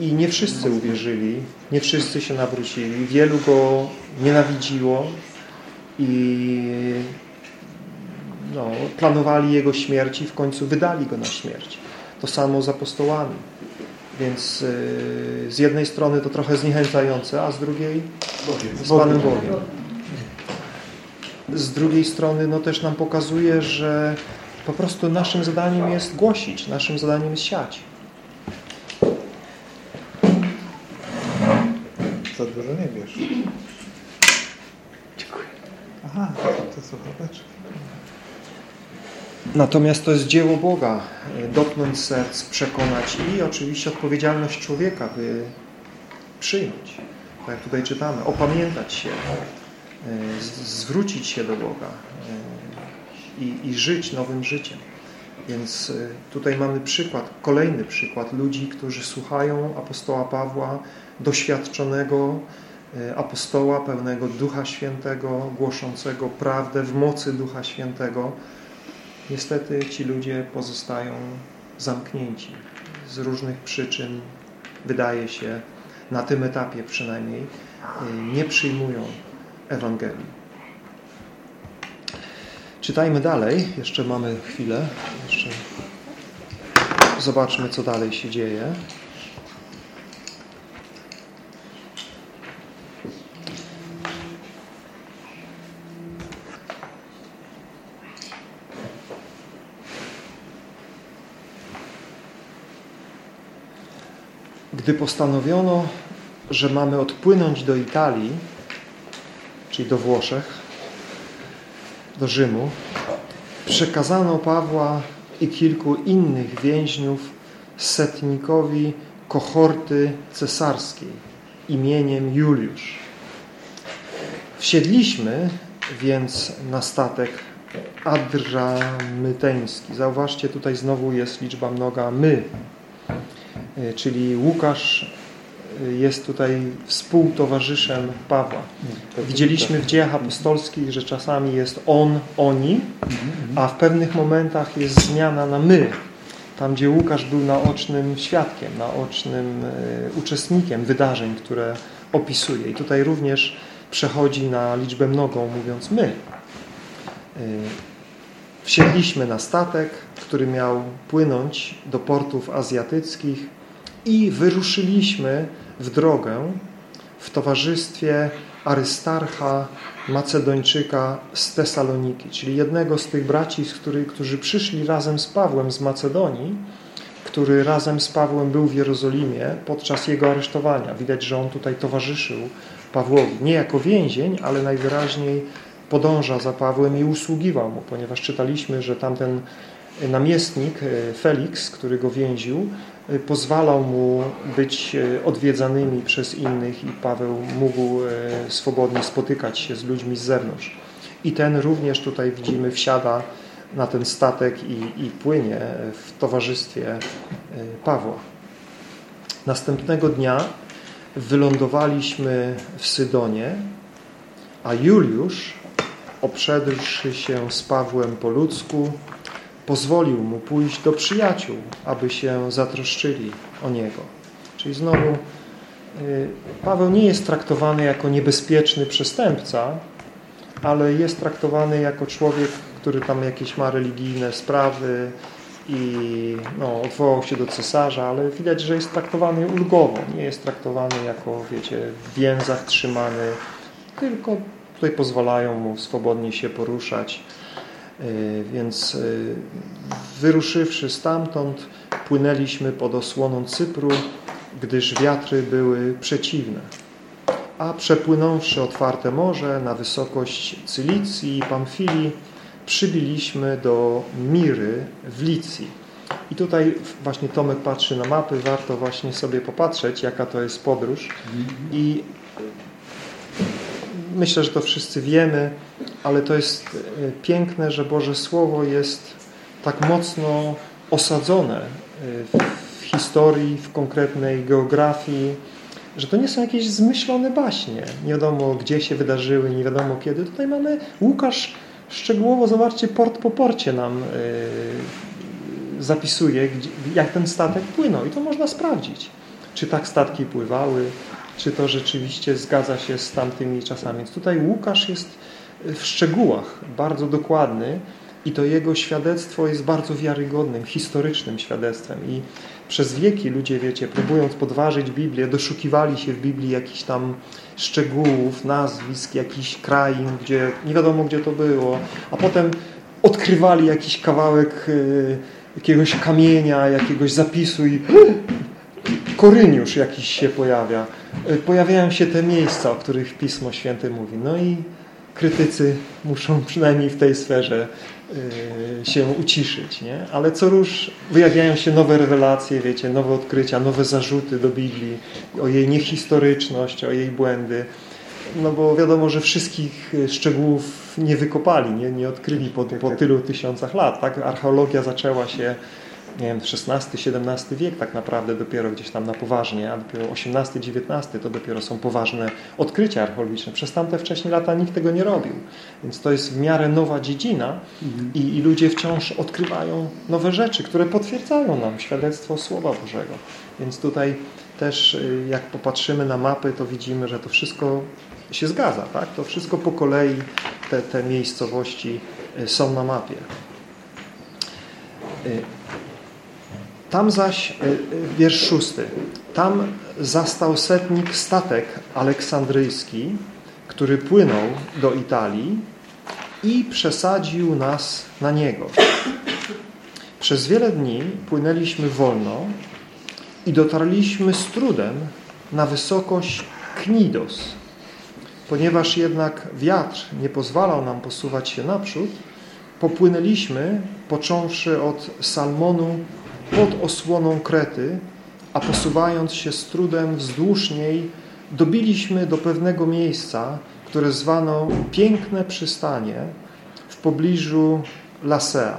I nie wszyscy uwierzyli, nie wszyscy się nawrócili. Wielu Go nienawidziło i no, planowali Jego śmierć i w końcu wydali Go na śmierć. To samo z apostołami. Więc yy, z jednej strony to trochę zniechęcające, a z drugiej z Panem Bogiem. Z drugiej strony no też nam pokazuje, że po prostu naszym zadaniem jest głosić, naszym zadaniem jest siać. Za dużo nie wiesz. Dziękuję. Aha, to słuchaweczki. Natomiast to jest dzieło Boga, y, dotknąć serc, przekonać i oczywiście odpowiedzialność człowieka, by przyjąć. Tak jak tutaj czytamy, opamiętać się, zwrócić się do Boga i, i żyć nowym życiem. Więc tutaj mamy przykład, kolejny przykład ludzi, którzy słuchają apostoła Pawła, doświadczonego apostoła, pełnego Ducha Świętego, głoszącego prawdę w mocy Ducha Świętego. Niestety ci ludzie pozostają zamknięci z różnych przyczyn, wydaje się, na tym etapie przynajmniej, nie przyjmują Ewangelii. Czytajmy dalej, jeszcze mamy chwilę, jeszcze zobaczmy, co dalej się dzieje. Gdy postanowiono, że mamy odpłynąć do Italii, czyli do Włoszech, do Rzymu, przekazano Pawła i kilku innych więźniów setnikowi kohorty cesarskiej imieniem Juliusz. Wsiedliśmy więc na statek adramyteński. Zauważcie, tutaj znowu jest liczba mnoga my, czyli Łukasz jest tutaj współtowarzyszem Pawła. Widzieliśmy w dziejach apostolskich, że czasami jest on, oni, a w pewnych momentach jest zmiana na my. Tam, gdzie Łukasz był naocznym świadkiem, naocznym uczestnikiem wydarzeń, które opisuje. I tutaj również przechodzi na liczbę mnogą, mówiąc my. Wsiedliśmy na statek, który miał płynąć do portów azjatyckich i wyruszyliśmy w drogę w towarzystwie Arystarcha Macedończyka z Tesaloniki, czyli jednego z tych braci, z których, którzy przyszli razem z Pawłem z Macedonii, który razem z Pawłem był w Jerozolimie podczas jego aresztowania. Widać, że on tutaj towarzyszył Pawłowi. Nie jako więzień, ale najwyraźniej podąża za Pawłem i usługiwał mu, ponieważ czytaliśmy, że tamten namiestnik Felix, który go więził, pozwalał mu być odwiedzanymi przez innych i Paweł mógł swobodnie spotykać się z ludźmi z zewnątrz. I ten również tutaj widzimy wsiada na ten statek i, i płynie w towarzystwie Pawła. Następnego dnia wylądowaliśmy w Sydonie, a Juliusz, obszedłszy się z Pawłem po ludzku, pozwolił mu pójść do przyjaciół, aby się zatroszczyli o niego. Czyli znowu Paweł nie jest traktowany jako niebezpieczny przestępca, ale jest traktowany jako człowiek, który tam jakieś ma religijne sprawy i no, odwołał się do cesarza, ale widać, że jest traktowany ulgowo. Nie jest traktowany jako, wiecie, w więzach trzymany, tylko tutaj pozwalają mu swobodnie się poruszać. Więc wyruszywszy stamtąd, płynęliśmy pod osłoną Cypru, gdyż wiatry były przeciwne. A przepłynąwszy otwarte morze na wysokość Cylicji i Pamfilii, przybiliśmy do Miry w Licji. I tutaj właśnie Tomek patrzy na mapy, warto właśnie sobie popatrzeć, jaka to jest podróż. I myślę, że to wszyscy wiemy, ale to jest piękne, że Boże Słowo jest tak mocno osadzone w historii, w konkretnej geografii, że to nie są jakieś zmyślone baśnie. Nie wiadomo, gdzie się wydarzyły, nie wiadomo kiedy. Tutaj mamy Łukasz szczegółowo, zobaczcie, port po porcie nam zapisuje, jak ten statek płynął. I to można sprawdzić. Czy tak statki pływały, czy to rzeczywiście zgadza się z tamtymi czasami. Więc tutaj Łukasz jest w szczegółach bardzo dokładny i to jego świadectwo jest bardzo wiarygodnym, historycznym świadectwem. I przez wieki ludzie, wiecie, próbując podważyć Biblię, doszukiwali się w Biblii jakichś tam szczegółów, nazwisk, jakichś krain, gdzie nie wiadomo, gdzie to było, a potem odkrywali jakiś kawałek jakiegoś kamienia, jakiegoś zapisu i Koryniusz jakiś się pojawia. Pojawiają się te miejsca, o których Pismo Święte mówi. No i krytycy muszą przynajmniej w tej sferze się uciszyć, nie? Ale co róż wyjawiają się nowe rewelacje, wiecie, nowe odkrycia, nowe zarzuty do Biblii, o jej niehistoryczność, o jej błędy. no bo wiadomo, że wszystkich y, szczegółów nie wykopali, nie, nie odkryli po, po tylu tysiącach lat. Tak? Archeologia zaczęła się nie wiem, XVI-XVII wiek tak naprawdę dopiero gdzieś tam na poważnie, a dopiero XVIII-XIX to dopiero są poważne odkrycia archeologiczne. Przez tamte wcześniej lata nikt tego nie robił. Więc to jest w miarę nowa dziedzina i, i ludzie wciąż odkrywają nowe rzeczy, które potwierdzają nam świadectwo Słowa Bożego. Więc tutaj też y, jak popatrzymy na mapy, to widzimy, że to wszystko się zgadza. Tak? To wszystko po kolei, te, te miejscowości y, są na mapie. Tam zaś, wiersz szósty, tam zastał setnik statek aleksandryjski, który płynął do Italii i przesadził nas na niego. Przez wiele dni płynęliśmy wolno i dotarliśmy z trudem na wysokość Knidos. Ponieważ jednak wiatr nie pozwalał nam posuwać się naprzód, popłynęliśmy, począwszy od Salmonu pod osłoną Krety, a posuwając się z trudem wzdłuż niej, dobiliśmy do pewnego miejsca, które zwano Piękne Przystanie w pobliżu Lasea.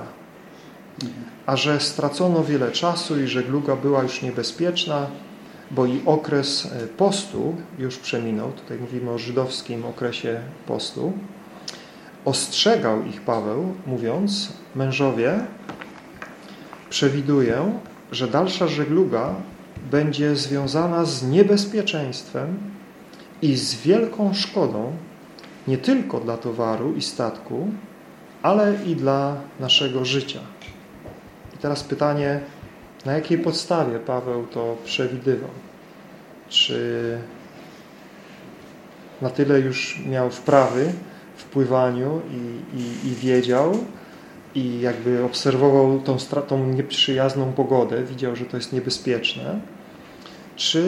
A że stracono wiele czasu i żegluga była już niebezpieczna, bo i okres e, postu już przeminął, tutaj mówimy o żydowskim okresie postu, ostrzegał ich Paweł, mówiąc, mężowie, przewiduję, że dalsza żegluga będzie związana z niebezpieczeństwem i z wielką szkodą nie tylko dla towaru i statku, ale i dla naszego życia. I teraz pytanie, na jakiej podstawie Paweł to przewidywał? Czy na tyle już miał wprawy w pływaniu i, i, i wiedział, i jakby obserwował tą, tą nieprzyjazną pogodę, widział, że to jest niebezpieczne, czy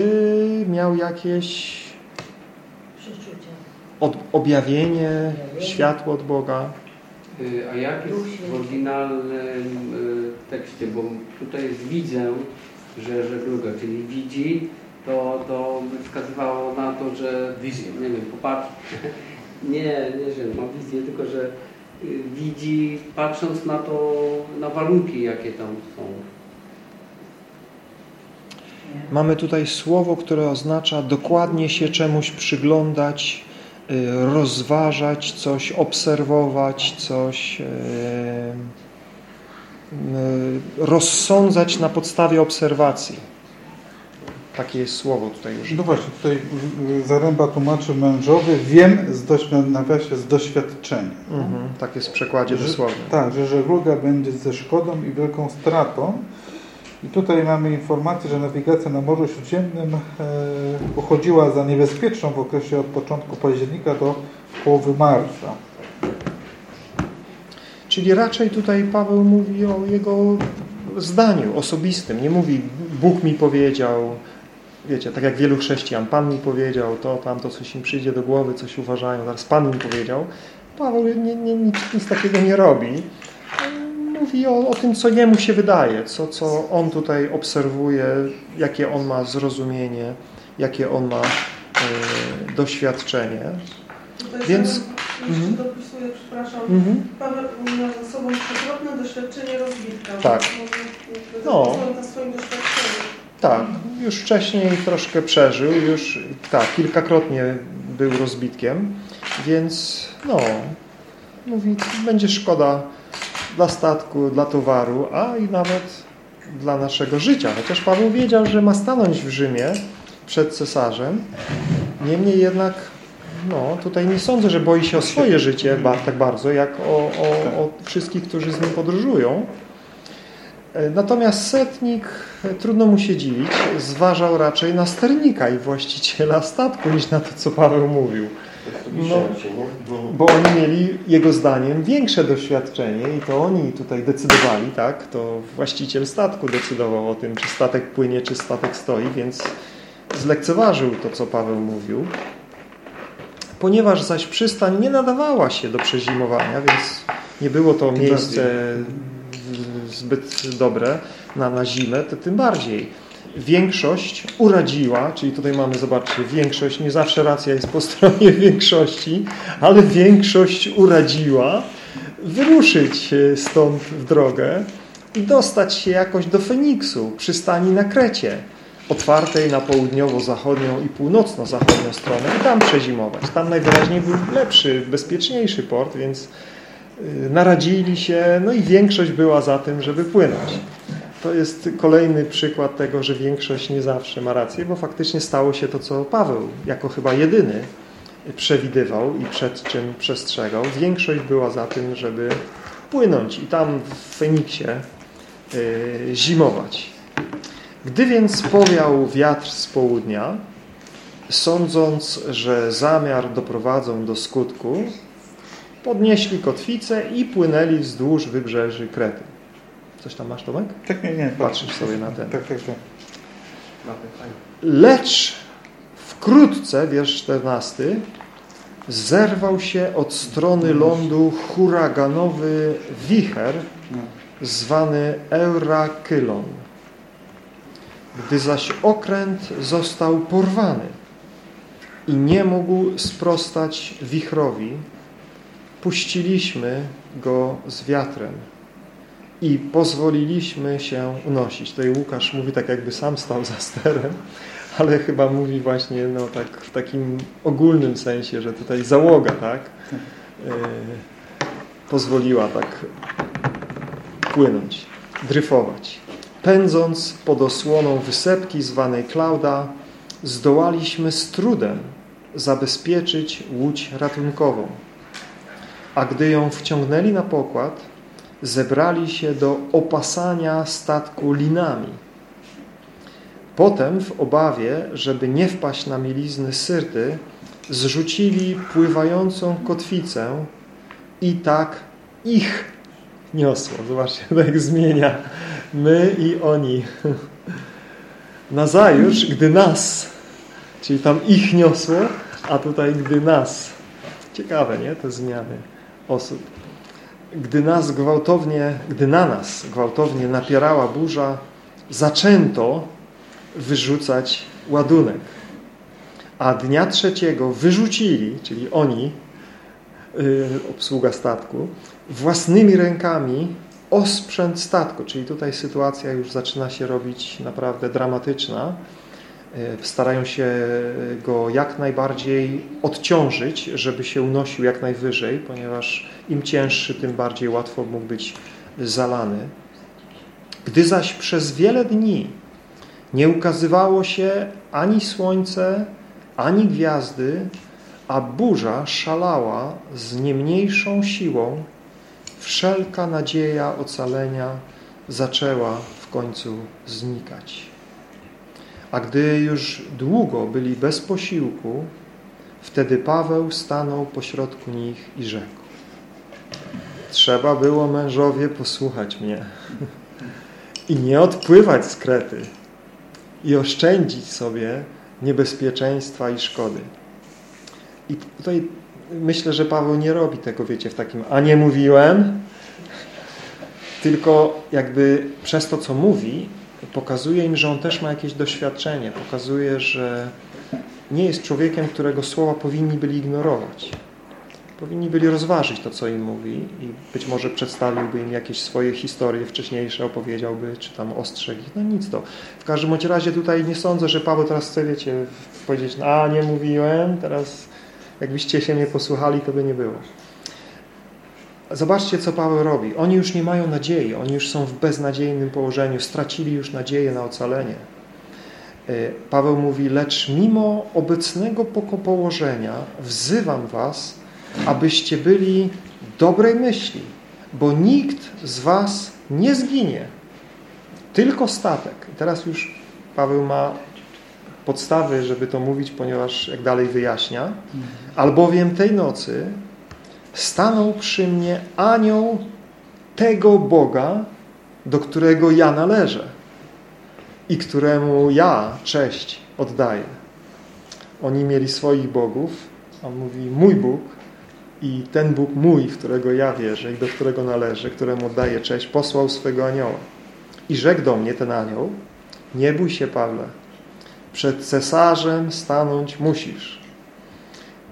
miał jakieś od, objawienie, światło od Boga? Y, a jak jest w oryginalnym y, tekście? Bo tutaj jest widzę, że żegluga, czyli widzi, to, to by wskazywało na to, że wizję, nie wiem, popatrz. nie, nie, że ma wizję, tylko że widzi patrząc na to, na warunki, jakie tam są. Mamy tutaj słowo, które oznacza dokładnie się czemuś przyglądać, rozważać coś, obserwować coś, rozsądzać na podstawie obserwacji. Takie jest słowo tutaj już. No właśnie, tutaj Zaręba tłumaczy mężowie, wiem z, nawiasie, z doświadczenia. Mhm, tak jest w przekładzie dosłownym. Tak, że żegluga będzie ze szkodą i wielką stratą. I tutaj mamy informację, że nawigacja na Morzu Śródziemnym e, uchodziła za niebezpieczną w okresie od początku października do połowy marca. Czyli raczej tutaj Paweł mówi o jego zdaniu osobistym. Nie mówi Bóg mi powiedział, wiecie, tak jak wielu chrześcijan, Pan mi powiedział to, tamto, coś im przyjdzie do głowy, coś uważają, zaraz Pan mi powiedział. Paweł nie, nie, nic, nic takiego nie robi. Mówi o, o tym, co jemu się wydaje, co, co on tutaj obserwuje, jakie on ma zrozumienie, jakie on ma e, doświadczenie. Więc... jeszcze mhm. dopisuję, przepraszam, mhm. Paweł ma za sobą przekrotne doświadczenie rozbitka. Tak. No. swoim. Tak, już wcześniej troszkę przeżył, już tak, kilkakrotnie był rozbitkiem, więc no, mówi, będzie szkoda dla statku, dla towaru, a i nawet dla naszego życia. Chociaż Paweł wiedział, że ma stanąć w Rzymie przed cesarzem, niemniej jednak no, tutaj nie sądzę, że boi się o swoje życie tak bardzo, jak o, o, o wszystkich, którzy z nim podróżują. E, natomiast setnik, e, trudno mu się dziwić, zważał raczej na sternika i właściciela statku, niż na to, co Paweł mówił. No, bo oni mieli, jego zdaniem, większe doświadczenie i to oni tutaj decydowali, tak? To właściciel statku decydował o tym, czy statek płynie, czy statek stoi, więc zlekceważył to, co Paweł mówił. Ponieważ zaś przystań nie nadawała się do przezimowania, więc nie było to miejsce zbyt dobre na, na zimę, to tym bardziej. większość uradziła, czyli tutaj mamy, zobaczcie, większość, nie zawsze racja jest po stronie większości, ale większość uradziła wyruszyć stąd w drogę i dostać się jakoś do Feniksu, przystani na Krecie, otwartej na południowo-zachodnią i północno-zachodnią stronę i tam przezimować. Tam najwyraźniej był lepszy, bezpieczniejszy port, więc naradzili się, no i większość była za tym, żeby płynąć. To jest kolejny przykład tego, że większość nie zawsze ma rację, bo faktycznie stało się to, co Paweł jako chyba jedyny przewidywał i przed czym przestrzegał. Większość była za tym, żeby płynąć i tam w Feniksie y, zimować. Gdy więc powiał wiatr z południa, sądząc, że zamiar doprowadzą do skutku, podnieśli kotwicę i płynęli wzdłuż wybrzeży Krety. Coś tam masz, Tomek? Tak, nie, nie. Patrzysz sobie na ten. Tak, tak, tak. Lecz wkrótce, wiersz 14, zerwał się od strony lądu huraganowy wicher zwany Eurakylon. Gdy zaś okręt został porwany i nie mógł sprostać wichrowi, puściliśmy go z wiatrem i pozwoliliśmy się unosić. Tutaj Łukasz mówi tak, jakby sam stał za sterem, ale chyba mówi właśnie no, tak, w takim ogólnym sensie, że tutaj załoga tak, yy, pozwoliła tak płynąć, dryfować. Pędząc pod osłoną wysepki zwanej Klauda, zdołaliśmy z trudem zabezpieczyć łódź ratunkową. A gdy ją wciągnęli na pokład, zebrali się do opasania statku linami. Potem w obawie, żeby nie wpaść na mielizny Syrty, zrzucili pływającą kotwicę i tak ich niosło. Zobaczcie, jak zmienia my i oni. Nazajutrz, gdy nas, czyli tam ich niosło, a tutaj gdy nas. Ciekawe, nie? Te zmiany osób. Gdy nas gwałtownie, gdy na nas gwałtownie napierała burza, zaczęto wyrzucać ładunek. A dnia trzeciego wyrzucili, czyli oni, yy, obsługa statku, własnymi rękami osprzęt statku, czyli tutaj sytuacja już zaczyna się robić naprawdę dramatyczna. Starają się go jak najbardziej odciążyć, żeby się unosił jak najwyżej, ponieważ im cięższy, tym bardziej łatwo mógł być zalany. Gdy zaś przez wiele dni nie ukazywało się ani słońce, ani gwiazdy, a burza szalała z nie mniejszą siłą, wszelka nadzieja ocalenia zaczęła w końcu znikać. A gdy już długo byli bez posiłku, wtedy Paweł stanął pośrodku nich i rzekł Trzeba było mężowie posłuchać mnie i nie odpływać z Krety i oszczędzić sobie niebezpieczeństwa i szkody. I tutaj myślę, że Paweł nie robi tego, wiecie, w takim a nie mówiłem, tylko jakby przez to, co mówi, pokazuje im, że on też ma jakieś doświadczenie. Pokazuje, że nie jest człowiekiem, którego słowa powinni byli ignorować. Powinni byli rozważyć to, co im mówi i być może przedstawiłby im jakieś swoje historie wcześniejsze, opowiedziałby, czy tam ostrzegł ich. No nic to. W każdym bądź razie tutaj nie sądzę, że Paweł teraz chce, wiecie, powiedzieć, a nie mówiłem, teraz jakbyście się nie posłuchali, to by nie było. Zobaczcie, co Paweł robi. Oni już nie mają nadziei, oni już są w beznadziejnym położeniu, stracili już nadzieję na ocalenie. Paweł mówi, lecz mimo obecnego położenia wzywam was, abyście byli dobrej myśli, bo nikt z was nie zginie, tylko statek. I teraz już Paweł ma podstawy, żeby to mówić, ponieważ jak dalej wyjaśnia, albowiem tej nocy stanął przy mnie anioł tego Boga, do którego ja należę i któremu ja cześć oddaję. Oni mieli swoich bogów, a on mówi mój Bóg i ten Bóg mój, w którego ja wierzę i do którego należę, któremu oddaję cześć, posłał swego anioła. I rzekł do mnie ten anioł, Nie bój się, Pawle. Przed cesarzem stanąć musisz.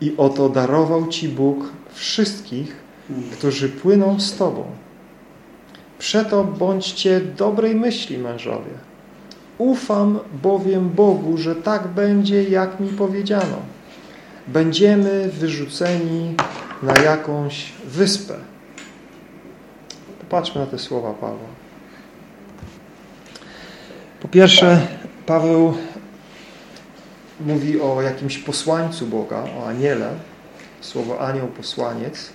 I oto darował Ci Bóg wszystkich, którzy płyną z Tobą. Przeto bądźcie dobrej myśli, mężowie. Ufam bowiem Bogu, że tak będzie, jak mi powiedziano. Będziemy wyrzuceni na jakąś wyspę. Popatrzmy na te słowa Pawła. Po pierwsze, Paweł mówi o jakimś posłańcu Boga, o aniele. Słowo anioł, posłaniec.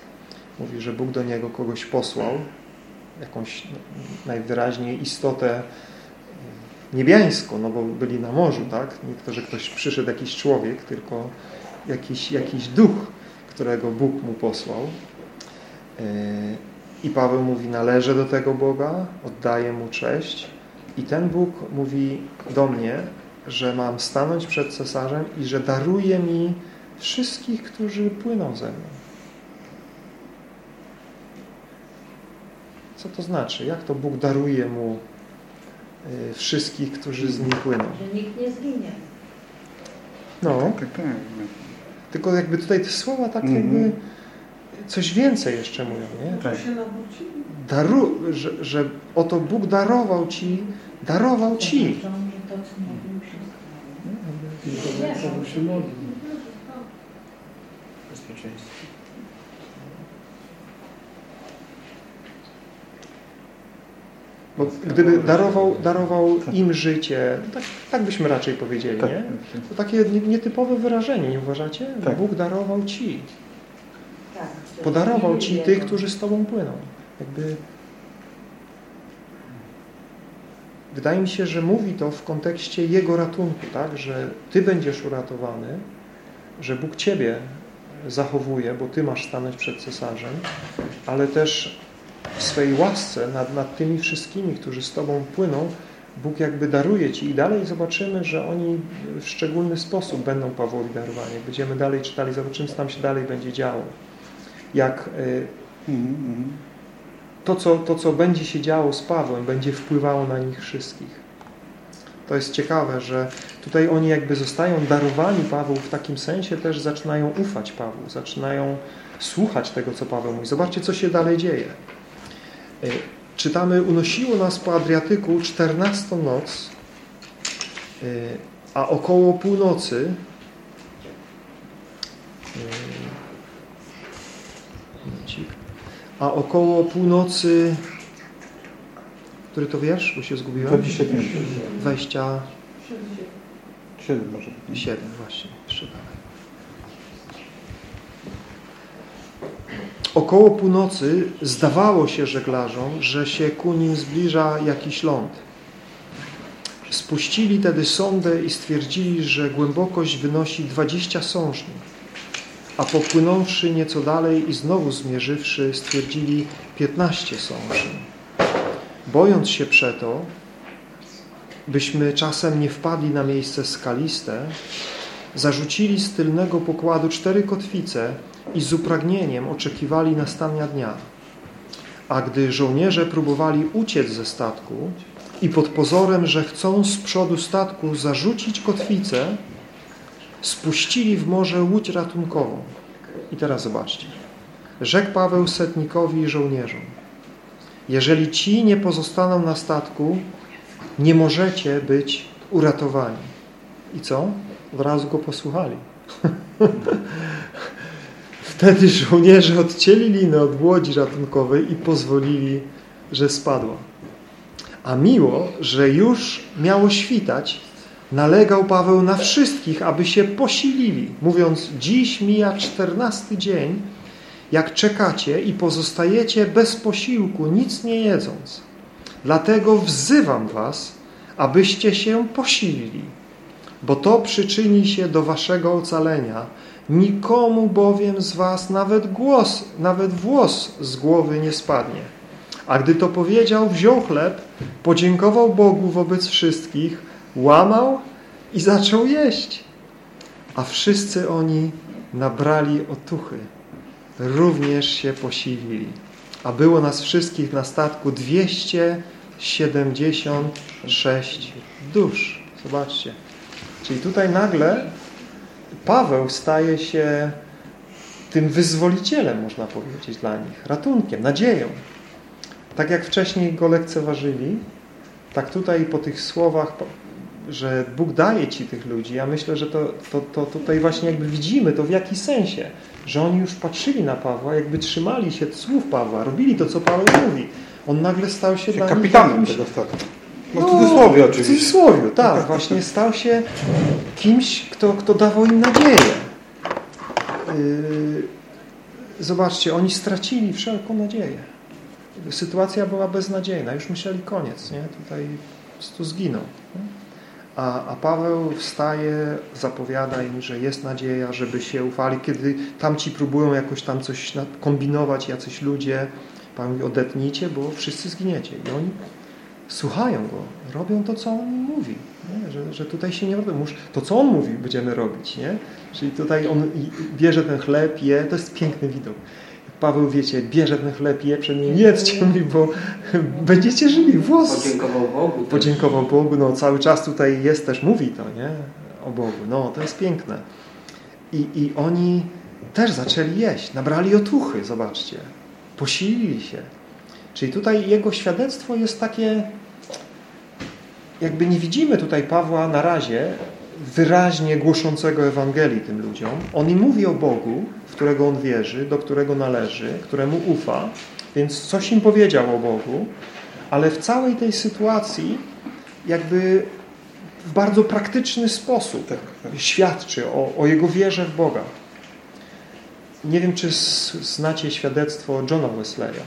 Mówi, że Bóg do niego kogoś posłał, jakąś najwyraźniej istotę niebiańską, no bo byli na morzu, tak? Nie to, że ktoś przyszedł, jakiś człowiek, tylko jakiś, jakiś duch, którego Bóg mu posłał. I Paweł mówi, należę do tego Boga, oddaję Mu cześć. I ten Bóg mówi do mnie, że mam stanąć przed cesarzem i że daruje mi wszystkich, którzy płyną ze mną. Co to znaczy? Jak to Bóg daruje mu y, wszystkich, którzy z nim płyną? Że nikt nie zginie. No. Tak, tak. Tylko jakby tutaj te słowa tak Mhm. jakby coś więcej jeszcze mówią, nie? Daru, że, że oto Bóg darował Ci, darował Ci. Paweł się modli. Bo gdyby darował, darował im życie, tak, tak byśmy raczej powiedzieli, Tak. nie? To takie nie- nietypowe wyrażenie, nie uważacie? Tak. Bóg darował Ci. Tak. Podarował Ci tych, którzy z Tobą płyną. Jakby... Wydaje mi się, że mówi to w kontekście Jego ratunku, tak? Że Ty będziesz uratowany, że Bóg Ciebie zachowuje, bo Ty masz stanąć przed cesarzem, ale też w swej łasce nad, nad tymi wszystkimi, którzy z Tobą płyną, Bóg jakby daruje Ci i dalej zobaczymy, że oni w szczególny sposób będą Pawłowi darowani. Będziemy dalej czytali, zobaczymy, co tam się dalej będzie działo. Jak y, Mhm, mhm. to co, to, co będzie się działo z Pawłem, będzie wpływało na nich wszystkich. To jest ciekawe, że tutaj oni jakby zostają darowani Paweł w takim sensie też zaczynają ufać Pawłu, zaczynają słuchać tego, co Paweł mówi. Zobaczcie, co się dalej dzieje. Y, Czytamy, unosiło nas po Adriatyku 14 noc, y, a około północy momencik. a około północy który to wiersz, bo się zgubiłem? 25. 27 7 może być. właśnie, jeszcze dalej. Około północy zdawało się żeglarzom, że się ku nim zbliża jakiś ląd. Spuścili tedy sondę i stwierdzili, że głębokość wynosi 20 sążni. A popłynąwszy nieco dalej i znowu zmierzywszy, stwierdzili 15 sążni. Bojąc się przeto, byśmy czasem nie wpadli na miejsce skaliste, zarzucili z tylnego pokładu cztery kotwice i z upragnieniem oczekiwali nastania dnia. A gdy żołnierze próbowali uciec ze statku i pod pozorem, że chcą z przodu statku zarzucić kotwicę, spuścili w morze łódź ratunkową. I teraz zobaczcie. Rzekł Paweł setnikowi i żołnierzom. Jeżeli ci nie pozostaną na statku, nie możecie być uratowani. I co? Od razu go posłuchali. Wtedy żołnierze odcięli linę od łodzi ratunkowej i pozwolili, że spadła. A miło, że już miało świtać, nalegał Paweł na wszystkich, aby się posilili, mówiąc, dziś mija czternasty dzień, jak czekacie i pozostajecie bez posiłku, nic nie jedząc. Dlatego wzywam was, abyście się posilili, bo to przyczyni się do waszego ocalenia. Nikomu bowiem z was nawet głos, nawet włos z głowy nie spadnie. A gdy to powiedział, wziął chleb, podziękował Bogu wobec wszystkich, łamał i zaczął jeść. A wszyscy oni nabrali otuchy. Również się posilili. A było nas wszystkich na statku 200 76 dusz. Zobaczcie. Czyli tutaj nagle Paweł staje się tym wyzwolicielem, można powiedzieć, dla nich. Ratunkiem, nadzieją. Tak jak wcześniej go lekceważyli, tak tutaj po tych słowach, że Bóg daje Ci tych ludzi, ja myślę, że to, to, to tutaj właśnie jakby widzimy to w jaki sensie, że oni już patrzyli na Pawła, jakby trzymali się słów Pawła, robili to, co Paweł mówi. On nagle stał się, dla kapitanem tego statku. No, w cudzysłowie oczywiście. W cudzysłowie, tak. Właśnie stał się kimś, kto, kto dawał im nadzieję. Yy, zobaczcie, oni stracili wszelką nadzieję. Sytuacja była beznadziejna. Już myśleli koniec, nie? Tutaj prostu zginął. Nie? A, a Paweł wstaje, zapowiada im, że jest nadzieja, żeby się ufali. Kiedy tamci próbują jakoś tam coś kombinować, jacyś ludzie, Pan mówi, odetnijcie, bo wszyscy zginiecie. I oni słuchają Go, robią to, co On mówi. Nie? Że, że tutaj się nie robi. To, co On mówi, będziemy robić. Nie? Czyli tutaj On bierze ten chleb, je. To jest piękny widok. Paweł, wiecie, bierze ten chleb, je przed nim, jedzcie mi, bo będziecie żyli. Włos. Podziękował Bogu. Podziękował Bogu. No cały czas tutaj jest też, mówi to, nie? O Bogu. No, to jest piękne. I, i oni też zaczęli jeść. Nabrali otuchy, zobaczcie. Posilili się. Czyli tutaj jego świadectwo jest takie, jakby nie widzimy tutaj Pawła na razie wyraźnie głoszącego Ewangelii tym ludziom. On im mówi o Bogu, w którego on wierzy, do którego należy, któremu ufa, więc coś im powiedział o Bogu, ale w całej tej sytuacji jakby w bardzo praktyczny sposób tak, tak. świadczy o, o jego wierze w Boga. Nie wiem, czy znacie świadectwo Johna Wesleya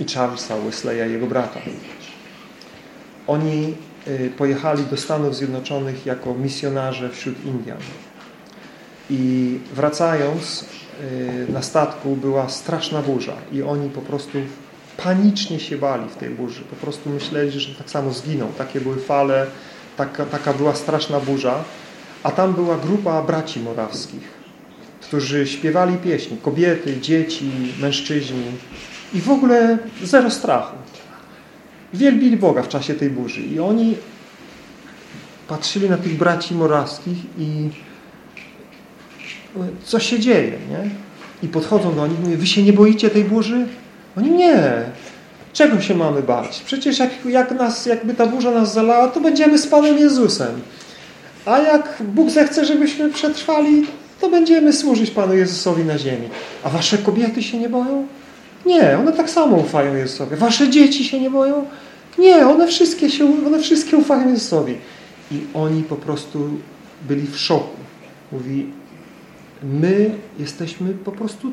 i Charlesa Wesleya, jego brata. Oni pojechali do Stanów Zjednoczonych jako misjonarze wśród Indian. I wracając y, na statku była straszna burza i oni po prostu panicznie się bali w tej burzy. Po prostu myśleli, że tak samo zginą. Takie były fale, taka, taka była straszna burza. A tam była grupa braci morawskich, którzy śpiewali pieśni. Kobiety, dzieci, mężczyźni. I w ogóle zero strachu. Wielbili Boga w czasie tej burzy. I oni patrzyli na tych braci morawskich i co się dzieje, nie? I podchodzą do nich i mówią, wy się nie boicie tej burzy? Oni nie. Czego się mamy bać? Przecież jak, jak nas, jakby ta burza nas zalała, to będziemy z Panem Jezusem. A jak Bóg zechce, żebyśmy przetrwali, to będziemy służyć Panu Jezusowi na ziemi. A wasze kobiety się nie boją? Nie, one tak samo ufają Jezusowi. Wasze dzieci się nie boją? Nie, one wszystkie, się, one wszystkie ufają Jezusowi. I oni po prostu byli w szoku. Mówi, my jesteśmy po prostu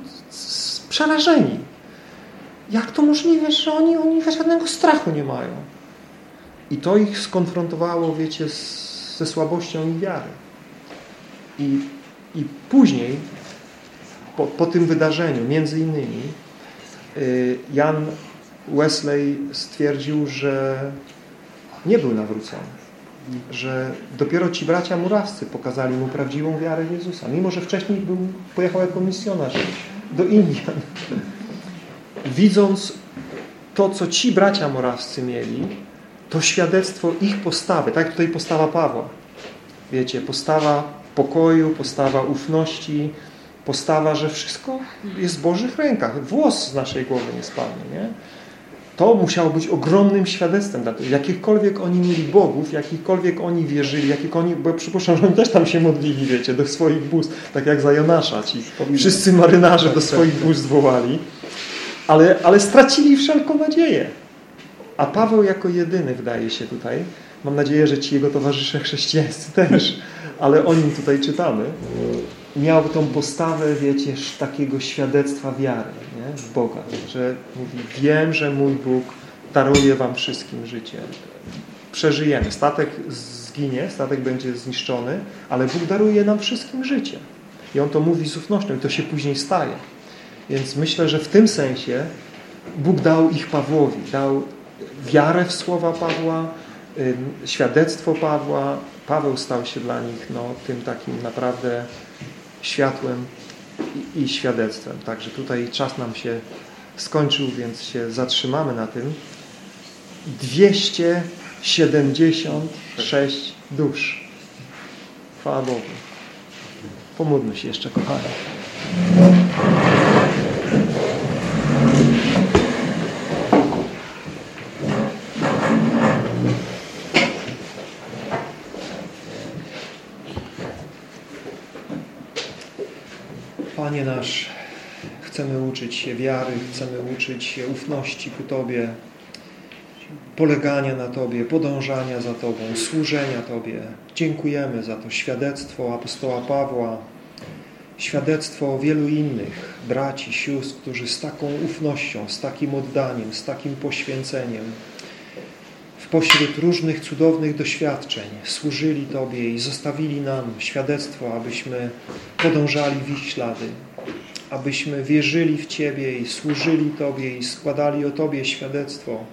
przerażeni. Jak to możliwe, że oni, oni żadnego strachu nie mają? I to ich skonfrontowało, wiecie, z, ze słabością ich wiary. I, i później, po, po tym wydarzeniu, między innymi, Jan Wesley stwierdził, że nie był nawrócony. Że dopiero ci bracia murawscy pokazali mu prawdziwą wiarę Jezusa. Mimo, że wcześniej był, pojechał jako misjonarz do Indian. Widząc to, co ci bracia morawscy mieli, to świadectwo ich postawy. Tak tutaj postawa Pawła. Wiecie, postawa pokoju, postawa ufności, postawa, że wszystko jest w Bożych rękach. Włos z naszej głowy nie spadnie, nie? To musiało być ogromnym świadectwem dla tych, jakichkolwiek oni mieli bogów, jakichkolwiek oni wierzyli, jakich oni, bo przypuszczam, że oni też tam się modlili, wiecie, do swoich bóstw, tak jak za Jonasza, ci wszyscy marynarze do swoich bóstw wołali, ale, ale stracili wszelką nadzieję. A Paweł jako jedyny, wydaje się tutaj, mam nadzieję, że ci jego towarzysze chrześcijańscy też, ale o nim tutaj czytamy, miał tą postawę, wiecie, takiego świadectwa wiary nie? w Boga, że mówi, wiem, że mój Bóg daruje wam wszystkim życie. Przeżyjemy. Statek zginie, statek będzie zniszczony, ale Bóg daruje nam wszystkim życie. I On to mówi z ufnością i to się później staje. Więc myślę, że w tym sensie Bóg dał ich Pawłowi, dał wiarę w słowa Pawła, świadectwo Pawła. Paweł stał się dla nich no, tym takim naprawdę światłem i, świadectwem. Także tutaj czas nam się skończył, więc się zatrzymamy na tym. 276 dusz. Chwała Bogu. Pomódlmy się jeszcze, kochani. Panie nasz, chcemy uczyć się wiary, chcemy uczyć się ufności ku Tobie, polegania na Tobie, podążania za Tobą, służenia Tobie. Dziękujemy za to świadectwo apostoła Pawła, świadectwo wielu innych braci, sióstr, którzy z taką ufnością, z takim oddaniem, z takim poświęceniem w pośród różnych cudownych doświadczeń służyli Tobie i zostawili nam świadectwo, abyśmy podążali w ich ślady, abyśmy wierzyli w Ciebie i służyli Tobie i składali o Tobie świadectwo,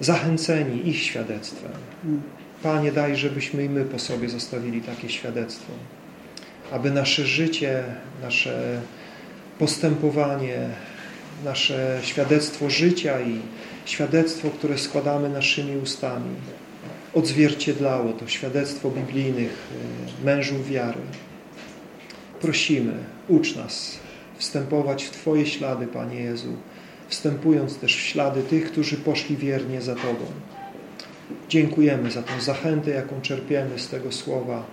zachęceni ich świadectwem. Panie, daj, żebyśmy i my po sobie zostawili takie świadectwo, aby nasze życie, nasze postępowanie, nasze świadectwo życia i świadectwo, które składamy naszymi ustami, odzwierciedlało to świadectwo biblijnych y, mężów wiary. Prosimy, ucz nas wstępować w Twoje ślady, Panie Jezu, wstępując też w ślady tych, którzy poszli wiernie za Tobą. Dziękujemy za tą zachętę, jaką czerpiemy z tego słowa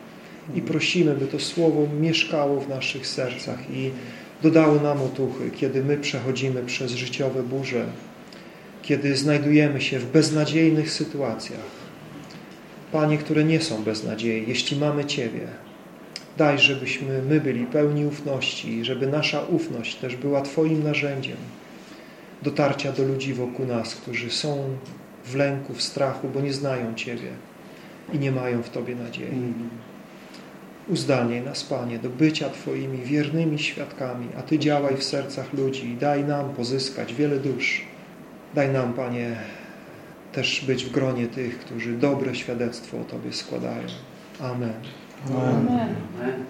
i prosimy, by to słowo mieszkało w naszych sercach i dodało nam otuchy, kiedy my przechodzimy przez życiowe burze, kiedy znajdujemy się w beznadziejnych sytuacjach. Panie, które nie są bez nadziei, jeśli mamy Ciebie, daj, żebyśmy my byli pełni ufności, żeby nasza ufność też była Twoim narzędziem dotarcia do ludzi wokół nas, którzy są w lęku, w strachu, bo nie znają Ciebie i nie mają w Tobie nadziei. Uzdalnij nas, Panie, do bycia Twoimi wiernymi świadkami, a Ty działaj w sercach ludzi i daj nam pozyskać wiele dusz. Daj nam, Panie, też być w gronie tych, którzy dobre świadectwo o Tobie składają. Amen. Amen.